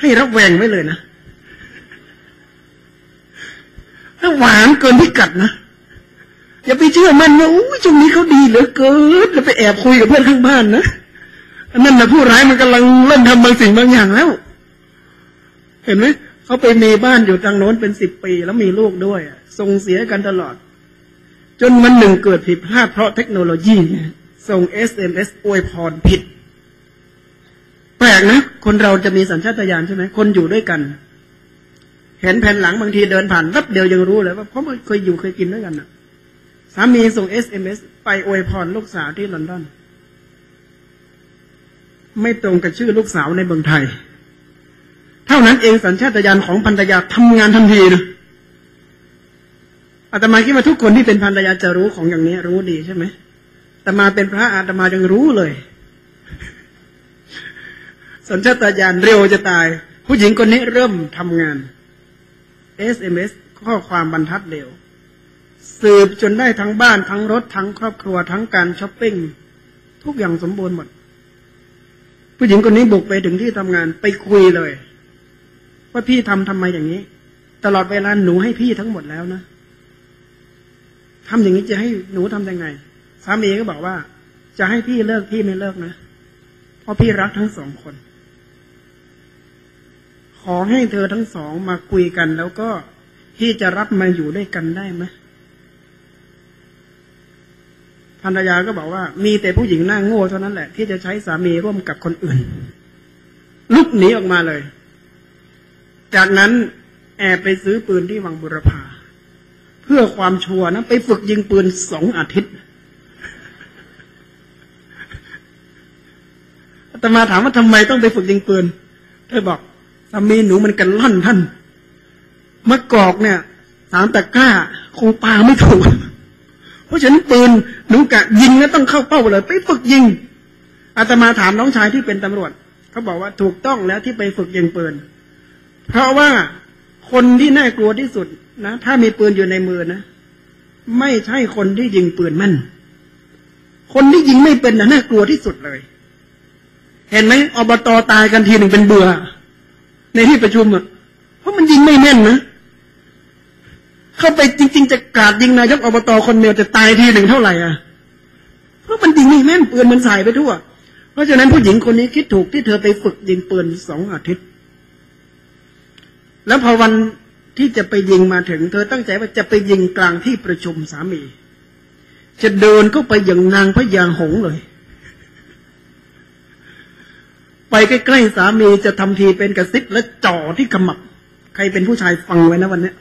ให้รับแวงไว้เลยนะถ้าหวานเกินพิกัดนะอย่าไปเชื่อมันว่าอู้ช่วงนี้เขาดีเหลือเกินแล้วไปแอบคุยกับเพื่อนข้างบ้านนะอันนั่นนะผู้ร้ายมันกำลังเล่นทำบางสิ่งบางอย่างแล้ว เห็นไหมเขาไปมีบ้านอยู่ทางโน้นเป็นสิบปี แล้วมีลูกด้วยส่งเสียกันตลอด จนมันหนึ่งเกิดผิดพลาดเพราะเทคโนโลยีเนี่ยส่ง SMS อวยพรผิด แปลกนะ คนเราจะมีสัญชาตญาณใช่ไหมคนอยู่ด้วยกัน เห็นแผ่นหลังบางทีเดินผ่านแป๊บเดียวยังรู้เลยว่าเพราะมันเคยอยู่เคยกินด้วยกันนะสามีส่ง SMS ไปอวยพรลูกสาวที่ลอนดอนไม่ตรงกับชื่อลูกสาวในเมืองไทย เท่านั้นเองสัญชาตญาณของภรรยาทำงานทันทีนะอาตมาคิดว่าทุกคนที่เป็นภรรยาจะรู้ของอย่างนี้รู้ดีใช่ไหมแต่มาเป็นพระอาตมายังรู้เลย สัญชาตญาณเร็วจะตาย ผู้หญิงคนนี้เริ่มทำงาน SMS ข้อความบรรทัดเร็ว สืบจนได้ทั้งบ้านทั้งรถทั้งครอบครัวทั้งการช้อปปิ้งทุกอย่างสมบูรณ์หมด ผู้หญิงคนนี้บุกไปถึงที่ทำงานไปคุยเลย ว่าพี่ทำทำไมอย่างนี้ ตลอดเวลาหนูให้พี่ทั้งหมดแล้วนะทำอย่างนี้จะให้หนูทำยังไงสามีก็บอกว่า จะให้พี่เลิกพี่ไม่เลิกนะเพราะพี่รักทั้งสองคน ขอให้เธอทั้งสองมาคุยกัน แล้วก็พี่จะรับมาอยู่ด้วยกันได้ไหมภรรยาก็บอกว่า มีแต่ผู้หญิงหน้าโง่เท่านั้นแหละ ที่จะใช้สามีร่วมกับคนอื่น ลุกหนีออกมาเลย จากนั้นแอบไปซื้อปืนที่วังบุรพาเพื่อความชัวร์นะไปฝึกยิงปืนสองอาทิตย์อาตมาถามว่าทำไมต้องไปฝึกยิงปืน เธอบอก มีหนูมันกันล่อนท่านมะกอกเนี่ยสามตะกร้าคงปาไม่ถูก เพราะฉะนั้นปืนหนูกะยิงแล้วต้องเข้าเป้าเลย ไปฝึกยิงอาตมาถามน้องชายที่เป็นตำรวจเขาบอกว่าถูกต้องแล้วที่ไปฝึกยิงปืน เพราะว่าคนที่น่ากลัวที่สุดนะถ้ามีปืนอยู่ในมือนะไม่ใช่คนที่ยิงปืนมั่น คนที่ยิงไม่เป็นนะน่ากลัวที่สุดเลย เห็นไหมอบตตายกันทีหนึ่งเป็นเบื่อ ในที่ประชุมอะเพราะมันยิงไม่แม่นนะเข้าไปจริง ๆ จะกราดยิงนายกอบตคนเดียวจะตายทีหนึ่งเท่าไหร่อะเพราะมันยิงไม่แม่นปืนมันใส่ไปทั่ว เพราะฉะนั้นผู้หญิงคนนี้คิดถูกที่เธอไปฝึกยิงปืนสองอาทิตย์ แล้วพอวันที่จะไปยิงมาถึง เธอตั้งใจว่าจะไปยิงกลางที่ประชุมสามี จะเดินเข้าไปอย่างนางพญาหงเลย ไปใกล้ๆสามีจะทำทีเป็นกระซิบและจ่อที่ขมับ ใครเป็นผู้ชายฟังไว้นะวันเนี้ย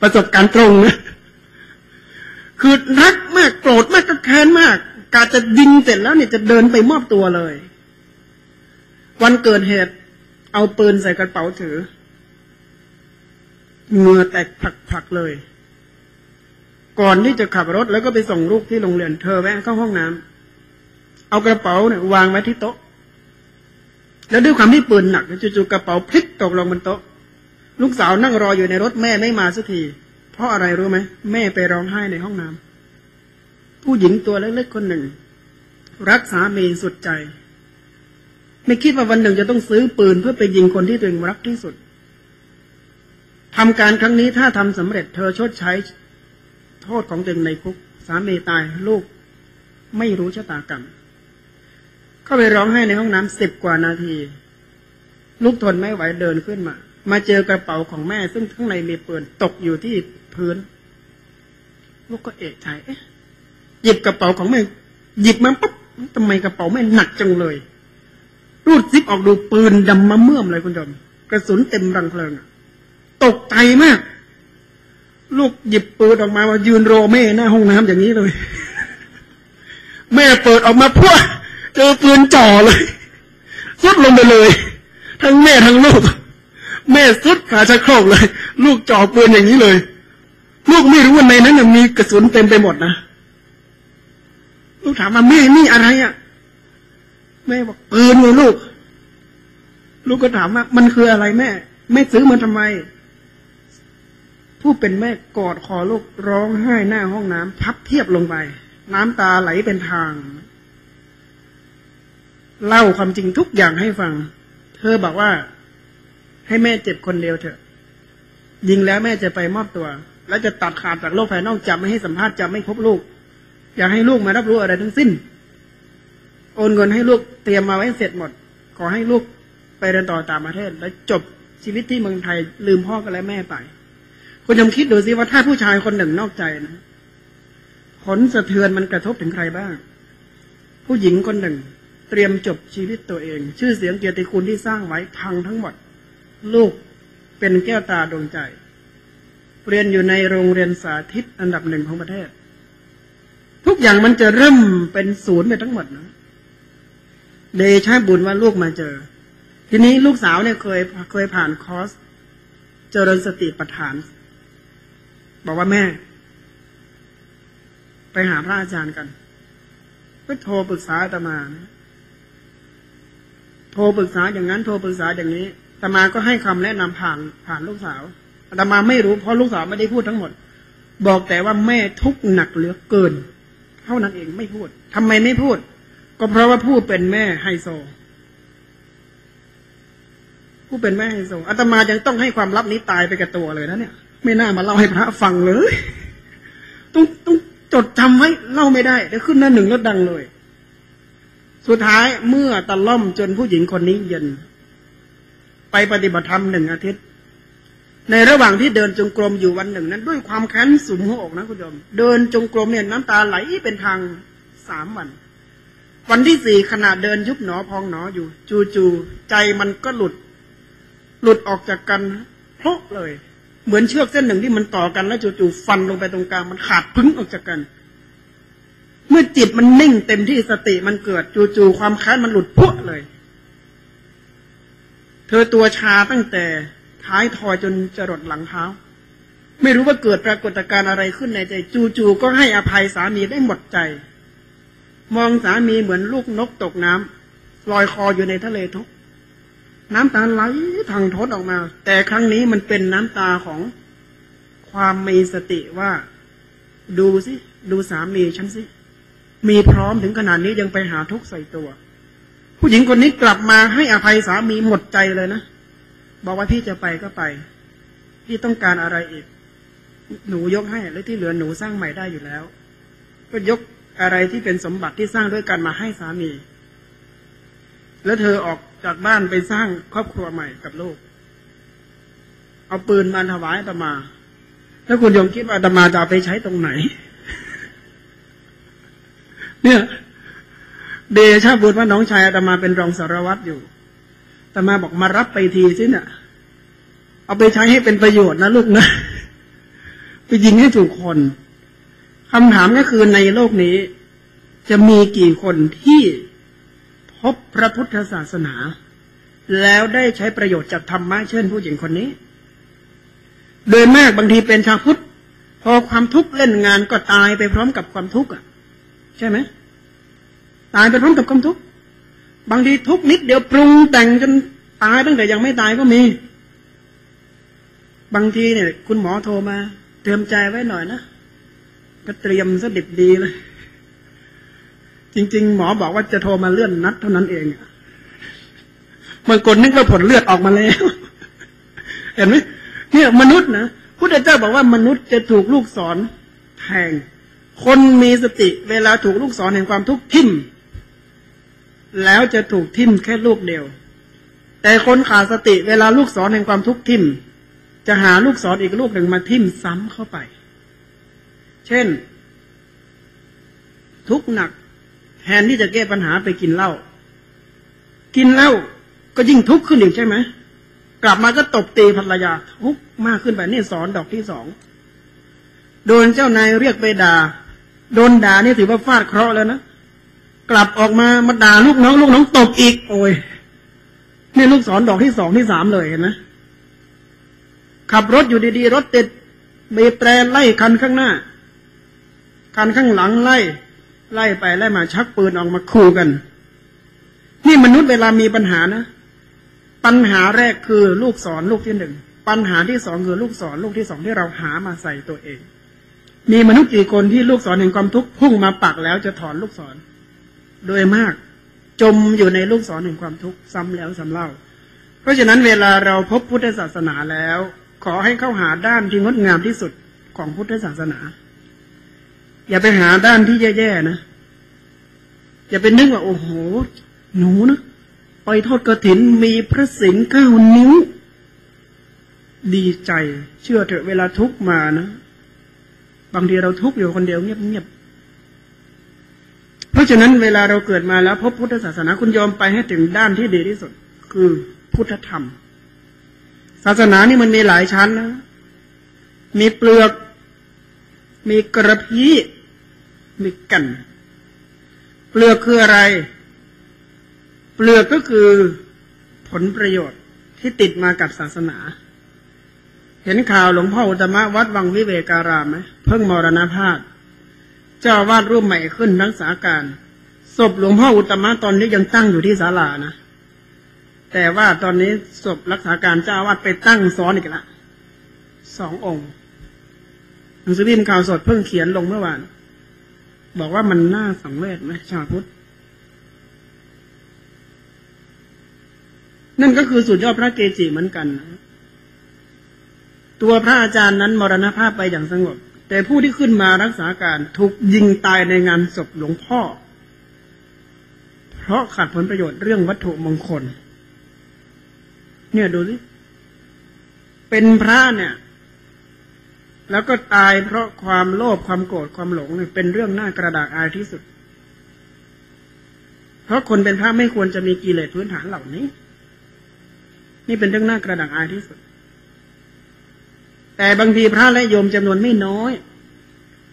ประสบการณ์ตรงนะคือรักมากโกรธมากก็แค้นมาก กาจะยิงเสร็จแล้วเนี่ยจะเดินไปมอบตัวเลย วันเกิดเหตุ เอาปืนใส่กระเป๋าถือเงื่อแตกผลักๆเลย ก่อนที่จะขับรถแล้วก็ไปส่งลูกที่โรงเรียนเธอแวะเข้าห้องน้ำเอากระเป๋าเนี่ยวางไว้ที่โต๊ะ แล้วด้วยความที่ปืนหนักจู่ๆกระเป๋าพลิกตกลงบนโต๊ะ ลูกสาวนั่งรออยู่ในรถแม่ไม่มาสักที เพราะอะไรรู้ไหมแม่ไปร้องไห้ในห้องน้ำผู้หญิงตัวเล็กๆคนหนึ่ง รักสามีสุดใจ ไม่คิดว่าวันหนึ่งจะต้องซื้อปืนเพื่อไปยิงคนที่ตัวเองรักที่สุดทำการครั้งนี้ถ้าทำสำเร็จเธอชดใช้ โทษของตัวเองในคุก สามีตายลูก ไม่รู้ชะตากรรม เข้าไปร้องไห้ในห้องน้ำสิบกว่านาที ลูกทนไม่ไหวเดินขึ้นมา มาเจอกระเป๋าของแม่ ซึ่งข้างในมีปืนตกอยู่ที่พื้น ลูกก็เอะใจเอ๊ะหยิบกระเป๋าของแม่ หยิบมาปุ๊บทำไมกระเป๋าแม่หนักจังเลย รูดซิปออกดูปืนดำมาเมื่อมเลยคุณผมกระสุนเต็มรังเพลิงตกใจมาก ลูกหยิบปืนออกมามายืนรอแม่หน้าห้องน้ำอย่างนี้เลย แม่เปิดออกมาพวก เจอปืนจ่อเลยซุดลงไปเลย ทั้งแม่ทั้งลูก แม่ซุดขาชักโครกเลย ลูกจ่อปืนอย่างนี้เลย ลูกไม่รู้ว่าในนั้นมีกระสุนเต็มไปหมดนะลูกถามว่าแม่นี่อะไรอะ่ะ แม่บอกปืนเลยลูก ลูกก็ถามว่า มันคืออะไรแม่ แม่ซื้อมาทำไม ผู้เป็นแม่กอดคอลูกร้องไห้หน้าห้องน้ำพับเทียบลงไป น้ำตาไหลเป็นทาง เล่าความจริงทุกอย่างให้ฟัง เธอบอกว่า ให้แม่เจ็บคนเดียวเถอะ ยิงแล้วแม่จะไปมอบตัว แล้วจะตัดขาดจากโลกภายนอกจะไม่ให้สัมภาษณ์จะไม่พบลูก อยากให้ลูกมารับรู้อะไรทั้งสิ้น โอนเงินให้ลูกเตรียมมาไว้เสร็จหมด ขอให้ลูกไปเรียนต่อต่างประเทศ แล้วจบชีวิตที่เมืองไทย ลืมพ่อกันและแม่ไปคุณยมคิดดูสิว่าถ้าผู้ชายคนหนึ่งนอกใจนะผลสะเทือนมันกระทบถึงใครบ้าง ผู้หญิงคนหนึ่ง เตรียมจบชีวิตตัวเอง ชื่อเสียงเกียรติคุณที่สร้างไว้พังทั้งหมด ลูกเป็นแก้วตาดวงใจ เรียนอยู่ในโรงเรียนสาธิตอันดับหนึ่งของประเทศ ทุกอย่างมันจะเริ่มเป็นศูนย์ไปทั้งหมดนะเดชะบุญว่าลูกมาเจอ ทีนี้ลูกสาวเนี่ยเคยเคยผ่านคอร์สเจริญสติปัฏฐาน บอกว่าแม่ ไปหาพระอาจารย์กัน ก็โทรปรึกษาอาตมานะ โทรปรึกษาอย่างนั้นโทรปรึกษาอย่างนี้อาตมาก็ให้คำแนะนำผ่านผ่านลูกสาวอาตมาไม่รู้เพราะลูกสาวไม่ได้พูดทั้งหมด บอกแต่ว่าแม่ทุกข์หนักเหลือเกิน เท่านั้นเองไม่พูดทำไมไม่พูด ก็เพราะว่าผู้เป็นแม่ไฮโซ ผู้เป็นแม่ไฮโซอาตมายังต้องให้ความลับนี้ตายไปกับตัวเลยนะเนี่ย ไม่น่ามาเล่าให้พระฟังเลย ต้องต้องจดจำไว้เล่าไม่ได้เดี๋ยวขึ้นหน้าหนึ่งแล้วดังเลย สุดท้ายเมื่อตะล่อมจนผู้หญิงคนนี้เย็น ไปปฏิบัติธรรมหนึ่งอาทิตย์ ในระหว่างที่เดินจงกรมอยู่วันหนึ่งนั้น ด้วยความแค้นสุมหัวอกนะคุณผู้ชมเดินจงกรมเนี่ยน้ำตาไหลเป็นทางสามวัน วันที่สี่ขณะเดินยุบหนอพองหนออยู่ จู่ๆใจมันก็หลุด หลุดออกจากกันพราะเลย เหมือนเชือกเส้นหนึ่งที่มันต่อกันแล้วจู่ๆฟันลงไปตรงกลางมันขาดพึ่งออกจากกัน เมื่อจิตมันนิ่งเต็มที่สติมันเกิดจู่ๆความค้นมันหลุดพุเลย เธอตัวชาตั้งแต่ท้ายทอยจนจรดหลังเท้า ไม่รู้ว่าเกิดปรากฏการณ์อะไรขึ้นในใจ จู่ๆก็ให้อภัยสามีได้หมดใจ มองสามีเหมือนลูกนกตกน้ำลอยคออยู่ในทะเลทุกน้ำตาไหลทางทดออกมา แต่ครั้งนี้มันเป็นน้ำตาของความมีสติว่า ดูสิ ดูสามีฉันสิ มีพร้อมถึงขนาดนี้ยังไปหาทุกข์ใส่ตัว ผู้หญิงคนนี้กลับมาให้อภัยสามีหมดใจเลยนะ บอกว่าพี่จะไปก็ไป พี่ต้องการอะไรอีก หนูยกให้แล้วที่เหลือหนูสร้างใหม่ได้อยู่แล้ว ก็ยกอะไรที่เป็นสมบัติที่สร้างด้วยกันมาให้สามี แล้วเธอออกจากบ้านไปสร้างครอบครัวใหม่กับลูก เอาปืนมาถวายอาตมา แล้วคุณโยมคิดว่าอาตมาจะไปใช้ตรงไหน เนี่ยเดชะบุญว่าน้องชายอาตมาเป็นรองสารวัตรอยู่อาตมาบอกมารับไปทีสิเนี่ยเอาไปใช้ให้เป็นประโยชน์นะลูกนะ ไปยิงให้ถูกคนคำถามก็คือในโลกนี้ จะมีกี่คนที่พบพระพุทธศาสนา แล้วได้ใช้ประโยชน์จากธรรมะเช่นผู้หญิงคนนี้ โดยมากบางทีเป็นชาวพุทธ พอความทุกข์เล่นงานก็ตายไปพร้อมกับความทุกข์อะ ใช่ไหมตายไปพร้อมกับความทุกข์บางทีทุกนิดเดียวปรุงแต่งจนตายตั้งแต่ยังไม่ตายก็มี บางทีเนี่ย คุณหมอโทรมา เตรียมใจไว้หน่อยนะก็เตรียมซะดิบดีเลย จริง ๆ หมอบอกว่าจะโทรมาเลื่อนนัดเท่านั้นเองบางคนนึกว่าผลเลือดออกมาแล้ว เห็นไหมเนี่ยมนุษย์นะพุทธเจ้าบอกว่ามนุษย์จะถูกลูกศรแทง คนมีสติเวลาถูกลูกศรแห่งความทุกข์ทิ่ม แล้วจะถูกทิ่มแค่ลูกเดียว แต่คนขาดสติเวลาลูกศรแห่งความทุกข์ทิ่ม จะหาลูกศรอีกลูกหนึ่งมาทิ่มซ้ำเข้าไป เช่น ทุกข์หนักแทนที่จะแก้ปัญหาไปกินเหล้ากินเหล้าก็ยิ่งทุกข์ขึ้นอีกใช่ไหมกลับมาก็ตบตีภรรยาทุกข์มากขึ้นไปนี่สอนดอกที่สองโดนเจ้านายเรียกไปด่า โดนด่าเนี่ยถือว่าฟาดเคราะห์แล้วนะกลับออกมามาด่าลูกน้อง ลูกน้องตบอีก โอ้ยนี่ลูกศรดอกที่สองที่สามเลยเห็นไหมขับรถอยู่ดีๆ รถติดบีบแตรไล่คันข้างหน้า คันข้างหลังไล่ ไล่ไปไล่มาชักปืนออกมาขู่กัน นี่มนุษย์เวลามีปัญหานะปัญหาแรกคือลูกศรลูกที่หนึ่งปัญหาที่สองคือลูกศรลูกที่สองที่เราหามาใส่ตัวเอง มีมนุษย์กี่คนที่ลูกศรแห่งความทุกข์พุ่งมาปักแล้วจะถอนลูกศร โดยมาก จมอยู่ในลูกศรแห่งความทุกข์ซ้ำแล้วซ้ำเล่า เพราะฉะนั้นเวลาเราพบพุทธศาสนาแล้ว ขอให้เข้าหาด้านที่งดงามที่สุดของพุทธศาสนา อย่าไปหาด้านที่แย่ๆนะอย่าไปนึกว่าโอ้โห หนูนะไปทอดกระถินมีพระสิงห์เก้านิ้ว ดีใจ เชื่อเถอะเวลาทุกข์มานะ บางทีเราทุกข์อยู่คนเดียวเงียบๆเพราะฉะนั้นเวลาเราเกิดมาแล้ว พบพุทธศาสนาคุณยอมไปให้ถึงด้านที่ดีที่สุด คือพุทธธรรม ศาสนานี่มันมีหลายชั้นนะ มีเปลือก มีกระพี้มีกันเปลือกคืออะไร เปลือกก็คือผลประโยชน์ที่ติดมากับศาสนา เห็นข่าวหลวงพ่ออุตมะวัดวังวิเวการามไหม พิ่งมรณภาพ เจ้าวาดรูปใหม่ขึ้นรักษาการศพหลวงพ่ออุตมะตอนนี้ยังตั้งอยู่ที่ศาลานะแต่ว่าตอนนี้ศพรักษาการเจ้าวาดไปตั้งซ้อนอีกละสององค์หนังสือพิมพ์ข่าวสดเพิ่งเขียนลงเมื่อวาน บอกว่ามันน่าสังเวชไหมชาวพุทธนั่นก็คือสุดยอดพระเกจิเหมือนกัน ตัวพระอาจารย์นั้นมรณภาพไปอย่างสงบ แต่ผู้ที่ขึ้นมารักษาการถูกยิงตายในงานศพหลวงพ่อ เพราะขาดผลประโยชน์เรื่องวัตถุมงคล เนี่ยดูสิเป็นพระเนี่ย แล้วก็ตายเพราะความโลภความโกรธความหลงเนี่ยเป็นเรื่องน่ากระดากอายที่สุด เพราะคนเป็นพระไม่ควรจะมีกิเลสพื้นฐานเหล่านี้ นี่เป็นเรื่องน่ากระดากอายที่สุด แต่บางทีพระและโยมจำนวนไม่น้อย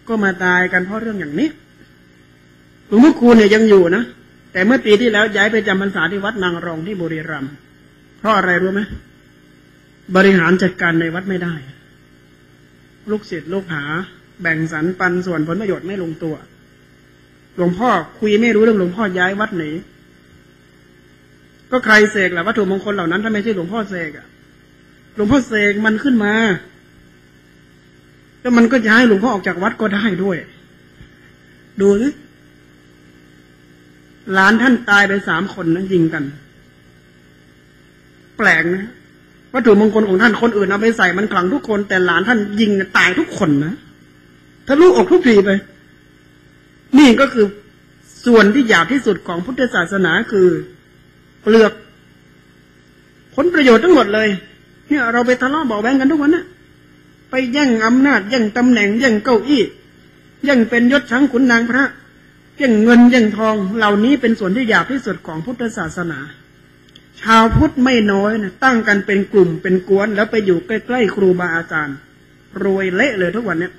ก็มาตายกันเพราะเรื่องอย่างนี้หลวงพ่อคูณเนี่ยยังอยู่นะแต่เมื่อปีที่แล้วย้ายไปจำพรรษาที่วัดนางรองที่บุรีรัมย์เพราะอะไรรู้ไหมบริหารจัดการในวัดไม่ได้ ลูกศิษย์ลูกหา แบ่งสรรปันส่วนผลประโยชน์ไม่ลงตัว หลวงพ่อคุยไม่รู้เรื่องหลวงพ่อย้ายวัดไหนก็ใครเสกแหละวัตถุมงคลเหล่านั้นถ้าไม่ใช่หลวงพ่อเสกอะหลวงพ่อเสกมันขึ้นมา แล้วมันก็ย้ายหลวงพ่อออกจากวัดก็ได้ด้วย ดูสิหลานท่านตายไปสามคนนะยิงกัน แปลกนะวัตถุมงคลของท่านคนอื่นเอาไปใส่มันขลังทุกคน แต่หลานท่านยิงตายทุกคนนะถ้าลูกอกทุกทีไป นี่ก็คือส่วนที่หยาบที่สุดของพุทธศาสนาคือเปลือก ผลประโยชน์ทั้งหมดเลย เนี่ยเราไปทะเลาะเบาแวงกันทุกวันน่ะ ไปแย่งอำนาจแย่งตำแหน่งแย่งเก้าอี้แย่งเป็นยศชั้งขุนนางพระแย่งเงินแย่งทองเหล่านี้เป็นส่วนที่หยาบที่สุดของพุทธศาสนา ชาวพุทธไม่น้อยนะตั้งกันเป็นกลุ่มเป็นกวนแล้วไปอยู่ใกล้ๆครูบาอาจารย์รวยเละเลยทุกวันเนี้ย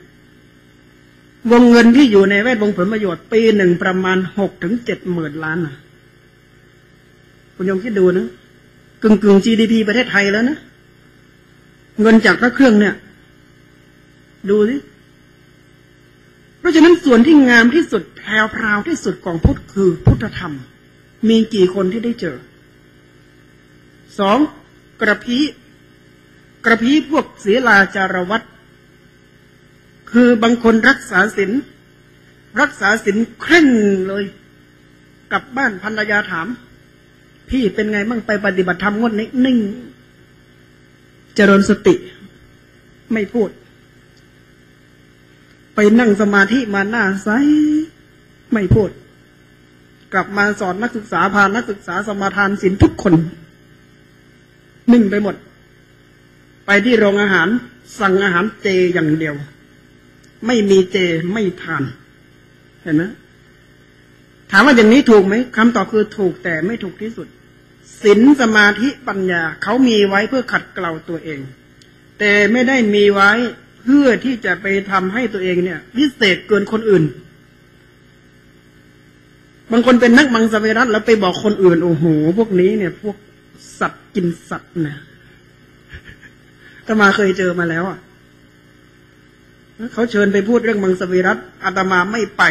วงเงินที่อยู่ในแวดวงผลประโยชน์ ปีหนึ่งประมาณหกถึงเจ็ดหมื่นล้านนะคุณยงคิดดูนะกึ่งกึ่ง GDP ประเทศไทยแล้วนะ เงินจากพระเครื่องเนี่ย ดูสิเพราะฉะนั้นส่วนที่งามที่สุดแพรวพราวที่สุดของพุทธคือพุทธธรรม มีกี่คนที่ได้เจอสองกระพี้กระพี้พวกเสียลาจารวัตคือบางคนรักษาศีลรักษาศีลเคร่งเลยกลับบ้านภรรยาถาม พี่เป็นไงมั่งไปปฏิบัติธรรมงดนิ่ง เจริญสติ ไม่พูด ไปนั่งสมาธิมาหน้าใสไม่พูด กลับมาสอนนักศึกษาพานักศึกษาสมาทานศีลทุกคนนิ่งไปหมด ไปที่โรงอาหาร สั่งอาหารเจอย่างเดียว ไม่มีเจไม่ทาน เห็นไหมถามว่าอย่างนี้ถูกไหมคำตอบคือถูกแต่ไม่ถูกที่สุดศีลสมาธิปัญญาเขามีไว้เพื่อขัดเกลาตัวเอง แต่ไม่ได้มีไว้ เพื่อที่จะไปทำให้ตัวเองเนี่ยพิเศษเกินคนอื่น บางคนเป็นนักมังสวิรัตแล้วไปบอกคนอื่นโอ้โหพวกนี้เนี่ย พวกสัตว์กินสัตว์นะตมาเคยเจอมาแล้วอะเขาเชิญไปพูดเรื่องมังสวิรัตอาตมาไม่ไป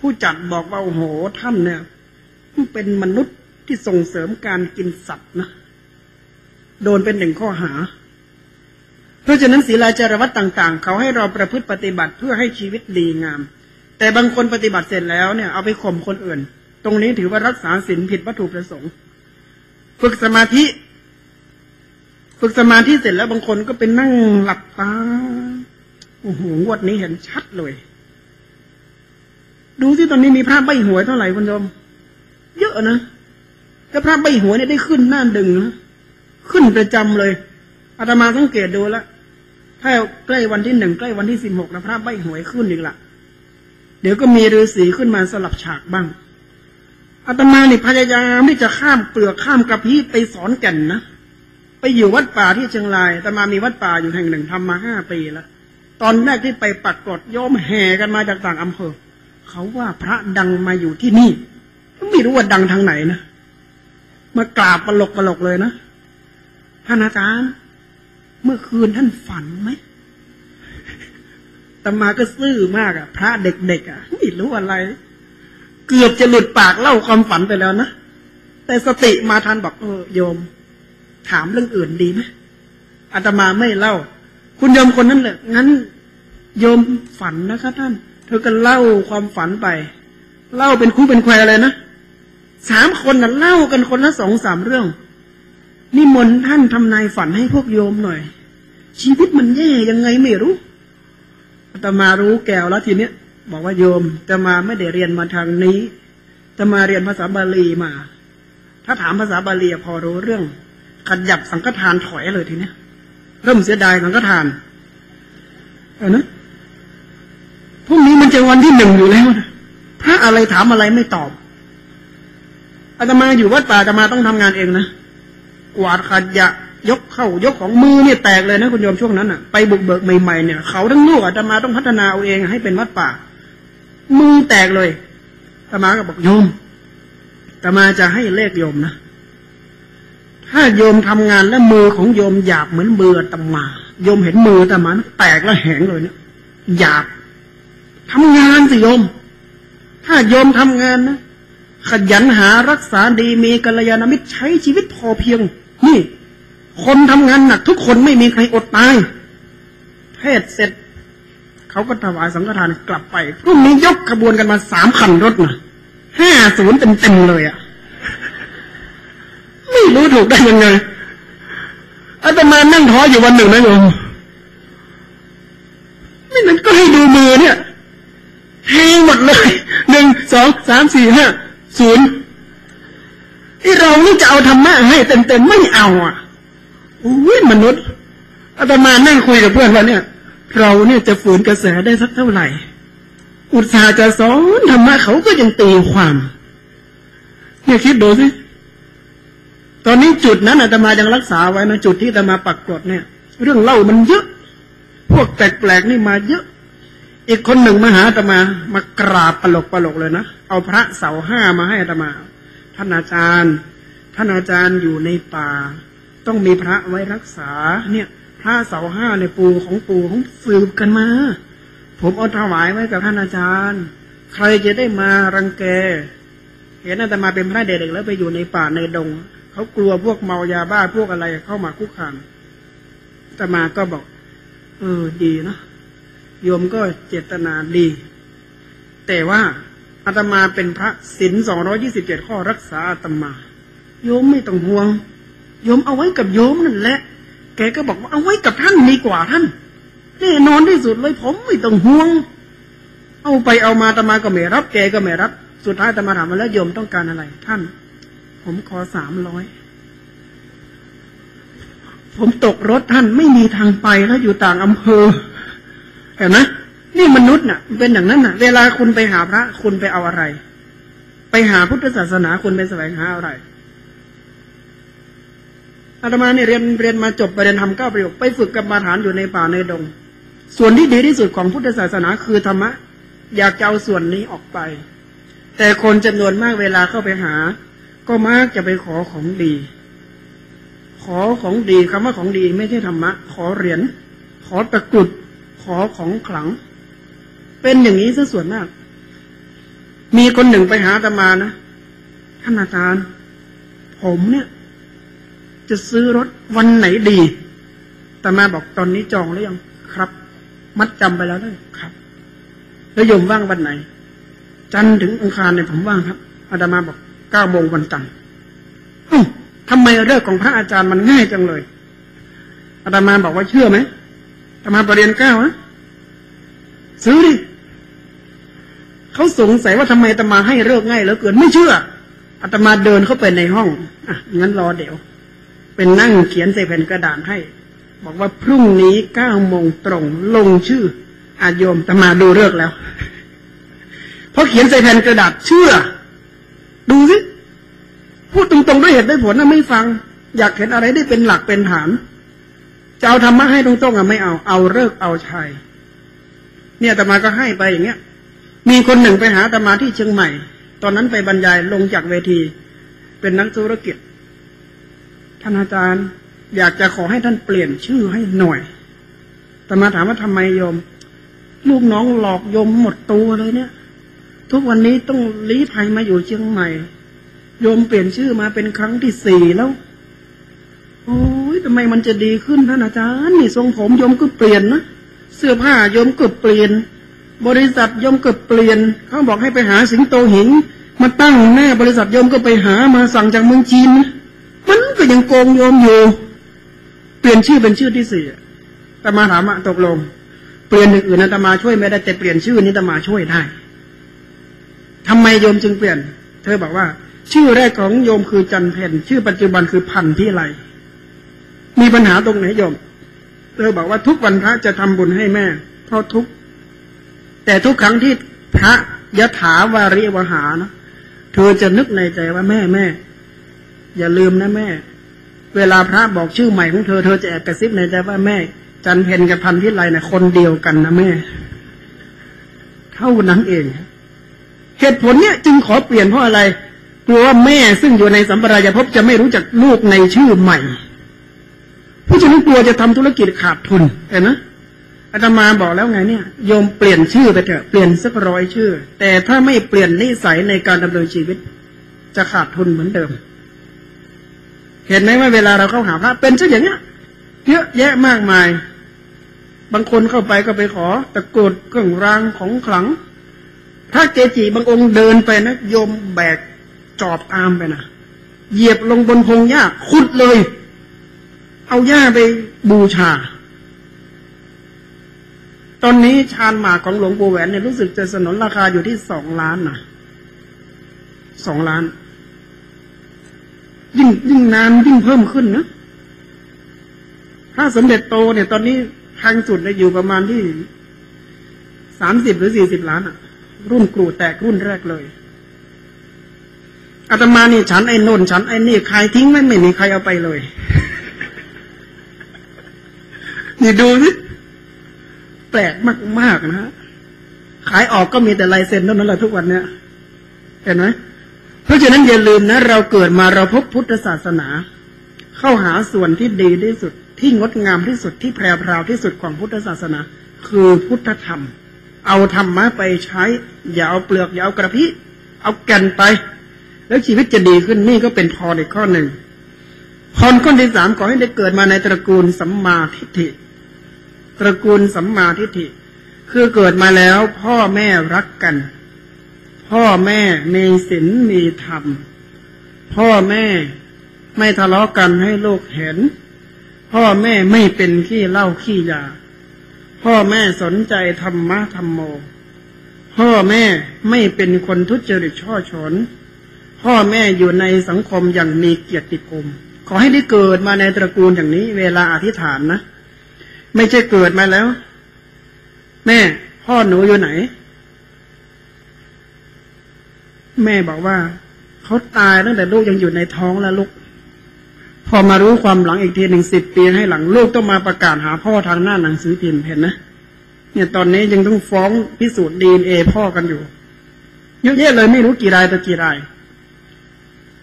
ผู้จัดบอกว่าโอ้โหท่านเนี่ยเป็นมนุษย์ที่ส่งเสริมการกินสัตว์นะ โดนเป็นหนึ่งข้อหา เพราะฉะนั้นศีลาจารวัตต่างๆ เขาให้เราประพฤติปฏิบัติเพื่อให้ชีวิตดีงาม แต่บางคนปฏิบัติเสร็จแล้วเนี่ยเอาไปข่มคนอื่น ตรงนี้ถือว่ารักษาศีลผิดวัตถุประสงค์ ฝึกสมาธิ ฝึกสมาธิเสร็จแล้วบางคนก็เป็นนั่งหลับตาโอ้โหงวดนี้เห็นชัดเลย ดูที่ตอนนี้มีพระใบหวยเท่าไหร่คุณผู้ชมเยอะนะแต่พระใบหวยเนี่ยได้ขึ้นหน้าดึงนะขึ้นประจำเลย อาตมาสังเกตดูแล้วถ้าใกล้วันที่หนึ่งใกล้วันที่สิบหกนะพระใบหวยขึ้นอีกละเดี๋ยวก็มีฤาษีขึ้นมาสลับฉากบ้างอาตมาเนี่พยายามที่จะข้ามเปลือกข้ามกระพี้ไปสอนแก่นนะไปอยู่วัดป่าที่เชียงรายอาตมามีวัดป่าอยู่แห่งหนึ่งทำมาห้าปีแล้วตอนแรกที่ไปปักกดโยมแห่กันมาจากต่างอำเภอ เขาว่าพระดังมาอยู่ที่นี่ไม่รู้ว่าดังทางไหนนะมากราบปลกปลกเลยนะท่านอาจารย์ เมื่อคืนท่านฝันไหมตมาก็ซื่อมากอะพระเด็กๆอะไม่รู้อะไร เกือบจะหลุดปากเล่าความฝันไปแล้วนะ แต่สติมาทันบอกเออโยม ถามเรื่องอื่นดีไหมอาตมาไม่เล่า คุณโยมคนนั้นแหละงั้น โยมฝันนะคะท่าน เธอก็เล่าความฝันไป เล่าเป็นคู่เป็นแควเลยนะสามคนน่ะเล่ากันคนละสองสามเรื่อง นิมนต์ท่านทำนายฝันให้พวกโยมหน่อย ชีวิตมันแย่ยังไงไม่รู้อาตมารู้แก้วแล้วทีเนี้ยบอกว่าโยมจะมาไม่ได้เรียนมาทางนี้จะมาเรียนภาษาบาลีมา ถ้าถามภาษาบาลีพอรู้เรื่องขยับสังฆทานถอยเลยทีเนี้ยเริ่มเสียดายสังฆทานเออนะพรุ่งนี้มันจะวันที่หนึ่งอยู่แล้วนะพระอะไรถามอะไรไม่ตอบอาตมาอยู่วัดป่าอาตมาต้องทำงานเองนะ กวาดขยะยกเข้ายกของมือเนี่ยแตกเลยนะคุณโยมช่วงนั้นอะไปบุกเบิกใหม่ๆเนี่ย เขาทั้งลูกอาตมาต้องพัฒนาเอาเองให้เป็นวัดป่า มือแตกเลยอาตมาก็บอกโยมอาตมาจะให้เลขโยมนะถ้าโยมทำงานแล้วมือของโยมหยาบเหมือนมืออาตมาโยมเห็นมืออาตมาแตกแล้วแหงเลยเนี่ยหยาบทำงานสิโยม ถ้าโยมทำงานนะ ขยันหารักษาดีมีกัลยาณมิตรใช้ชีวิตพอเพียง นี่ คนทำงานหนักทุกคนไม่มีใครอดตายเทศเสร็จ เขาก็ถวายสังฆทานกลับไปพรุ่งนี้ยกขบวนกันมาสามคันรถนะห้าศูนย์เต็มๆเลยอะ่ะ ไม่รู้ถูกได้ยังไงอาตมานั่งท้ออยู่วันหนึ่งนะโยมไม่นั้นก็ให้ดูมือเนี่ยแทงหมดเลยหนึ่งสองสามสี่ห้า ศูนย์ที่เรานี่จะเอาธรรมะให้เต็มๆไม่เอาอะอุ้ยมนุษย์อาตมานั่งคุยกับเพื่อนว่าเนี่ย เราเนี่ยจะฝืนกระแสได้สักเท่าไหร่ อุตสาห์จะสอนธรรมะเขาก็ยังตีความ เนี่ยคิดดูสิตอนนี้จุดนั้นอาตมายังรักษาไว้นะจุดที่อาตมาปักกรดเนี่ย เรื่องเล่ามันเยอะ พวกแปลกๆนี่มาเยอะ อีกคนหนึ่งมาหาอาตมามากราบปลกปลกเลยนะ เอาพระเสาห้ามาให้อาตมา ท่านอาจารย์ ท่านอาจารย์อยู่ในป่า ต้องมีพระไว้รักษา เนี่ยพระเสาห้าในปูของปูของสืบกันมา ผมเอาถวายไว้กับท่านอาจารย์ ใครจะได้มารังแก เห็นอาตมาเป็นพระเด็กๆแล้วไปอยู่ในป่าในดง เขากลัวพวกเมายาบ้าพวกอะไรเข้ามาคุกคามอาตมาก็บอก เออดีเนาะโยมก็เจตนาดี แต่ว่า อาตมาเป็นพระศีลสองร้อยี่สิบเจ็ดข้อรักษาอาตมา โยมไม่ต้องห่วง โยมเอาไว้กับโยมนั่นแหละ แกก็บอกว่าเอาไว้กับท่านดีกว่าท่านแน่นอนที่สุดเลยผมไม่ต้องห่วง เอาไปเอามาอาตมาก็ไม่รับ แกก็ไม่รับ สุดท้ายอาตมาถามมาแล้วโยมต้องการอะไร ท่าน ผมขอสามร้อยผมตกรถท่านไม่มีทางไปแล้วอยู่ต่างอำเภอ เห็นไหม นี่มนุษย์น่ะ เป็นอย่างนั้นน่ะ เวลาคุณไปหาพระ คุณไปเอาอะไร ไปหาพุทธศาสนาคุณไปแสวงหาอะไรอาตมาเนี่ยเรียนเรียนมาจบไปเรียนทำเก้าประโยคไปฝึกกรรมาฐานอยู่ในป่าในดง ส่วนที่ดีที่สุดของพุทธศาสนาคือธรรมะ อยากจะเอาส่วนนี้ออกไป แต่คนจำนวนมากเวลาเข้าไปหา ก็มักจะไปขอของดี ขอของดีคำว่าของดีไม่ใช่ธรรมะ ขอเหรียญขอตะกรุดขอของขลัง เป็นอย่างนี้ซะส่วนมาก มีคนหนึ่งไปหาอาตมานะท่านอาจารย์ ผมเนี่ย จะซื้อรถวันไหนดีอาตมาบอกตอนนี้จองหรือยังครับ มัดจำไปแล้วด้วยครับ แล้วโยมว่างวันไหน จันทร์ถึงอังคารเนี่ยผมว่างครับอาตมาบอกเก้าโมงวันจันทร์เอ้าทำไมเรื่องของพระอาจารย์มันง่ายจังเลยอาตมาบอกว่าเชื่อไหมอาตมาประเรียนเก้านะซื้อดิ เขาสงสัยว่าทำไมอาตมาให้เลิกง่ายเหลือเกินไม่เชื่ออาตมาเดินเข้าไปในห้องอะงั้นรอเดี๋ยว เป็นนั่งเขียนใส่แผ่นกระดาษให้ บอกว่าพรุ่งนี้เก้าโมงตรงลงชื่อ อาโยมอาตมาดูเลิกแล้วพอเขียนใส่แผ่นกระดาษเชื่อ ดูสิพูดตรงๆด้วยเหตุด้วยผลนะไม่ฟัง อยากเห็นอะไรได้เป็นหลักเป็นฐานจะเอาธรรมะให้ตรงๆอะไม่เอาเอาเลิกเอาชัยเนี่ยอาตมาก็ให้ไปอย่างเงี้ย มีคนหนึ่งไปหาตมาที่เชียงใหม่ ตอนนั้นไปบรรยายลงจากเวที เป็นนักธุรกิจ ท่านอาจารย์ อยากจะขอให้ท่านเปลี่ยนชื่อให้หน่อยตมาถามว่าทำไมโยม ลูกน้องหลอกโยมหมดตัวเลยเนี่ย ทุกวันนี้ต้องลี้ภัยมาอยู่เชียงใหม่ โยมเปลี่ยนชื่อมาเป็นครั้งที่สี่แล้วโอ้ยทำไมมันจะดีขึ้นท่านอาจารย์นี่ทรงผมโยมก็เปลี่ยนนะเสื้อผ้าโยมก็เปลี่ยน บริษัทยมเก็เปลี่ยน เขาบอกให้ไปหาสิงโตหิน มาตั้งหน้าบริษัทยมก็ไปหามาสั่งจากเมืองจีน มันก็ยังโกงโยมอยู่ เปลี่ยนชื่อเป็นชื่อที่สี่ตมาถามอะตกลง เปลี่ยนอื่นนะตมาช่วยไม่ได้แต่เปลี่ยนชื่อนี้ตมาช่วยได้ทำไมโยมจึงเปลี่ยน เธอบอกว่า ชื่อแรกของโยมคือจันเพนชื่อปัจจุบันคือพันที่ไรมีปัญหาตรงไหนโยม เธอบอกว่าทุกวันพระจะทำบุญให้แม่เพราะทุก แต่ทุกครั้งที่พระยะถาวาริวหานะเธอจะนึกในใจว่าแม่แม่ อย่าลืมนะแม่ เวลาพระบอกชื่อใหม่ของเธอเธอจะแอบกระซิบในใจว่าแม่ จันเพนกับพันทิไลนะคนเดียวกันนะแม่ เท่านั้นเองเหตุผลเนี้ยจึงขอเปลี่ยนเพราะอะไรกลัวว่าแม่ซึ่งอยู่ในสัมปรายภพจะไม่รู้จักลูกในชื่อใหม่ผู้ฉะนั้นกลัวจะทำธุรกิจขาดทุนเห็นไหม อาตมาบอกแล้วไงเนี่ยโยมเปลี่ยนชื่อไปเถอะเปลี่ยนสักร้อยชื่อ แต่ถ้าไม่เปลี่ยนนิสัยในการดำเนินชีวิต จะขาดทุนเหมือนเดิม เห็นไหมว่าเวลาเราเข้าหาพระเป็นเช่นอย่างเนี้ยเยอะแยะมากมาย บางคนเข้าไปก็ไปขอตะกรุดเครื่องรางของขลัง ถ้าเกจิบางองค์เดินไปนะโยมแบกจอบตามไปนะเหยียบลงบนพงหญ้าขุดเลย เอาหญ้าไปบูชา ตอนนี้ชานหมากของหลวงปู่แหวนเนี่ยรู้สึกจะสนนราคาอยู่ที่สองล้านนะสองล้าน ยิ่งยิ่งนานยิ่งเพิ่มขึ้นนะถ้าสมเด็จโตเนี่ย ตอนนี้แพงสุดเนี่ยอยู่ประมาณที่สามสิบหรือสี่สิบล้านอะรุ่นกรูแตกรุ่นแรกเลยอาตมานี่ฉันไอ้นนฉันไอ้นี่ใครทิ้งไม่ไม่มีใครเอาไปเลย นี่ดูสิ แปลกมากๆนะฮะขายออกก็มีแต่ลายเซ็นเท่านั้นแหละทุกวันเนี้ยเห็นไหมเพราะฉะนั้นอย่าลืมนะ เราเกิดมาเราพบพุทธศาสนา เข้าหาส่วนที่ดีที่สุด ที่งดงามที่สุดที่แพรวพราวที่สุดของพุทธศาสนา คือพุทธธรรม เอาธรรมะไปใช้ อย่าเอาเปลือกอย่าเอากระพี้เอาแก่นไป แล้วชีวิตจะดีขึ้นนี่ก็เป็นพรอีกข้อหนึ่งพรข้อที่สามขอให้ได้เกิดมาในตระกูลสัมมาทิฏฐิ ตระกูลสัมมาทิฏฐิ คือเกิดมาแล้วพ่อแม่รักกัน พ่อแม่มีศีลมีธรรม พ่อแม่ไม่ทะเลาะกันให้โลกเห็น พ่อแม่ไม่เป็นขี้เล้าขี้ยา พ่อแม่สนใจธรรมะธรรมโม พ่อแม่ไม่เป็นคนทุจริตช่อฉนพ่อแม่อยู่ในสังคมอย่างมีเกียรติภูมิขอให้ได้เกิดมาในตระกูลอย่างนี้ เวลาอธิษฐานนะ ไม่ใช่เกิดมาแล้ว แม่ พ่อหนูอยู่ไหน แม่บอกว่าเขาตายตั้งแต่ลูกยังอยู่ในท้องแล้วลูก พอมารู้ความหลังอีกทีหนึ่งสิบปีให้หลังลูกต้องมาประกาศหาพ่อทางหน้าหนังสือพิมพ์เห็นนะเนี่ยตอนนี้ยังต้องฟ้องพิสูจน์ดีเอพ่อกันอยู่เยอะแยะเลยไม่รู้กี่รายต่อกี่ราย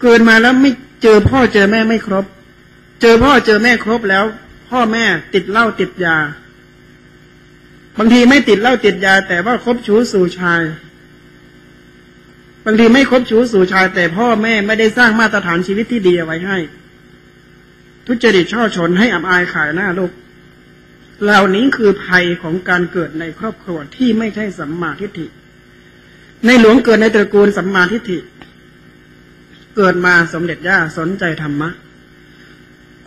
เกิดมาแล้วไม่เจอพ่อเจอแม่ไม่ครบ เจอพ่อเจอแม่ครบแล้ว พ่อแม่ติดเหล้าติดยา บางทีไม่ติดเหล้าติดยา แต่ว่าคบชู้สู่ชาย บางทีไม่คบชู้สู่ชาย แต่พ่อแม่ไม่ได้สร้างมาตรฐานชีวิตที่ดีเอาไว้ให้ ทุจริตช่อชนให้อับอายขายหน้าลูกเหล่านี้คือภัยของการเกิดในครอบครัวที่ไม่ใช่สัมมาทิฏฐิ ในหลวงเกิดในตระกูลสัมมาทิฏฐิ เกิดมาสมเด็จย่าสนใจธรรมะ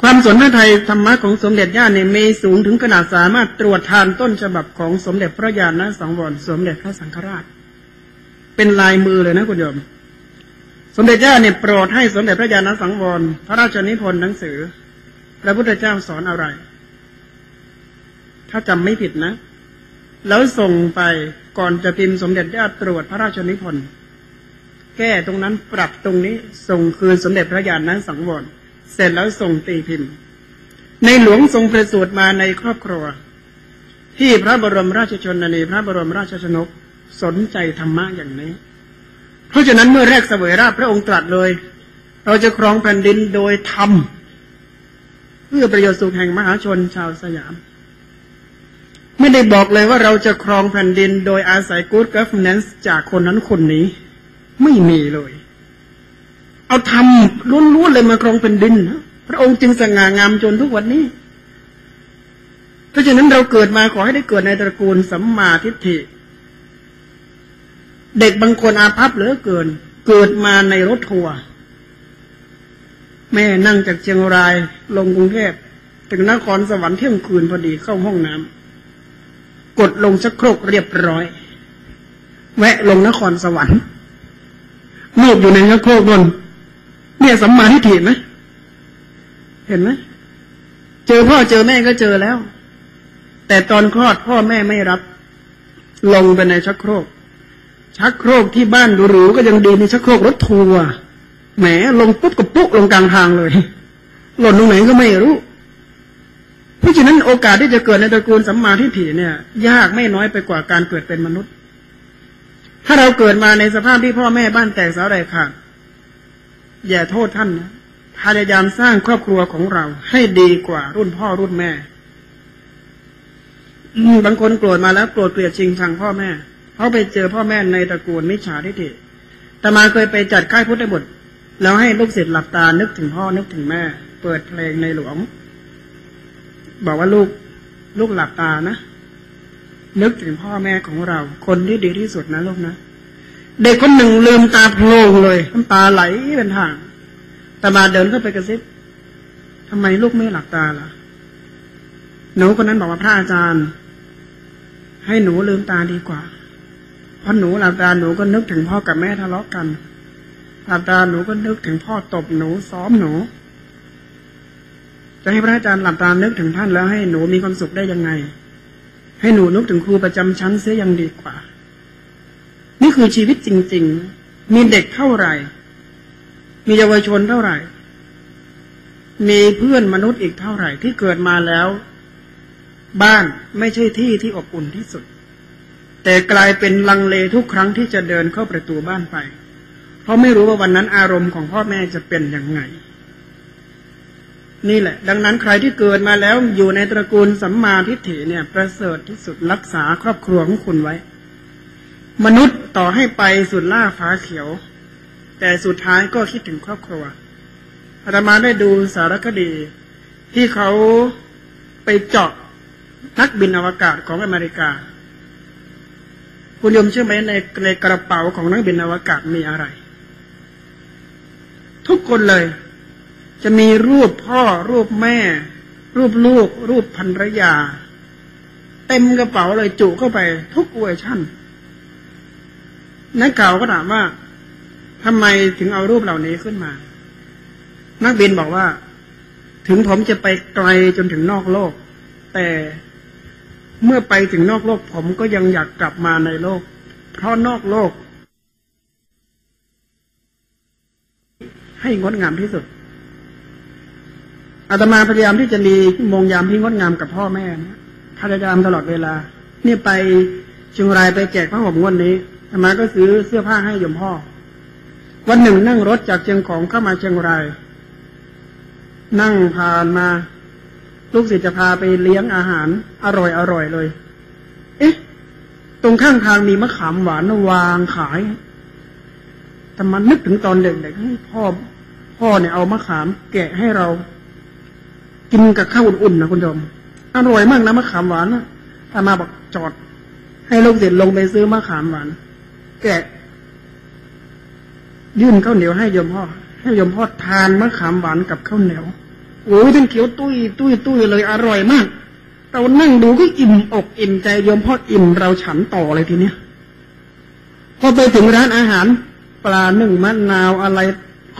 ความสนพระไทยธรรมะของสมเด็จย่าเนี่ยมีสูงถึงขนาดสามารถตรวจทานต้นฉบับของสมเด็จพระญาณสังวรสมเด็จพระสังฆราช เป็นลายมือเลยนะคุณโยม สมเด็จย่าเนี่ยโปรดให้สมเด็จพระญาณสังวรพระราชนิพนธ์หนังสือ พระพุทธเจ้าสอนอะไร ถ้าจำไม่ผิดนะ แล้วส่งไปก่อนจะพิมพ์สมเด็จย่าตรวจพระราชนิพนธ์แก้ตรงนั้นปรับตรงนี้ส่งคืนสมเด็จพระญาณสังวร เสร็จแล้วส่งตีพิมพ์ ในหลวงทรงประสูติมาในครอบครัว ที่พระบรมราชชนนีพระบรมราชชนกสนใจธรรมะอย่างนี้ เพราะฉะนั้นเมื่อแรกเสวยราชพระองค์ตรัสเลย เราจะครองแผ่นดินโดยธรรมพื่อประโยชน์สุขแห่งมหาชนชาวสยาม ไม่ได้บอกเลยว่าเราจะครองแผ่นดินโดยอาศัย good governance จากคนนั้นคนนี้ ไม่มีเลย เอาทำล้วนๆเลยมาครองแผ่นดิน พระองค์จึงสง่างามจนทุกวันนี้ เพราะฉะนั้นเราเกิดมาขอให้ได้เกิดในตระกูลสัมมาทิฏฐิ เด็กบางคนอาภัพเหลือเกิน เกิดมาในรถทัวร์แม่นั่งจากเชียงรายลงกรุงเทพถึงนครสวรรค์เที่ยงคืนพอดีเข้าห้องน้ำกดลงชักโครกเรียบร้อย แวะลงนครสวรรค์ลูกอยู่ในชักโครกบน เนี่ยสัมมาทิฏฐิไหมเห็นไหมเจอพ่อเจอแม่ก็เจอแล้ว แต่ตอนคลอดพ่อแม่ไม่รับ ลงไปในชักโครก ชักโครกที่บ้านหรูๆก็ยังดีในชักโครกรถทัวร์แหมลงปุ๊บกับปุ๊บลงกลางทางเลย หล่นตรงไหนก็ไม่รู้เพราะฉะนั้นโอกาสที่จะเกิดในตระกูลสัมมาทิฏฐิเนี่ย ยากไม่น้อยไปกว่าการเกิดเป็นมนุษย์ ถ้าเราเกิดมาในสภาพที่พ่อแม่บ้านแตกสาแรกขาด อย่าโทษท่านนะพยายามสร้างครอบครัวของเรา ให้ดีกว่ารุ่นพ่อรุ่นแม่บางคนโกรธมาแล้วโกรธเกลียดชิงชังพ่อแม่เพราะไปเจอพ่อแม่ในตระกูลมิจฉาทิฏฐิแต่มาเคยไปจัดค่ายพุทธบุตรแล้วให้ลูกศิษย์หลับตานึกถึงพ่อนึกถึงแม่ เปิดเพลงในหลวง บอกว่าลูกลูกหลับตานะ นึกถึงพ่อแม่ของเรา คนที่ดีที่สุดนะลูกนะ เด็กคนหนึ่งลืมตาโพลงเลยน้ำตาไหลเป็นทางแต่มาเดินเข้าไปกระซิบทำไมลูกไม่หลับตาล่ะ หนูคนนั้นบอกว่าพระอาจารย์ ให้หนูลืมตาดีกว่า เพราะหนูหลับตาหนูก็นึกถึงพ่อกับแม่ทะเลาะกัน หลับตาหนูก็นึกถึงพ่อตบหนูซ้อมหนู จะให้พระอาจารย์หลับตานึกถึงท่านแล้วให้หนูมีความสุขได้ยังไง ให้หนูนึกถึงครูประจำชั้นเสียยังดีกว่า นี่คือชีวิตจริง ๆ มีเด็กเท่าไหร่ มีเยาวชนเท่าไหร่ มีเพื่อนมนุษย์อีกเท่าไหร่ ที่เกิดมาแล้ว บ้านไม่ใช่ที่ที่อบอุ่นที่สุด แต่กลายเป็นลังเลทุกครั้งที่จะเดินเข้าประตูบ้านไป เพราะไม่รู้ว่าวันนั้นอารมณ์ของพ่อแม่จะเป็นยังไงนี่แหละ ดังนั้นใครที่เกิดมาแล้วอยู่ในตระกูลสัมมาทิฏฐิเนี่ย ประเสริฐที่สุดรักษาครอบครัวของคุณไว้ มนุษย์ต่อให้ไปสุดล่าฟ้าเขียว แต่สุดท้ายก็คิดถึงครอบครัวอาตมาได้ดูสารคดี ที่เขาไปเจาะนักบินอวกาศของอเมริกา คุณยมเชื่อไหมในในกระเป๋าของนักบินอวกาศมีอะไร ทุกคนเลย จะมีรูปพ่อ รูปแม่ รูปลูก รูปภรรยา เต็มกระเป๋าเลยจุเข้าไป ทุกเวอร์ชั่น นักข่าวก็ถามว่าทำไมถึงเอารูปเหล่านี้ขึ้นมา นักบินบอกว่า ถึงผมจะไปไกลจนถึงนอกโลก แต่เมื่อไปถึงนอกโลก ผมก็ยังอยากกลับมาในโลก เพราะนอกโลก ให้งดงามที่สุดอาตมาพยายามที่จะมีมงยามที่งดงามกับพ่อแม่นะพยายามตลอดเวลานี่ไปเชียงรายไปแจกผ้าห่มงวันนี้ อามาก็ซื้อเสื้อผ้าให้โยมพ่อ วันหนึ่งนั่งรถจากเชียงของเข้ามาเชียงราย นั่งผ่านมา ลูกศิษย์จะพาไปเลี้ยงอาหาร อร่อยอร่อยเลย เอ๊ะ ตรงข้างทางมีมะขามหวานวางขายแต่มันนึกถึงตอนเด็กๆพ่อ พ่อเนี่ยเอามะขามแกะให้เรา กินกับข้าวอุ่นๆนะคุณผู้ชมอร่อยมากนะมะขามหวานนะอามาบอกจอด ให้ลูกศิษย์ลงไปซื้อมะขามหวาน แกะ ยื่นข้าวเหนียวให้ยมพ่อให้ยมพ่อทานมะขามหวานกับข้าวเหนียวโอ้ยทั้งเขียวตุ้ยตุ้ยตุ้ยเลยอร่อยมากเรานั่งดูก็อิ่มอกอิ่มใจยมพ่ออิ่มเราฉันต่อเลยทีเนี้ยพอไปถึงร้านอาหาร ปลาหนึ่งมะนาวอะไร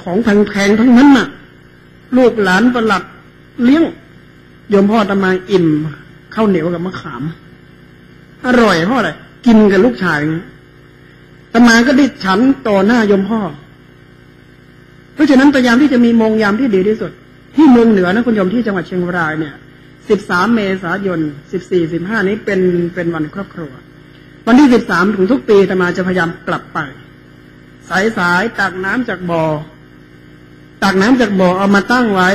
ของแพงๆทั้งนั้นน่ะ ลูกหลานประหลัดเลี้ยงยมพ่อตมาอิ่มข้าวเหนียวกับมะขาม อร่อยเพราะอะไรกินกับลูกชาย ตมาก็ได้ฉันต่อหน้ายมพ่อ เพราะฉะนั้นพยายามที่จะมีมงยามที่ดีที่สุด ที่เมืองเหนือนะคุณโยมที่จังหวัดเชียงรายเนี่ยสิบสามเมษายนสิบสี่สิบห้านี้เป็นเป็นวันครอบครัว วันที่สิบสามถึงทุกปีตมาจะพยายามกลับไป สายสายตักน้ำจากบ่อตักน้ำจากบ่อเอามาตั้งไว้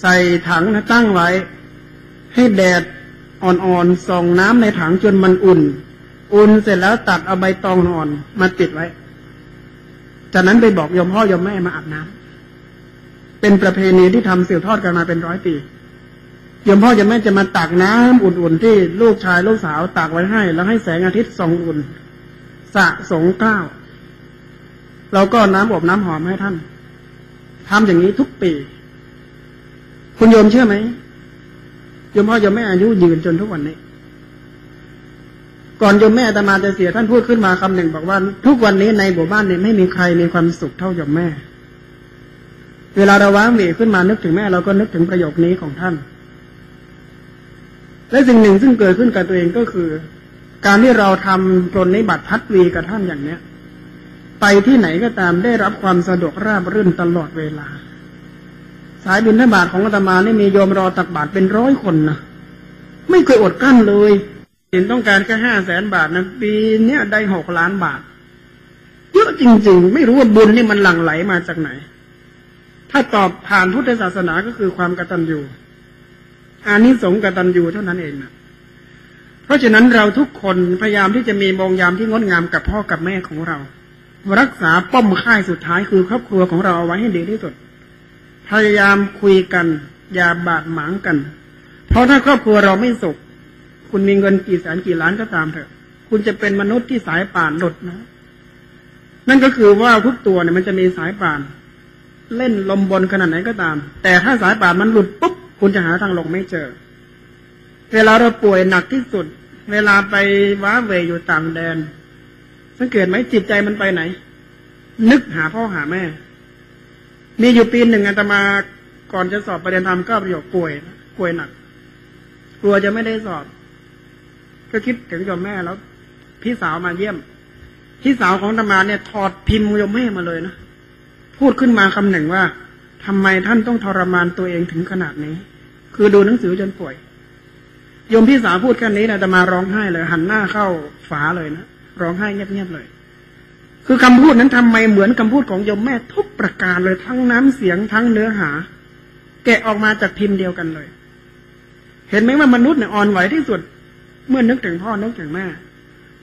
ใส่ถังนะตั้งไว้ ให้แดดอ่อนๆส่องน้ำในถังจนมันอุ่น อุ่นเสร็จแล้วตัดเอาใบตองอ่อนมาติดไว้ จากนั้นไปบอกยมพ่อยมแม่มาอาบน้ำเป็นประเพณีที่ทำสืบทอดกันมาเป็นร้อยปียมพ่อยมแม่จะมาตักน้ำอุ่นๆที่ลูกชายลูกสาวตักไว้ให้ แล้วให้แสงอาทิตย์ส่องอุ่น สะสงเก้าเราก็น้ำอบน้ำหอมให้ท่านทำอย่างนี้ทุกปี คุณโยมเชื่อไหมโยมพ่อโยมแม่อายุยืนจนทุกวันนี้ ก่อนโยมแม่อาตมาจะเสียท่านพูดขึ้นมาคำหนึ่งบอกว่า ทุกวันนี้ในหมู่บ้านนี้ไม่มีใครมีความสุขเท่าโยมแม่ เวลาเราว้าเหวขึ้นมานึกถึงแม่เราก็นึกถึงประโยคนี้ของท่าน และสิ่งหนึ่งซึ่งเกิดขึ้นกับตัวเองก็คือ การที่เราทำปรนนิบัติพัดวีกับท่านอย่างเนี้ย ไปที่ไหนก็ตามได้รับความสะดวกราบรื่นตลอดเวลา สายบินทบาทของอาตมานี่มีโยมรอตักบาทเป็นร้อยคนนะไม่เคยอดกั้นเลย เห็นต้องการแค่ห้าแสนบาทนะปีเนี้ยได้หกล้านบาท เยอะจริง ๆ ไม่รู้ว่าบุญนี่มันหลั่งไหลมาจากไหน ถ้าตอบผ่านพุทธศาสนาก็คือความกตัญญูอานิสงส์กตัญญูเท่านั้นเองนะเพราะฉะนั้นเราทุกคนพยายามที่จะมีมองยามที่งดงามกับพ่อกับแม่ของเรา รักษาป้อมค่ายสุดท้ายคือครอบครัวของเราเอาไว้ให้ดีที่สุด พยายามคุยกัน อย่าบาดหมางกัน เพราะถ้าครอบครัวเราไม่สุข คุณมีเงินกี่แสนกี่ล้านก็ตามเถอะ คุณจะเป็นมนุษย์ที่สายป่านหลุดนะ นั่นก็คือว่าทุกตัวเนี่ยมันจะมีสายป่าน เล่นลมบนขนาดไหนก็ตาม แต่ถ้าสายป่านมันหลุดปุ๊บคุณจะหาทางลงไม่เจอ เวลาเราป่วยหนักที่สุด เวลาไปว้าเวอยู่ต่างแดน สังเกตไหมจิตใจมันไปไหน นึกหาพ่อหาแม่ มีอยู่ปีหนึ่งอาตมาก่อนจะสอบประเด็นธรรมก็ประโยคป่วยป่วยหนักกลัวจะไม่ได้สอบ ก็คิดถึงโยมแม่แล้ว พี่สาวมาเยี่ยม พี่สาวของอาตมาเนี่ย ถอดพิมพ์โยมแม่มาเลยนะพูดขึ้นมาคำหนึ่งว่าทำไมท่านต้องทรมานตัวเองถึงขนาดนี้ คือดูหนังสือจนป่วยโยมพี่สาวพูดแค่นี้นะอาตมาร้องไห้เลย หันหน้าเข้าฝาเลยนะร้องไห้เงียบๆเลย คือคำพูดนั้นทำไมเหมือนคำพูดของโยมแม่ทุกประการเลยทั้งน้ำเสียงทั้งเนื้อหา แกะออกมาจากพิมพ์เดียวกันเลย เห็นไหมว่ามนุษย์เนี่ยอ่อนไหวที่สุด เมื่อนึกถึงพ่อนึกถึงแม่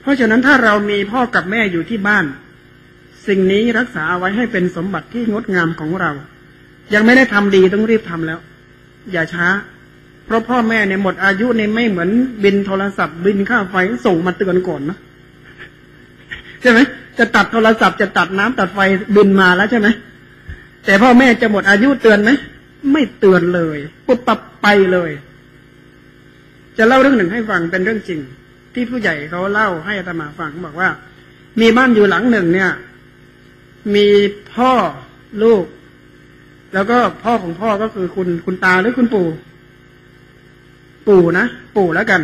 เพราะฉะนั้นถ้าเรามีพ่อกับแม่อยู่ที่บ้าน สิ่งนี้รักษาเอาไว้ให้เป็นสมบัติที่งดงามของเรา ยังไม่ได้ทำดีต้องรีบทำแล้ว อย่าช้า เพราะพ่อแม่เนี่ยหมดอายุเนี่ยไม่เหมือนบินโทรศัพท์ บินค่าไฟส่งมาเตือนก่อนนะใช่ไหมจะตัดโทรศัพท์จะตัดน้ำตัดไฟบินมาแล้วใช่ไหมแต่พ่อแม่จะหมดอายุเตือนไหมไม่เตือนเลยปุ๊บปับไปเลย จะเล่าเรื่องหนึ่งให้ฟังเป็นเรื่องจริง ที่ผู้ใหญ่เขาเล่าให้อาตมาฟังบอกว่า มีบ้านอยู่หลังหนึ่งเนี่ย มีพ่อลูก แล้วก็พ่อของพ่อก็คือคุณคุณตาหรือคุณปู่ ปู่นะปู่แล้วกัน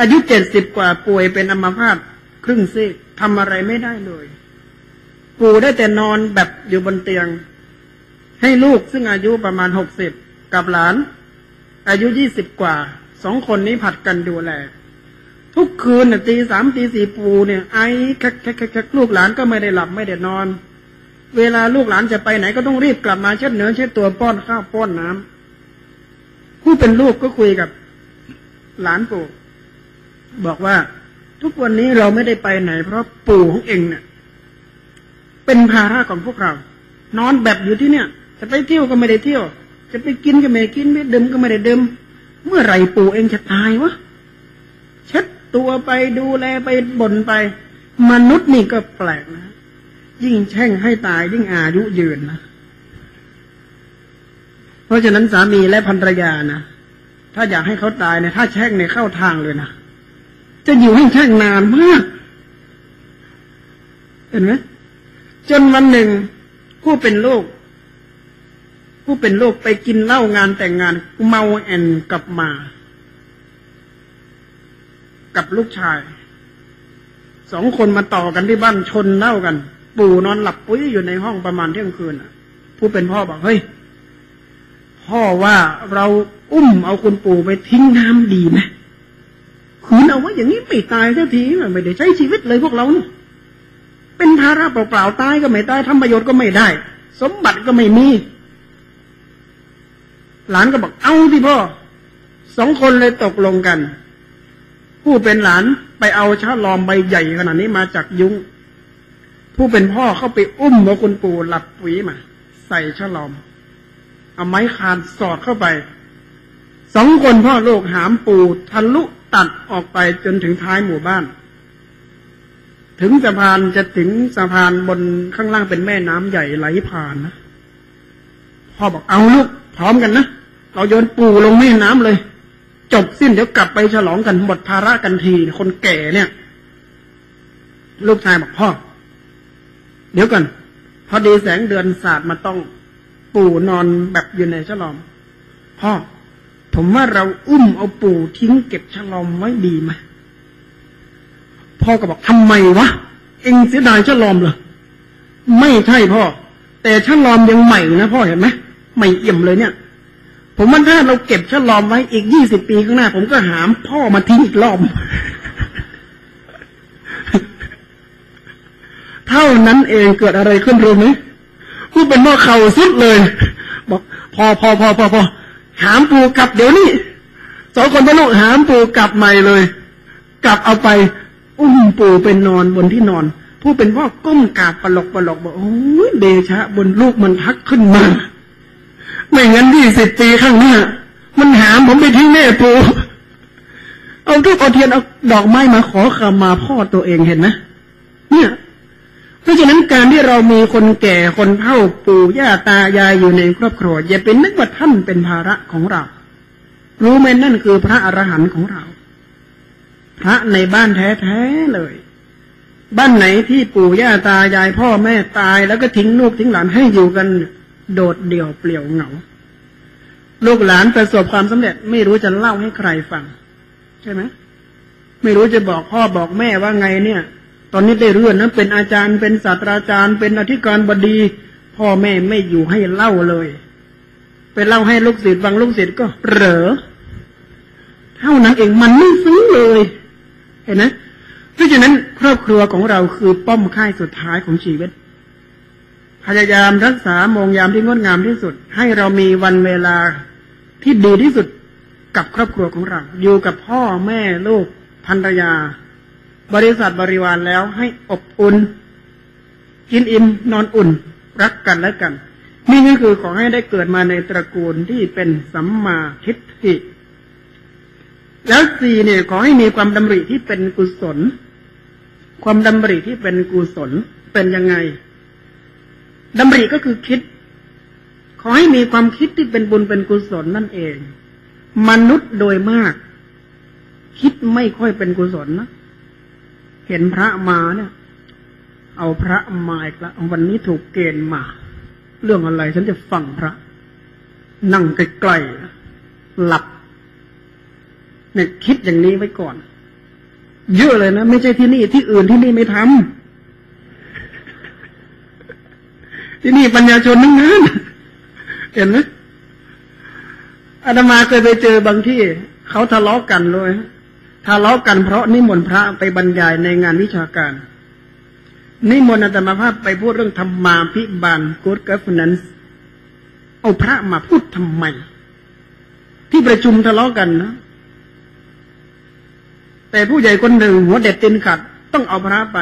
อายุเจ็ดสิบกว่าป่วยเป็นอัมพาตครึ่งซีกทำอะไรไม่ได้เลย ปู่ได้แต่นอนแบบอยู่บนเตียง ให้ลูกซึ่งอายุประมาณหกสิบกับหลาน อายุยี่สิบกว่า สองคนนี้ผัดกันดูแล ทุกคืนน่ะตีสามตีสี่ปูเนี่ย ไอ้แคกแคกแคกลูกหลานก็ไม่ได้หลับไม่ได้นอน เวลาลูกหลานจะไปไหนก็ต้องรีบกลับมาเช็ดเนื้อเช็ดตัวป้อนข้าวป้อนน้ำผู้เป็นลูกก็คุยกับ หลานปู่บอกว่า ทุกวันนี้เราไม่ได้ไปไหน เพราะปู่ของเองเนี่ย เป็นภาระของพวกเรา นอนแบบอยู่ที่เนี่ย จะไปเที่ยวก็ไม่ได้เที่ยว จะไปกินก็ไม่ได้กินไม่ดื่มก็ไม่ได้ดื่ม เมื่อไหร่ปู่เองจะตายวะเช็ดตัวไปดูแลไปบ่นไป มนุษย์นี่ก็แปลกนะ ยิ่งแช่งให้ตายยิ่งอายุยืนนะเพราะฉะนั้นสามีและภรรยานะถ้าอยากให้เขาตายเนี่ยถ้าแช่งเนี่ยเข้าทางเลยนะจะอยู่ให้แช่งนานมากเห็นไหมจนวันหนึ่งผู้เป็นลูก ผู้เป็นลูกไปกินเหล้างานแต่งงานเมาแอนกลับมา กับลูกชาย สองคนมาต่อกันที่บ้านชนเหล้ากัน ปู่นอนหลับปุ้ยอยู่ในห้องประมาณเที่ยงคืนผู้เป็นพ่อบอกเฮ้ยพ่อว่าเราอุ้มเอาคุณปู่ไปทิ้งน้ำดีไหมขืนเอาไว้อย่างนี้ไม่ตายสักทีไม่ได้ใช้ชีวิตเลยพวกเราเนี่ยเป็นภาระเปล่าๆตายก็ไม่ตายทำประโยชน์ก็ไม่ได้ สมบัติก็ไม่มี หลานก็บอกเอาสิพ่อสองคนเลยตกลงกัน ผู้เป็นหลานไปเอาชาลอมใบใหญ่ขนาดนี้มาจากยุง้งผู้เป็นพ่อเข้าไปอุ้มหัวคุณปู่หลับปุ๋ยมา ใส่ชาลอม เอาไม้คานสอดเข้าไปสองคนพ่อลูกหามปู่ทะลุตัดออกไปจนถึงท้ายหมู่บ้าน ถึงสะพานจะถึงสะพานบนข้างล่างเป็นแม่น้ำใหญ่ไหลผ่านนะพ่อบอกเอาลูก พร้อมกันนะเราโยนปูลงแม่น้ำเลย จบสิ้นเดี๋ยวกลับไปฉลองกันหมดภาระกันที คนแก่เนี่ย ลูกชายบอกพ่อ เดี๋ยวกันพอดีแสงเดือนสาดมาต้องปู่นอนแบบอยู่ในฉลอม พ่อ ผมว่าเราอุ้มเอาปู่ทิ้งเก็บฉลอมไว้ดีไหมพ่อก็บอกทำไมวะเอ็งเสียดายฉลอมเหรอไม่ใช่พ่อ แต่ฉลอมยังใหม่นะพ่อเห็นไหม ใหม่เอี่ยมเลยเนี่ย ผมว่าถ้าเราเก็บฉลอมไว้อีกยี่สิบปีข้างหน้า ผมก็หามพ่อมาทิ้งอีกรอบ เท่านั้นเองเกิดอะไรขึ้นรู้ไหมผู้เป็นพ่อเข่าสุดเลย บอก พอพอพอพอพอหามปูกลับเดี๋ยวนี้สองคนพ่อลูกหามปูกลับใหม่เลย กลับเอาไป อุ้มปูเป็นนอนบนที่นอน ผู้เป็นพ่อก้มกราบปลอกปลกบอกโอ้ยเดชะ บนลูกมันทักขึ้นมา ไม่งั้นยี่สิบปีข้างหน้า มันหามผมไปทิ้งแม่ปูเอาทูบเอาเทียนเอาดอกไม้มาขอขมาพ่อตัวเองเห็นไหมเนี่ย เพราะฉะนั้นการที่เรามีคนแก่คนเฒ่าปู่ย่าตายายอยู่ในครอบครัวอย่าเป็นนึกว่าท่านเป็นภาระของเรา รู้ไหมนั่นคือพระอรหันต์ของเรา พระในบ้านแท้ๆเลย บ้านไหนที่ปู่ย่าตายายพ่อแม่ตายแล้วก็ทิ้งลูกทิ้งหลานให้อยู่กัน โดดเดี่ยวเปลี่ยวเหงา ลูกหลานประสบความสำเร็จ ไม่รู้จะเล่าให้ใครฟัง ใช่ไหมไม่รู้จะบอกพ่อบอกแม่ว่าไงเนี่ย ตอนนี้ได้เรื่อนนะเป็นอาจารย์เป็นศาสตราจารย์ เป็นอธิการบดี พ่อแม่ไม่อยู่ให้เล่าเลย ไปเล่าให้ลูกศิษย์ฟังลูกศิษย์ก็เหรอเท่านั้นเองมันไม่ซื้อเลย เห็นไหมเพราะฉะนั้นครอบครัวของเราคือป้อมค่ายสุดท้ายของชีวิต พยายามรักษามงยามที่งดงามที่สุด ให้เรามีวันเวลาที่ดีที่สุดกับครอบครัวของเรา อยู่กับพ่อแม่ลูกภรรยา บริษัทบริวารแล้วให้อบอุ่น กินอิ่มนอนอุ่น รักกันและกัน นี่ก็คือขอให้ได้เกิดมาในตระกูลที่เป็นสัมมาทิฏฐิแล้วสี่เนี่ยขอให้มีความดำริที่เป็นกุศล ความดำริที่เป็นกุศลเป็นยังไง ดำริก็คือคิด ขอให้มีความคิดที่เป็นบุญเป็นกุศลนั่นเอง มนุษย์โดยมาก คิดไม่ค่อยเป็นกุศลนะเห็นพระมาเนี่ย เอาพระมาอีกแล้ววันนี้ถูกเกณฑ์มา เรื่องอะไรฉันจะฟังพระ นั่งใกล้ๆหลับเนี่ยคิดอย่างนี้ไว้ก่อน เยอะเลยนะ ไม่ใช่ที่นี่ที่อื่นที่นี่ไม่ทำ ที่นี่ปัญญาชนทั้งนั้นเห็นไหมอาตมาเคยไปเจอบางที่เขาทะเลาะกันเลยทะเลาะกันเพราะนิมนต์พระไปบรรยายในงานวิชาการ นิมนต์อาตมาภาพไปพูดเรื่องธรรมาพิบาล good governance เอาพระมาพูดทำไม ที่ประชุมทะเลาะกันนะแต่ผู้ใหญ่คนหนึ่งหัวเด็ดตินขัด ต้องเอาพระไป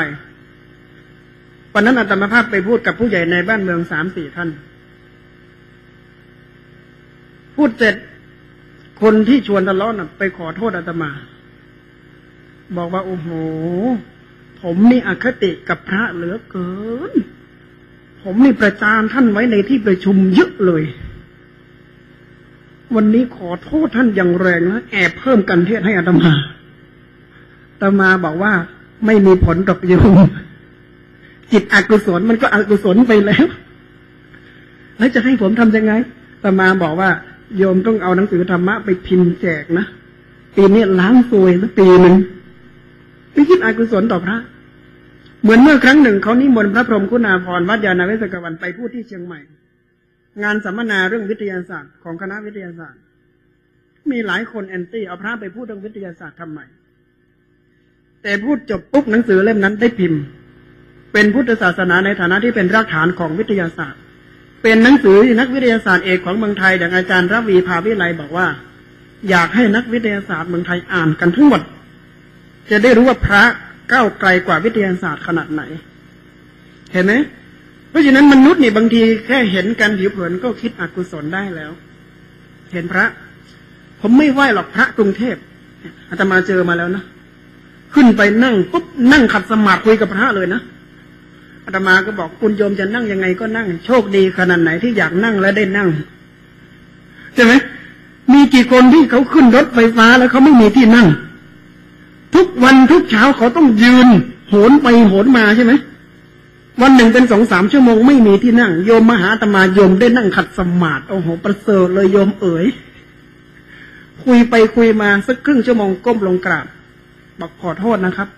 วันนั้นอาตมาภาพไปพูดกับผู้ใหญ่ในบ้านเมืองสามสี่ท่าน พูดเสร็จคนที่ชวนทะเลาะน่ะ ไปขอโทษอาตมา บอกว่าโอ้โห ผมนี่อคติกับพระเหลือเกิน ผมนี่ประจานท่านไว้ในที่ประชุมเยอะเลย วันนี้ขอโทษท่านอย่างแรงนะแอบเพิ่มกันเทศให้อาตมาอาตมาบอกว่าไม่มีผลดอกโยม จิตอกุศลมันก็อกุศลไปแล้ว แล้วจะให้ผมทำยังไงตมาบอกว่า โยมต้องเอาหนังสือธรรมะไปพิมพ์แจกนะปีนี้ล้างซวยนะปีหนึ่งไม่คิดอกุศลต่อพระ เหมือนเมื่อครั้งหนึ่งเขานิมนต์พระพรหมคุณาภรณ์วัดยาณเวศกวันไปพูดที่เชียงใหม่ งานสัมมนาเรื่องวิทยาศาสตร์ของคณะวิทยาศาสตร์ มีหลายคนแอนตี้เอาพระไปพูดเรื่องวิทยาศาสตร์ทำไมแต่พูดจบปุ๊บหนังสือเล่มนั้นได้พิมพ์ เป็นพุทธศาสนาในฐานะที่เป็นรากฐานของวิทยาศาสตร์ เป็นหนังสือนักวิทยาศาสตร์เอกของเมืองไทยอย่างอาจารย์รวีภาวิไลบอกว่า อยากให้นักวิทยาศาสตร์เมืองไทยอ่านกันทั้งหมด จะได้รู้ว่าพระก้าวไกลกว่าวิทยาศาสตร์ขนาดไหน เห็นไหมเพราะฉะนั้นมนุษย์นี่บางทีแค่เห็นกันผิวเผินก็คิดอกุศลได้แล้ว เห็นพระ ผมไม่ไหวหรอกพระกรุงเทพอาตมาเจอมาแล้วนะขึ้นไปนั่งปุ๊บนั่งขัดสมาธิคุยกับพระเลยนะ อาตมาก็บอกคุณโยมจะนั่งยังไงก็นั่ง โชคดีขนาดไหนที่อยากนั่งและได้นั่งใช่ไหมมีกี่คนที่เขาขึ้นรถไฟฟ้าแล้วเขาไม่มีที่นั่ง ทุกวันทุกเช้าเขาต้องยืน โหนไปโหนมาใช่ไหมวันหนึ่งเป็นสองสามชั่วโมงไม่มีที่นั่ง โยมมหาอาตมาโยมได้นั่งขัดสมาธิโอ้โหประเสริฐเลยโยมเอ๋ยคุยไปคุยมาสักครึ่งชั่วโมงก้มลงกราบบอกขอโทษนะครับ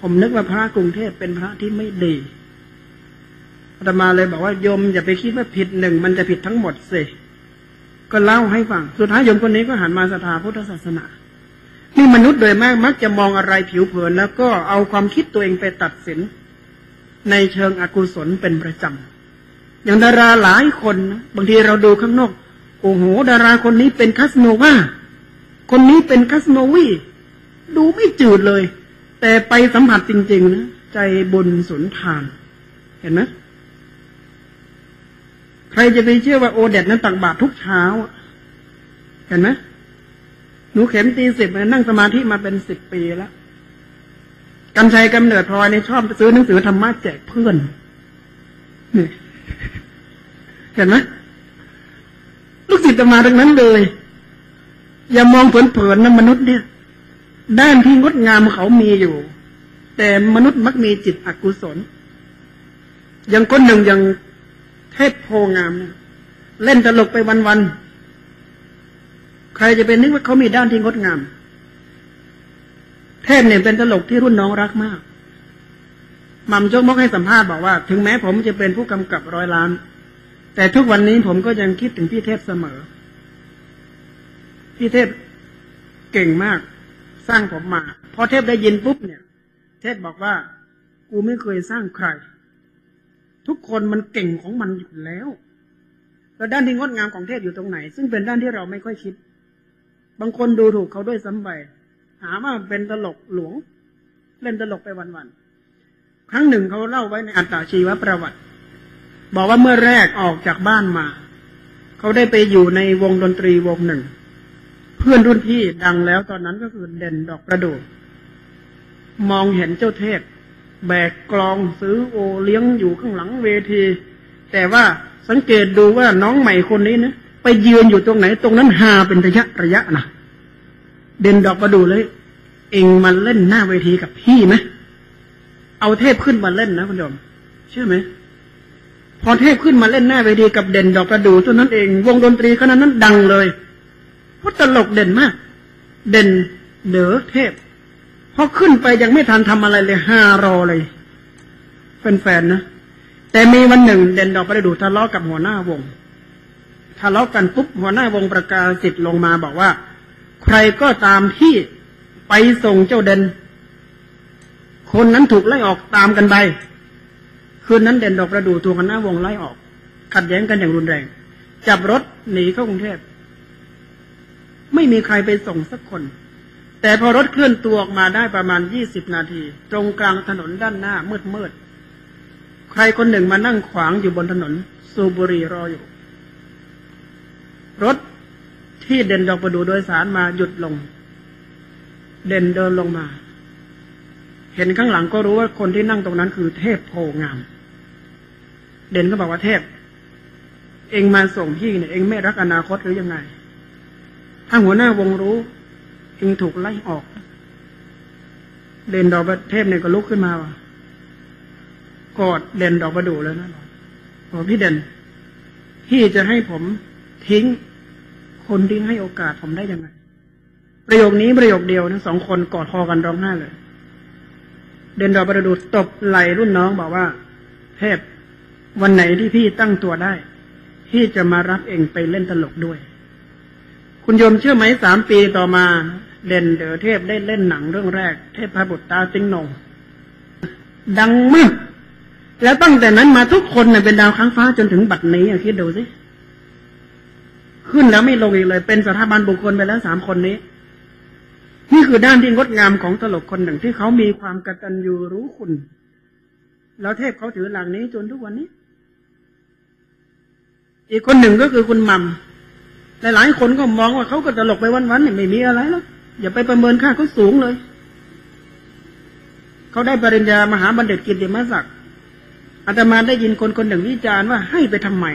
ผมนึกว่าพระกรุงเทพเป็นพระที่ไม่ดีอาตมาเลยบอกว่าโยมอย่าไปคิดว่าผิดหนึ่งมันจะผิดทั้งหมดสิ ก็เล่าให้ฟัง สุดท้ายโยมคนนี้ก็หันมาศรัทธาพุทธศาสนา นี่มนุษย์โดยมากมักจะมองอะไรผิวเผิน แล้วก็เอาความคิดตัวเองไปตัดสิน ในเชิงอกุศลเป็นประจำ อย่างดาราหลายคนนะบางทีเราดูข้างนอก โอ้โห ดาราคนนี้เป็นคาสโนวาคนนี้เป็นคาสโนวีดูไม่จืดเลย แต่ไปสัมผัสจริง ๆ นะ ใจบุญสุนทาน เห็นไหมใครจะไปเชื่อว่าโอเด็ดนั้นตักบาตรทุกเช้า เห็นไหมหนูเข็มตีสิบนั่งสมาธิมาเป็นสิบปีแล้วกัญชัยกำเนิดพลอยในชอบซื้อหนังสือธรรมะแจกเพื่อนนี่เห็นไหมลูกศิษย์มาทั้งนั้นเลย อย่ามองเผินๆนะมนุษย์เนี่ย ด้านที่งดงามเขามีอยู่ แต่มนุษย์มักมีจิตอกุศล อย่างคนหนึ่งอย่างเทพโพงามเนี่ยเล่นตลกไปวันๆใครจะเป็นนึกว่าเขามีด้านที่งดงาม เทพเนี่ยเป็นตลกที่รุ่นน้องรักมากมัมโจกมกให้สัมภาษณ์บอกว่า ถึงแม้ผมจะเป็นผู้กำกับร้อยล้าน แต่ทุกวันนี้ผมก็ยังคิดถึงพี่เทพเสมอ พี่เทพเก่งมาก สร้างผมมา พอเทพได้ยินปุ๊บเนี่ย เทพบอกว่า กูไม่เคยสร้างใคร ทุกคนมันเก่งของมันอยู่แล้วแล้วด้านที่งดงามของเทพอยู่ตรงไหน ซึ่งเป็นด้านที่เราไม่ค่อยคิด บางคนดูถูกเขาด้วยซ้ำไปหาว่าเป็นตลกหลวง เล่นตลกไปวันๆครั้งหนึ่งเขาเล่าไว้ในอัตตาชีวประวัติ บอกว่าเมื่อแรกออกจากบ้านมา เขาได้ไปอยู่ในวงดนตรีวงหนึ่ง เพื่อนรุ่นพี่ดังแล้วตอนนั้นก็คือเด่นดอกประดู่มองเห็นเจ้าเทพ แบกกลองซื้อโอเลี้ยงอยู่ข้างหลังเวที แต่ว่าสังเกตดูว่าน้องใหม่คนนี้นะไปยืนอยู่ตรงไหน ตรงนั้นหาเป็นระยะระยะนะเด่นดอกประดูเลย เองมาเล่นหน้าเวทีกับพี่ไหมเอาเทพขึ้นมาเล่นนะคุณโยมเชื่อไหมพอเทพขึ้นมาเล่นหน้าเวทีกับเด่นดอกประดูตัวนั้นเอง วงดนตรีคณะนั้นดังเลย เพราตลกเด่นมาก เด่นเด๋อเทพพอขึ้นไปยังไม่ทันทำอะไรเลยห้ารอเลยเป็นแฟนนะแต่มีวันหนึ่ง เด่นดอกประดูทะเลาะกับหัวหน้าวงทะเลาะกันปุ๊บหัวหน้าวงประกาศสิทธิ์ลงมาบอกว่า ใครก็ตามที่ไปส่งเจ้าเด่นคนนั้นถูกไล่ออกตามกันไปคืนนั้นเด่นดอกประดูถูกหัวหน้าวงไล่ออก ขัดแย้งกันอย่างรุนแรง จับรถหนีเข้ากรุงเทพ ไม่มีใครไปส่งสักคน แต่พอรถเคลื่อนตัวออกมาได้ประมาณยี่สิบนาที ตรงกลางถนนด้านหน้ามืดมืดใครคนหนึ่งมานั่งขวางอยู่บนถนนสูบุรีรออยู่ รถที่เด่นดอกประดูโดยสารมาหยุดลง เด่นเดินลงมา เห็นข้างหลังก็รู้ว่าคนที่นั่งตรงนั้นคือเทพโพงาม เด่นก็บอกว่าเทพ เองมาส่งพี่เนี่ยเองไม่รักอนาคตหรือยังไง ถ้าหัวหน้าวงรู้เองถูกไล่ออก เด่นดอกประเทพเนี่ยก็ลุกขึ้นมาว่ะกอดเด่นดอกประดูแล้วนะบอกพี่เด่นพี่จะให้ผมทิ้ง คนที่ให้โอกาสผมได้ยังไง ประโยคนี้ประโยคเดียวนะสองคนกอดคอกันร้องไห้เลย เด่นดอกประดูตบไหลรุ่นน้องบอกว่า เทพวันไหนที่พี่ตั้งตัวได้ พี่จะมารับเองไปเล่นตลกด้วย คุณโยมเชื่อไหมสามปีต่อมาเด่นเดอเทพได้เล่นหนังเรื่องแรก เทพพระบุตรตาติ้งนงดังมาก แล้วตั้งแต่นั้นมาทุกคนเนี่ยเป็นดาวค้างฟ้าจนถึงบัดนี้อคิดดูสิขึ้นแล้วไม่ลงอีกเลย เป็นสถาบันบุคคลไปแล้วสามคนนี้ นี่คือด้านที่งดงามของตลกคนหนึ่งที่เขามีความกตัญญูรู้คุณ แล้วเทพเขาถือหลังนี้จนทุกวันนี้ อีกคนหนึ่งก็คือคุณมัม หลายๆคนก็มองว่าเขาก็ตลกไปวันๆเนี่ยไม่มีอะไรหรอกอย่าไปประเมินค่าเขาสูงเลย เขาได้ปริญญามหาบัณฑิตกิตติมศักดิ์อาตมาได้ยินคนคนหนึ่งวิจารณ์ว่าให้ไปทำไม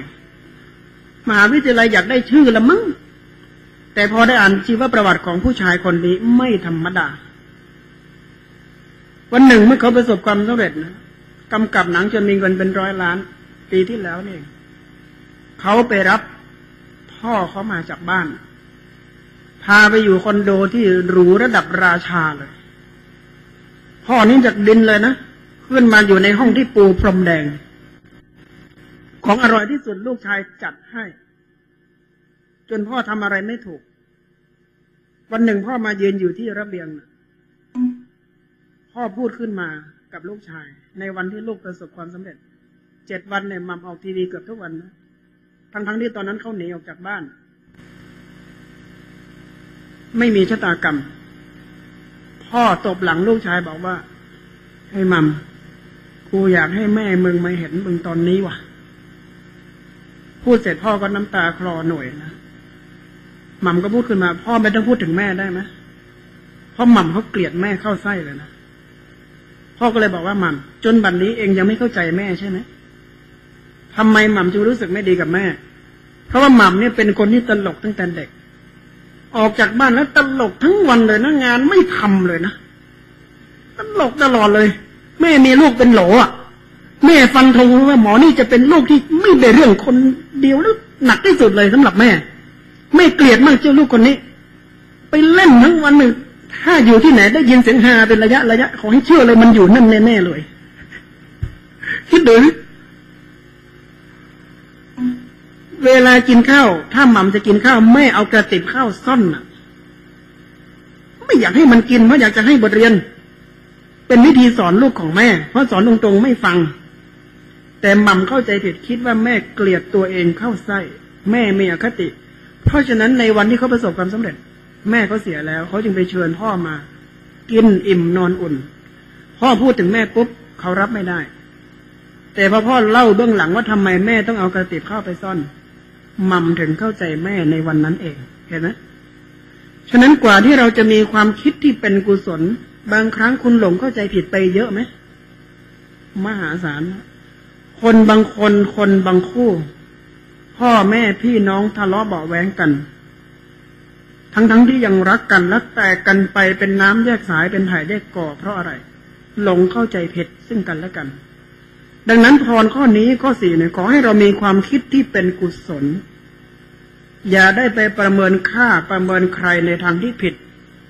มหาวิทยาลัยอยากได้ชื่อละมั้ง แต่พอได้อ่านชีวประวัติของผู้ชายคนนี้ไม่ธรรมดา วันหนึ่งเมื่อเขาประสบความสำเร็จนะกำกับหนังจนมีเงินเป็นร้อยล้าน ปีที่แล้วนี่เองเขาไปรับ พ่อเขามาจากบ้าน พาไปอยู่คอนโดที่หรูระดับราชาเลย พ่อนี้จากดินเลยนะขึ้นมาอยู่ในห้องที่ปูพรมแดง ของอร่อยที่สุดลูกชายจัดให้ จนพ่อทำอะไรไม่ถูก วันหนึ่งพ่อมาเยืนอยู่ที่ระเบียงนะพ่อพูดขึ้นมากับลูกชาย ในวันที่ลูกประสบความสำเร็จ เจ็ดวันเนี่ยมัมออกทีวีเกือบทุกวันนะ ทั้งๆที่ตอนนั้นเขาหนีออกจากบ้าน ไม่มีชะตากรรม พ่อตบหลังลูกชายบอกว่า ให้มัมกูอยากให้แม่มึงมาเห็นมึงตอนนี้ว่ะพูดเสร็จพ่อก็น้ำตาคลอหน่วยนะหม่ำก็พูดขึ้นมา พ่อไม่ต้องพูดถึงแม่ได้ไหมเพราะหม่ำเขาเกลียดแม่เข้าไส้เลยนะพ่อก็เลยบอกว่าหม่ำจนบัดนนี้เองยังไม่เข้าใจแม่ใช่ไหม ทำไมหม่ำจึงรู้สึกไม่ดีกับแม่ เพราะว่าหม่ำเนี่ยเป็นคนที่ตลกตั้งแต่เด็ก ออกจากบ้านแล้วตลกทั้งวันเลยนะงานไม่ทำเลยนะตลกตลอดเลย แม่มีลูกเป็นโหลอะแม่ฟันธงว่าหมอนี่จะเป็นลูกที่ไม่ได้เรื่องคนเดียวแล้วหนักที่สุดเลยสำหรับแม่แม่เกลียดมากเจ้าลูกคนนี้ ไปเล่นทั้งวันหนึ่งถ้าอยู่ที่ไหนได้ยินเสียงฮาเป็นระยะระยะขอให้เชื่อเลยมันอยู่นั่นแน่ๆเลยคิดดูดิ เวลากินข้าว ถ้าหม่ำจะกินข้าวแม่เอากระติบข้าวซ่อนน่ะ ไม่อยากให้มันกินเพราะอยากจะให้บทเรียน เป็นวิธีสอนลูกของแม่ เพราะสอนตรงๆไม่ฟัง แต่หม่ำเข้าใจผิดคิดว่าแม่เกลียดตัวเองเข้าไส้ แม่ไมีอคติ เพราะฉะนั้นในวันที่เขาประสบความสำเร็จ แม่เขาเสียแล้วเขาจึงไปเชิญพ่อมา กินอิ่มนอนอุ่น พ่อพูดถึงแม่ปุ๊บเขารับไม่ได้แต่พอพ่อเล่าเบื้องหลังว่าทำไมแม่ต้องเอากระติบข้าวไปซ่อน ม่ำถึงเข้าใจแม่ในวันนั้นเอง เห็นไหมฉะนั้นกว่าที่เราจะมีความคิดที่เป็นกุศล บางครั้งคุณหลงเข้าใจผิดไปเยอะไหมมหาศาลคนบางคนคนบางคู่ พ่อแม่พี่น้องทะเลาะเบาแวงกัน ทั้งๆทที่ยังรักกันและแตกกันไปเป็นน้ำแยกสายเป็นถ่แยกก่อเพราะอะไร หลงเข้าใจผิดซึ่งกันและกัน ดังนั้นพรข้อนี้ข้อสี่เนี่ยขอให้เรามีความคิดที่เป็นกุศล อย่าได้ไปประเมินค่าประเมินใครในทางที่ผิด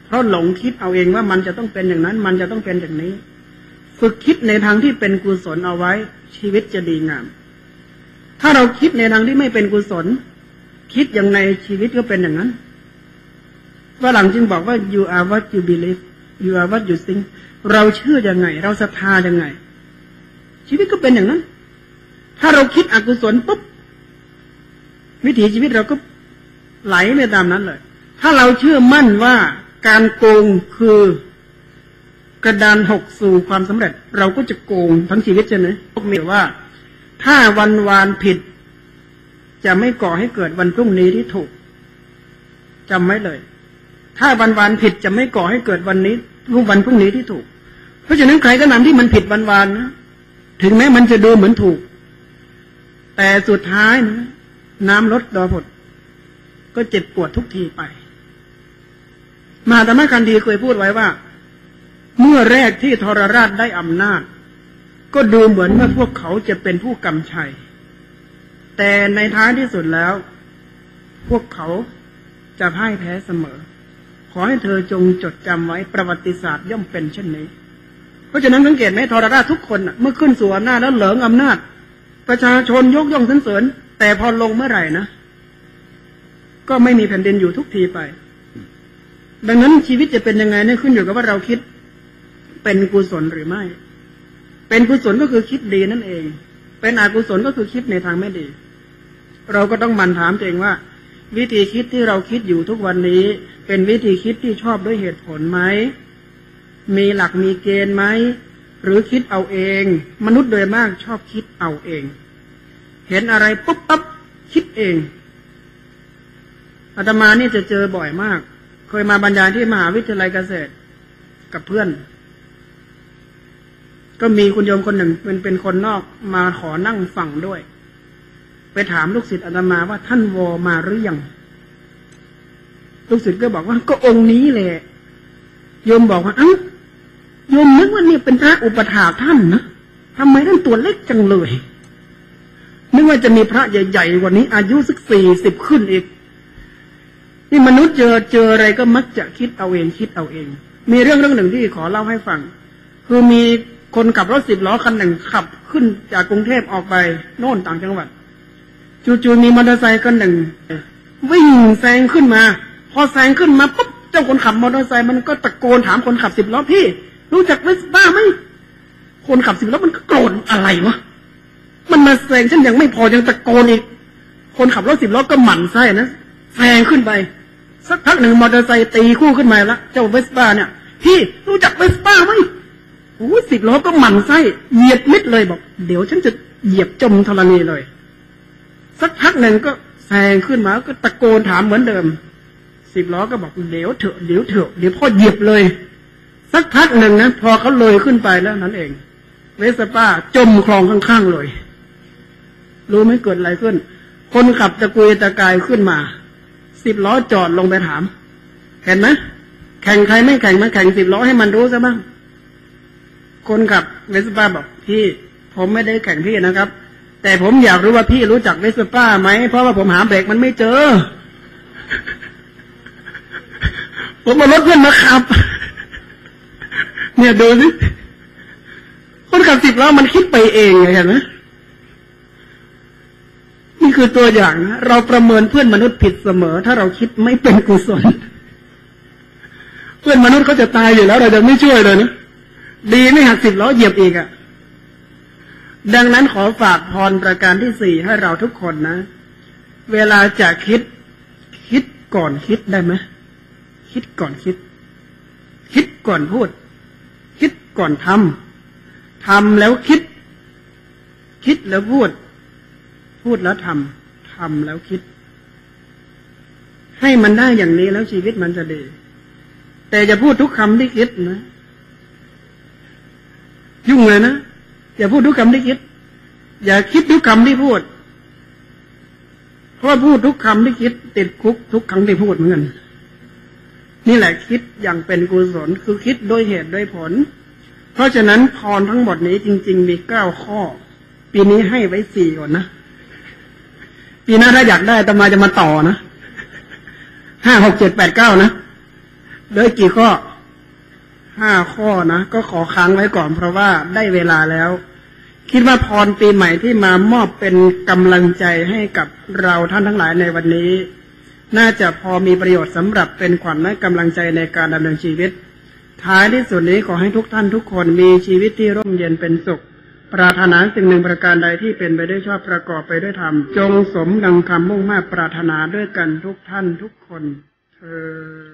เพราะหลงคิดเอาเองว่ามันจะต้องเป็นอย่างนั้น มันจะต้องเป็นอย่างนี้ ฝึกคิดในทางที่เป็นกุศลเอาไว้ ชีวิตจะดีงาม ถ้าเราคิดในทางที่ไม่เป็นกุศล คิดอย่างในชีวิตก็เป็นอย่างนั้นฝรั่งจึงบอกว่า you are what you believe you are what you think เราเชื่อยังไง เราศรัทธายังไง ชีวิตก็เป็นอย่างนั้น ถ้าเราคิดอกุศลปุ๊บวิถีชีวิตเราก็ไหลไปตามนั้นเลย ถ้าเราเชื่อมั่นว่าการโกงคือกระดานหกสู่ความสำเร็จ เราก็จะโกงทั้งชีวิตใช่ไหมพวกมีว่า ถ้าวันวานผิด จะไม่ก่อให้เกิดวันพรุ่งนี้ที่ถูกจำไว้เลย ถ้าวันวานผิดจะไม่ก่อให้เกิดวันนี้รูปวันพรุ่งนี้ที่ถูก เพราะฉะนั้นใครก็นำที่มันผิดวันวานนะ ถึงแม้มันจะดูเหมือนถูก แต่สุดท้ายนะน้ำลดดอผดก็เจ็บปวดทุกทีไป มาธรรมคันธีเคยพูดไว้ว่า เมื่อแรกที่ทรราชได้อำนาจ ก็ดูเหมือนว่าพวกเขาจะเป็นผู้กำชัย แต่ในท้ายที่สุดแล้ว พวกเขาจะพ่ายแพ้เสมอ ขอให้เธอจงจดจำไว้ประวัติศาสตร์ย่อมเป็นเช่นนี้ เพราะฉะนั้นสังเกตไหมทรราชทุกคนเมื่อขึ้นสู่อำนาจแล้วเหลิงอำนาจ ประชาชนยกย่องสรรเสริญ แต่พอลงเมื่อไหร่นะก็ไม่มีแผ่นดินอยู่ทุกทีไป ดังนั้นชีวิตจะเป็นยังไงนี่ขึ้นอยู่กับว่าเราคิด เป็นกุศลหรือไม่ เป็นกุศลก็คือคิดดีนั่นเอง เป็นอกุศลก็คือคิดในทางไม่ดี เราก็ต้องมันถามตัวเองว่า วิธีคิดที่เราคิดอยู่ทุกวันนี้ เป็นวิธีคิดที่ชอบด้วยเหตุผลไหม มีหลักมีเกณฑ์ไหม หรือคิดเอาเอง มนุษย์โดยมากชอบคิดเอาเอง เห็นอะไรปุ๊บปั๊บคิดเองอาตมานี่จะเจอบ่อยมาก เคยมาบรรยายที่มหาวิทยาลัยเกษตรกับเพื่อน ก็มีคุณโยมคนหนึ่งเป็นเป็นคนนอกมาขอนั่งฟังด้วย ไปถามลูกศิษย์อาตมาว่าท่านวอมาหรือยังลูกศิษย์ก็บอกว่าก็องค์นี้แหละโยมบอกว่าเอ้า โยมนึกว่านี่เป็นพระอุปถาท่านนะทำไมท่านตัวเล็กจังเลยนึกว่าจะมีพระใหญ่ๆกว่านี้ อายุสักสี่สิบขึ้นอีกนี่มนุษย์เจอเจออะไรก็มักจะคิดเอาเองคิดเอาเอง มีเรื่องเรื่องหนึ่งที่ขอเล่าให้ฟัง คือมีคนขับรถสิบล้อคันหนึ่งขับขึ้นจากกรุงเทพออกไปโน่นต่างจังหวัดจู่ๆมีมอเตอร์ไซค์คันหนึ่งวิ่งแซงขึ้นมา พอแซงขึ้นมาปุ๊บเจ้าคนขับมอเตอร์ไซค์มันก็ตะโกนถามคนขับสิบล้อพี่ รู้จักเวสป้าไหมคนขับสิบล้อมันก็โกรธอะไรวะมันมาแซงฉันยังไม่พอยังตะโกนอีกคนขับรถสิบล้อก็หมั่นไส้นะแซงขึ้นไป สักพักหนึ่งมอเตอร์ไซค์ตีคู่ขึ้นมาแล้วเจ้าเวสป้าเนี่ยพี่รู้จักเวสป้าไหมโอ้สิบล้อก็หมั่นไส้เหยียบมิดเลยบอก เดี๋ยวฉันจะเหยียบจมธรณีเลย สักพักหนึ่งก็แซงขึ้นมาก็ตะโกนถามเหมือนเดิมสิบล้อก็บอกเดี๋ยวเถอะเดี๋ยวเถอะเดี๋ยวพ่อเหยียบเลย สักพักหนึ่งนะพอเขาเลยขึ้นไปแล้วนั้นเอง เวสป้าจมคลองข้างๆเลย รู้ไหมเกิดอะไรขึ้น คนขับตะกุยตะกายขึ้นมา สิบล้อจอดลงไปถาม เห็นไหมแข่งใครไม่แข่งมาแข่งสิบล้อให้มันรู้ซะบ้าง คนขับเวสป้าบอกพี่ผมไม่ได้แข่งพี่นะครับ แต่ผมอยากรู้ว่าพี่รู้จักเวสป้าไหมเพราะว่าผมหาเบรกมันไม่เจอ ผมมารถเพื่อนมาขับ เนี่ยดูสิคนขับสิบล้อมันคิดไปเองไงเห็นไหมนี่คือตัวอย่างนะเราประเมินเพื่อนมนุษย์ผิดเสมอ ถ้าเราคิดไม่เป็นกุศล เพื่อนมนุษย์เขาจะตายอยู่แล้ว เราจะไม่ช่วยเลยนะดีไม่หักสิบล้อเหยียบอีกอะ่ะ ดังนั้นขอฝากพรประการที่สี่ให้เราทุกคนนะ เวลาจะคิด คิดก่อนคิดได้ไหมคิดก่อนคิด คิดก่อนพูดคิด ก่อนทำทำแล้วคิด คิดแล้วพูด พูดแล้วทำทำแล้วคิด ให้มันได้อย่างนี้แล้วชีวิตมันจะดี แต่จะพูดทุกคำที่คิดนะ ยุ่งเลยนะ อย่าพูดทุกคำที่คิด อย่าคิดทุกคำที่พูด เพราะว่าพูดทุกคำที่คิด ติดคุกทุกครั้งที่พูดเหมือนกันนี่แหละคิดอย่างเป็นกุศลคือคิดโดยเหตุโดยผล เพราะฉะนั้นพรทั้งหมดนี้จริง ๆ มีเก้าข้อ ปีนี้ให้ไว้สี่ก่อนนะ ปีหน้าถ้าอยากได้ตมาจะมาต่อนะห้าหกเจ็ดแปดเก้านะเหลยกี่ข้อห้าข้อนะ ก็ขอค้างไว้ก่อนเพราะว่าได้เวลาแล้ว คิดว่าพรปีใหม่ที่มามอบเป็นกำลังใจให้กับเราท่านทั้งหลายในวันนี้ น่าจะพอมีประโยชน์สำหรับเป็นขวัญและกำลังใจในการดำเนินชีวิต ท้ายที่สุดนี้ขอให้ทุกท่านทุกคนมีชีวิตที่ร่มเย็นเป็นสุข ปรารถนาสิ่งหนึ่งประการใดที่เป็นไปด้วยชอบประกอบไปด้วยธรรม จงสมดังคำมุ่งมา่ปรารถนาด้วยกันทุกท่านทุกคนเธอ